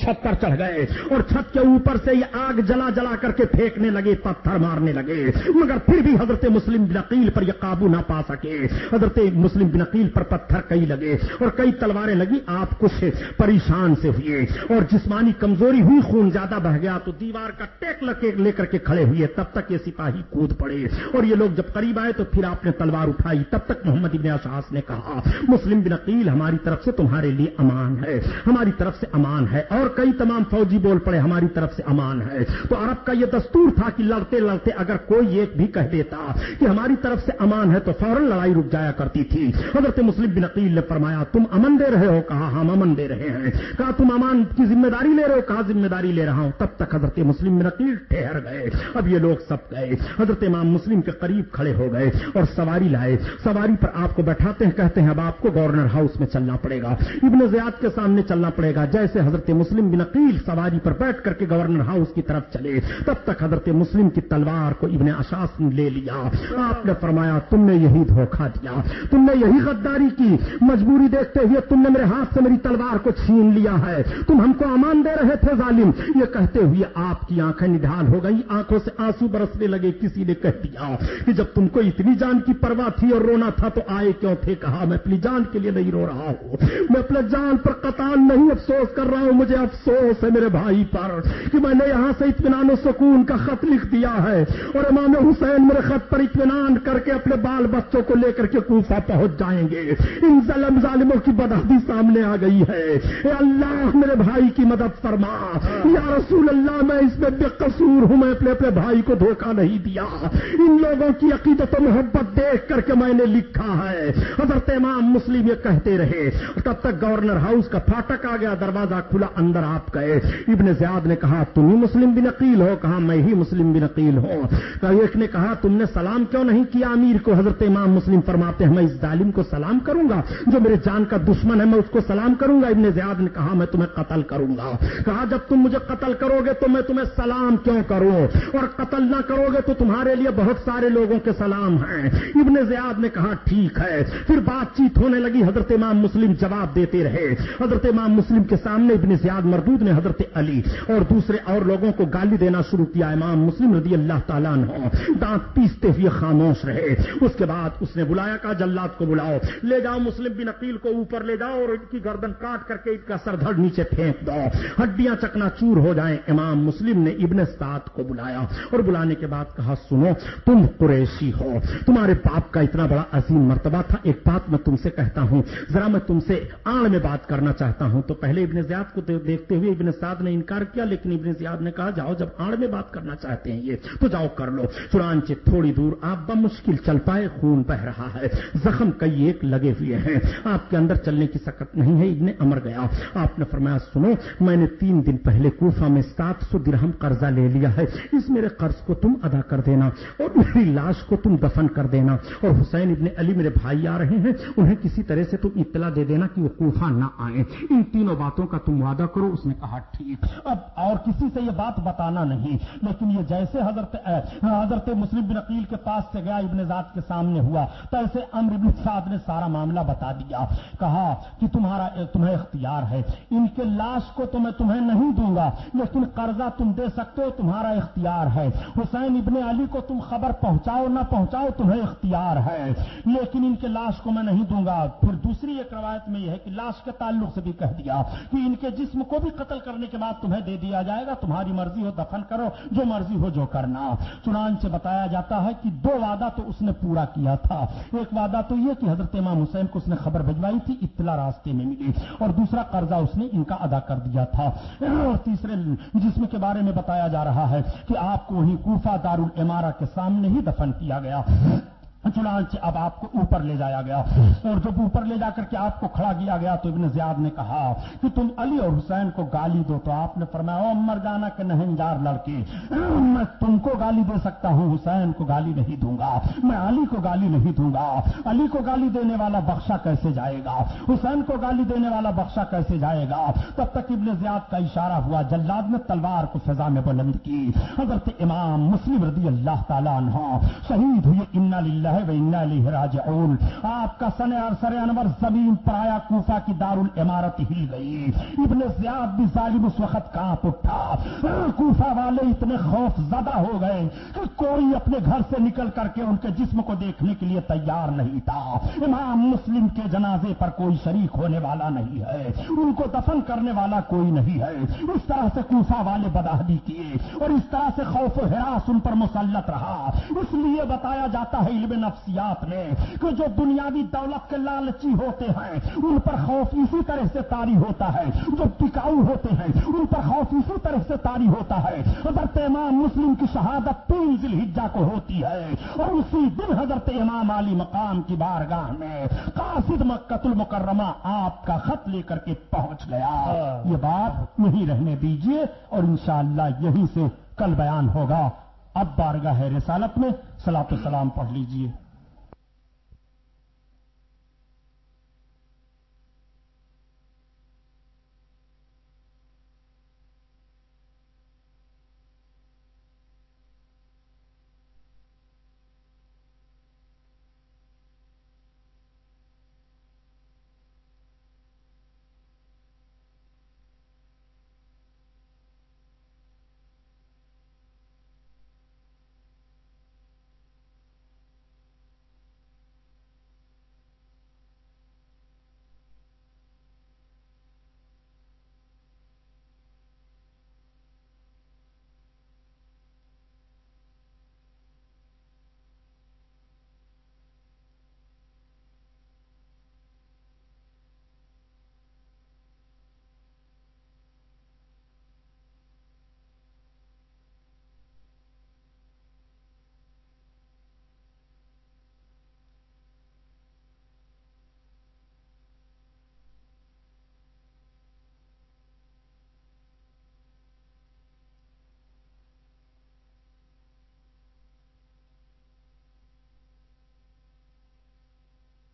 چھت پر چڑھ گئے اور چھت کے اوپر سے یہ آگ جلا جلا کر کے پھینکنے لگے، پتھر مارنے لگے۔ مگر پھر بھی حضرت مسلم بنقیل پر یہ قابو نہ پا سکے۔ حضرت مسلم بنقیل پر پتھر کئی لگے اور کئی تلواریں لگی۔ آپ کچھ پریشان سے ہوئے اور جسمانی کمزوری ہوئی، خون زیادہ بہ گیا تو دیوار کا ٹیک لے کر کے کھڑے ہوئے۔ تب تک یہ سپاہی کود پڑے اور یہ لوگ جب قریب آئے تو پھر آپ نے تلوار اٹھائی۔ تب تک محمد ابن اشاس نے کہا، مسلم بنقیل ہماری طرف سے تمہارے لیے امان ہے، ہماری طرف سے امان ہے اور کئی تمام فوجی بول پڑے، ہماری طرف سے امان ہے۔ تو عرب کا یہ دستور تھا کہ لڑتے لڑتے اگر کوئی ایک بھی کہہ دیتا کہ ہماری طرف سے امان ہے تو فوراً لڑائی رک جایا کرتی تھی۔ حضرت مسلم بن عقیل نے فرمایا، تم امن دے رہے ہو؟ کہا ہاں، ہم امن دے رہے ہیں۔ کہا، تم امان کی ذمہ داری لے رہے ہو؟ کہا، ذمہ داری لے رہا ہوں۔ تب تک حضرت مسلم بن عقیل ٹھہر گئے۔ اب یہ لوگ سب گئے۔ حضرت امام مسلم کے قریب کھڑے ہو گئے اور سواری لائے۔ سواری پر آپ کو بیٹھاتے ہیں، کہتے ہیں، اب آپ کو گورنر ہاؤس میں چلنا پڑے گا۔ ابن زیاد کے سامنے چلنا پڑے گا۔ جیسے حضرت مسلم بن عقیل سواری پر بیٹھ کر کے گورنر ہاؤس کی طرف چلے۔ تب تک حضرت مسلم کی تلوار کو ابن اشاس نے لے لیا۔ آپ نے فرمایا، تم نے یہی دھوکہ دیا۔ تم نے یہی غداری کی۔ مجبوری دیکھتے ہوئے تم نے میرے ہاتھ سے میری تلوار کو چھین لیا ہے۔ تم ہم کو امان دے رہے تھے، ظالم۔ یہ کہتے ہوئے آپ کی آنکھیں نڈھال ہو گئی آنکھوں سے آنسو برسنے لگے، کسی نے کہہ دیا کہ جب تم کو اتنی جان کی پرواہ تھی اور رونا تھا تو آئے کیوں تھے؟ کہا، میں اپنی جان کے لیے نہیں رو رہا ہوں۔ میں اپنے جان پر قطار نہیں افسوس کر رہا ہوں۔ مجھے افسوس ہے میرے بھائی پر کہ میں نے یہاں سے اطمینان و سکون کا خط لکھ دیا ہے اور امام حسین میرے خط پر اطمینان کر کے اپنے بال بچوں کو لے کر کے کوفہ پہنچ جائیں گے۔ ان ظلم ظالموں کی بدہدی سامنے آ گئی ہے۔ اے اللہ میرے بھائی کی مدد فرما۔ یا رسول اللہ، میں اس میں بے قصور ہوں، میں اپنے اپنے بھائی کو دھوکہ نہیں دیا۔ ان لوگوں کی عقیدت و محبت دیکھ کر کے میں نے لکھا ہے۔ حضرت امام مسلم یہ کہتے رہے۔ تب تک گورنر ہاؤس کا پھاٹک آ گیا، دروازہ کھلا اندر۔ آپ گئے ابن زیاد نے کہا، تم ہی مسلم بن عقیل ہو، کہا، میں ہی مسلم بن عقیل ہوں۔ ایک نے کہا، تم نے سلام کیوں نہیں کیا امیر کو؟ حضرت امام مسلم فرماتے ہیں، میں اس ظالم کو سلام کروں گا، جو میرے جان کا دشمن ہے، میں اس کو سلام کروں گا۔ ابن زیاد نے کہا، میں تمہیں قتل کروں گا۔ کہا، جب تم مجھے قتل کرو گے تو میں تمہیں سلام کیوں کروں؟ اور قتل نہ کرو گے تو تمہارے لیے بہت سارے لوگوں کے سلام ہیں۔ ابن زیاد نے کہا، ٹھیک ہے۔ پھر بات چیت ہونے لگی، حضرت امام مسلم جواب دیتے رہے۔ حضرت امام مسلم کے سامنے ابن زیاد مردود نے حضرت علی اور دوسرے اور لوگوں کو گالی دینا شروع کیا، امام مسلم رضی اللہ تعالیٰ عنہ، دانت پیستے ہوئے خاموش رہے۔ اس کے بعد اس نے بلایا کہا جلات کو بلاؤ، لے جاؤ مسلم بن عقیل کو اوپر لے جاؤ اور ان کی گردن کاٹ کر کے ان کا سر دھڑ نیچے پھینک دو۔ ہڈیاں چکنا چور ہو جائیں، امام مسلم نے ابن سعد کو بلایا اور بلانے کے بعد کہا، سنو، تم قریشی ہو، تمہارے باپ کا اتنا بڑا عظیم مرتبہ تھا۔ ایک بات میں تم سے کہتا ہوں، ذرا میں تم سے آڑ میں بات کرنا چاہتا ہوں۔ تو پہلے ابن زیاد کو دیکھ دیکھتے ہوئے ابن سعد نے انکار کیا، لیکن ابن زیاد نے کہا، جاؤ جب آڑ میں بات کرنا چاہتے ہیں یہ، تو جاؤ کر لو۔ چنانچہ تھوڑی دور آپ بمشکل چل پائے، خون بہ رہا ہے۔ زخم کئی ایک لگے ہوئے ہیں۔ آپ کے اندر چلنے کی سکت نہیں ہے، ابن امر گیا۔ آپ نے فرمایا، سنو، میں نے تین دن پہلے کوفہ میں سات سو درہم قرضہ لے لیا ہے۔ اس میرے قرض کو تم ادا کر دینا اور میری لاش کو تم دفن کر دینا۔ اور حسین ابن علی میرے بھائی آ رہے ہیں، انہیں کسی طرح سے تم اطلاع دے دینا کہ وہ کوفہ نہ آئے ان تینوں باتوں کا تم وعدہ کرو۔ اس نے کہا، ٹھیک، اب اور کسی سے یہ بات بتانا نہیں. لیکن یہ جیسے حضرت حضرت مسلم بن عقیل کے پاس سے گیا، ابن ذات کے سامنے ہوا، تو ایسے امر ابن سعد نے سارا معاملہ بتا دیا، کہا کہ تمہارا تمہیں اختیار ہے، ان کے لاش کو تو میں تمہیں نہیں دوں گا، لیکن قرضہ تم دے سکتے ہو، تمہارا اختیار ہے۔ حسین ابن علی کو تم خبر پہنچاؤ نہ پہنچاؤ، تمہیں اختیار ہے، لیکن ان کے لاش کو میں نہیں دوں گا۔ پھر دوسری ایک روایت میں یہ ہے کہ لاش کے تعلق سے بھی کہہ دیا کہ ان کے جسم کو بھی قتل کرنے کے بعد تمہیں دے دیا جائے گا، تمہاری مرضی ہو دفن کرو، جو مرضی ہو جو کرنا۔ چنانچہ بتایا جاتا ہے کہ دو وعدہ تو اس نے پورا کیا تھا۔ ایک وعدہ تو یہ کہ حضرت امام حسین کو اس نے خبر بھجوائی تھی، اطلاع راستے میں ملی۔ اور دوسرا قرضہ اس نے ان کا ادا کر دیا تھا۔ اور تیسرے جسم کے بارے میں بتایا جا رہا ہے کہ آپ کو وہیں کوفہ دار العمارہ کے سامنے ہی دفن کیا گیا۔ چنانچہ اب آپ کو اوپر لے جایا گیا۔ اور جب اوپر لے جا کر کے آپ کو کھڑا کیا گیا تو ابن زیاد نے کہا کہ تم علی اور حسین کو گالی دو تو آپ نے فرمایا او مر جانا کہ نہنجار لڑکے میں تم کو گالی دے سکتا ہوں، حسین کو گالی نہیں دوں گا۔ میں علی کو گالی نہیں دوں گا۔ علی کو گالی دینے والا بخشا کیسے جائے گا؟ حسین کو گالی دینے والا بخشا کیسے جائے گا؟ تب تک ابن زیاد کا اشارہ ہوا، جلاد نے تلوار کو فضا میں بلند کی۔ حضرت امام مسلم رضی اللہ تعالیٰ عنہ شہید ہوئے ان للہ راجعون۔ آپ کا سن سر انور زمین پر آیا کوفہ کی دار العمارت ہل گئی۔ ابن زیاد بھی ظالم اس وقت کانپ اٹھا۔ کوفہ والے اتنے خوف زدہ ہو گئے۔ کہ کوئی اپنے گھر سے نکل کر کے ان کے جسم کو دیکھنے کے لیے تیار نہیں تھا۔ امام مسلم کے جنازے پر کوئی شریک ہونے والا نہیں ہے۔ ان کو دفن کرنے والا کوئی نہیں ہے۔ اس طرح سے کوفہ والے بدہدی کیے۔ اور اس طرح سے خوف و حراس ان پر مسلط رہا۔ اس لیے بتایا جاتا ہے علم نفسیات میں کہ جو دنیاوی دولت کے لالچی ہوتے ہیں، ان پر خوف اسی طرح سے تاری ہوتا ہے۔ جو ٹکاؤ ہوتے ہیں، ان پر خوف اسی طرح سے تاری ہوتا ہے۔ حضرت امام مسلم کی شہادت تین ذی الحجہ کو ہوتی ہے اور اسی دن حضرت امام علی مقام کی بارگاہ میں قاصد مکت المکرمہ آپ کا خط لے کر کے پہنچ گیا۔ یہ بات نہیں رہنے دیجیے اور انشاءاللہ یہیں سے کل بیان ہوگا۔ اب بارگاہ رسالت میں سلاۃ السلام پڑھ لیجیے۔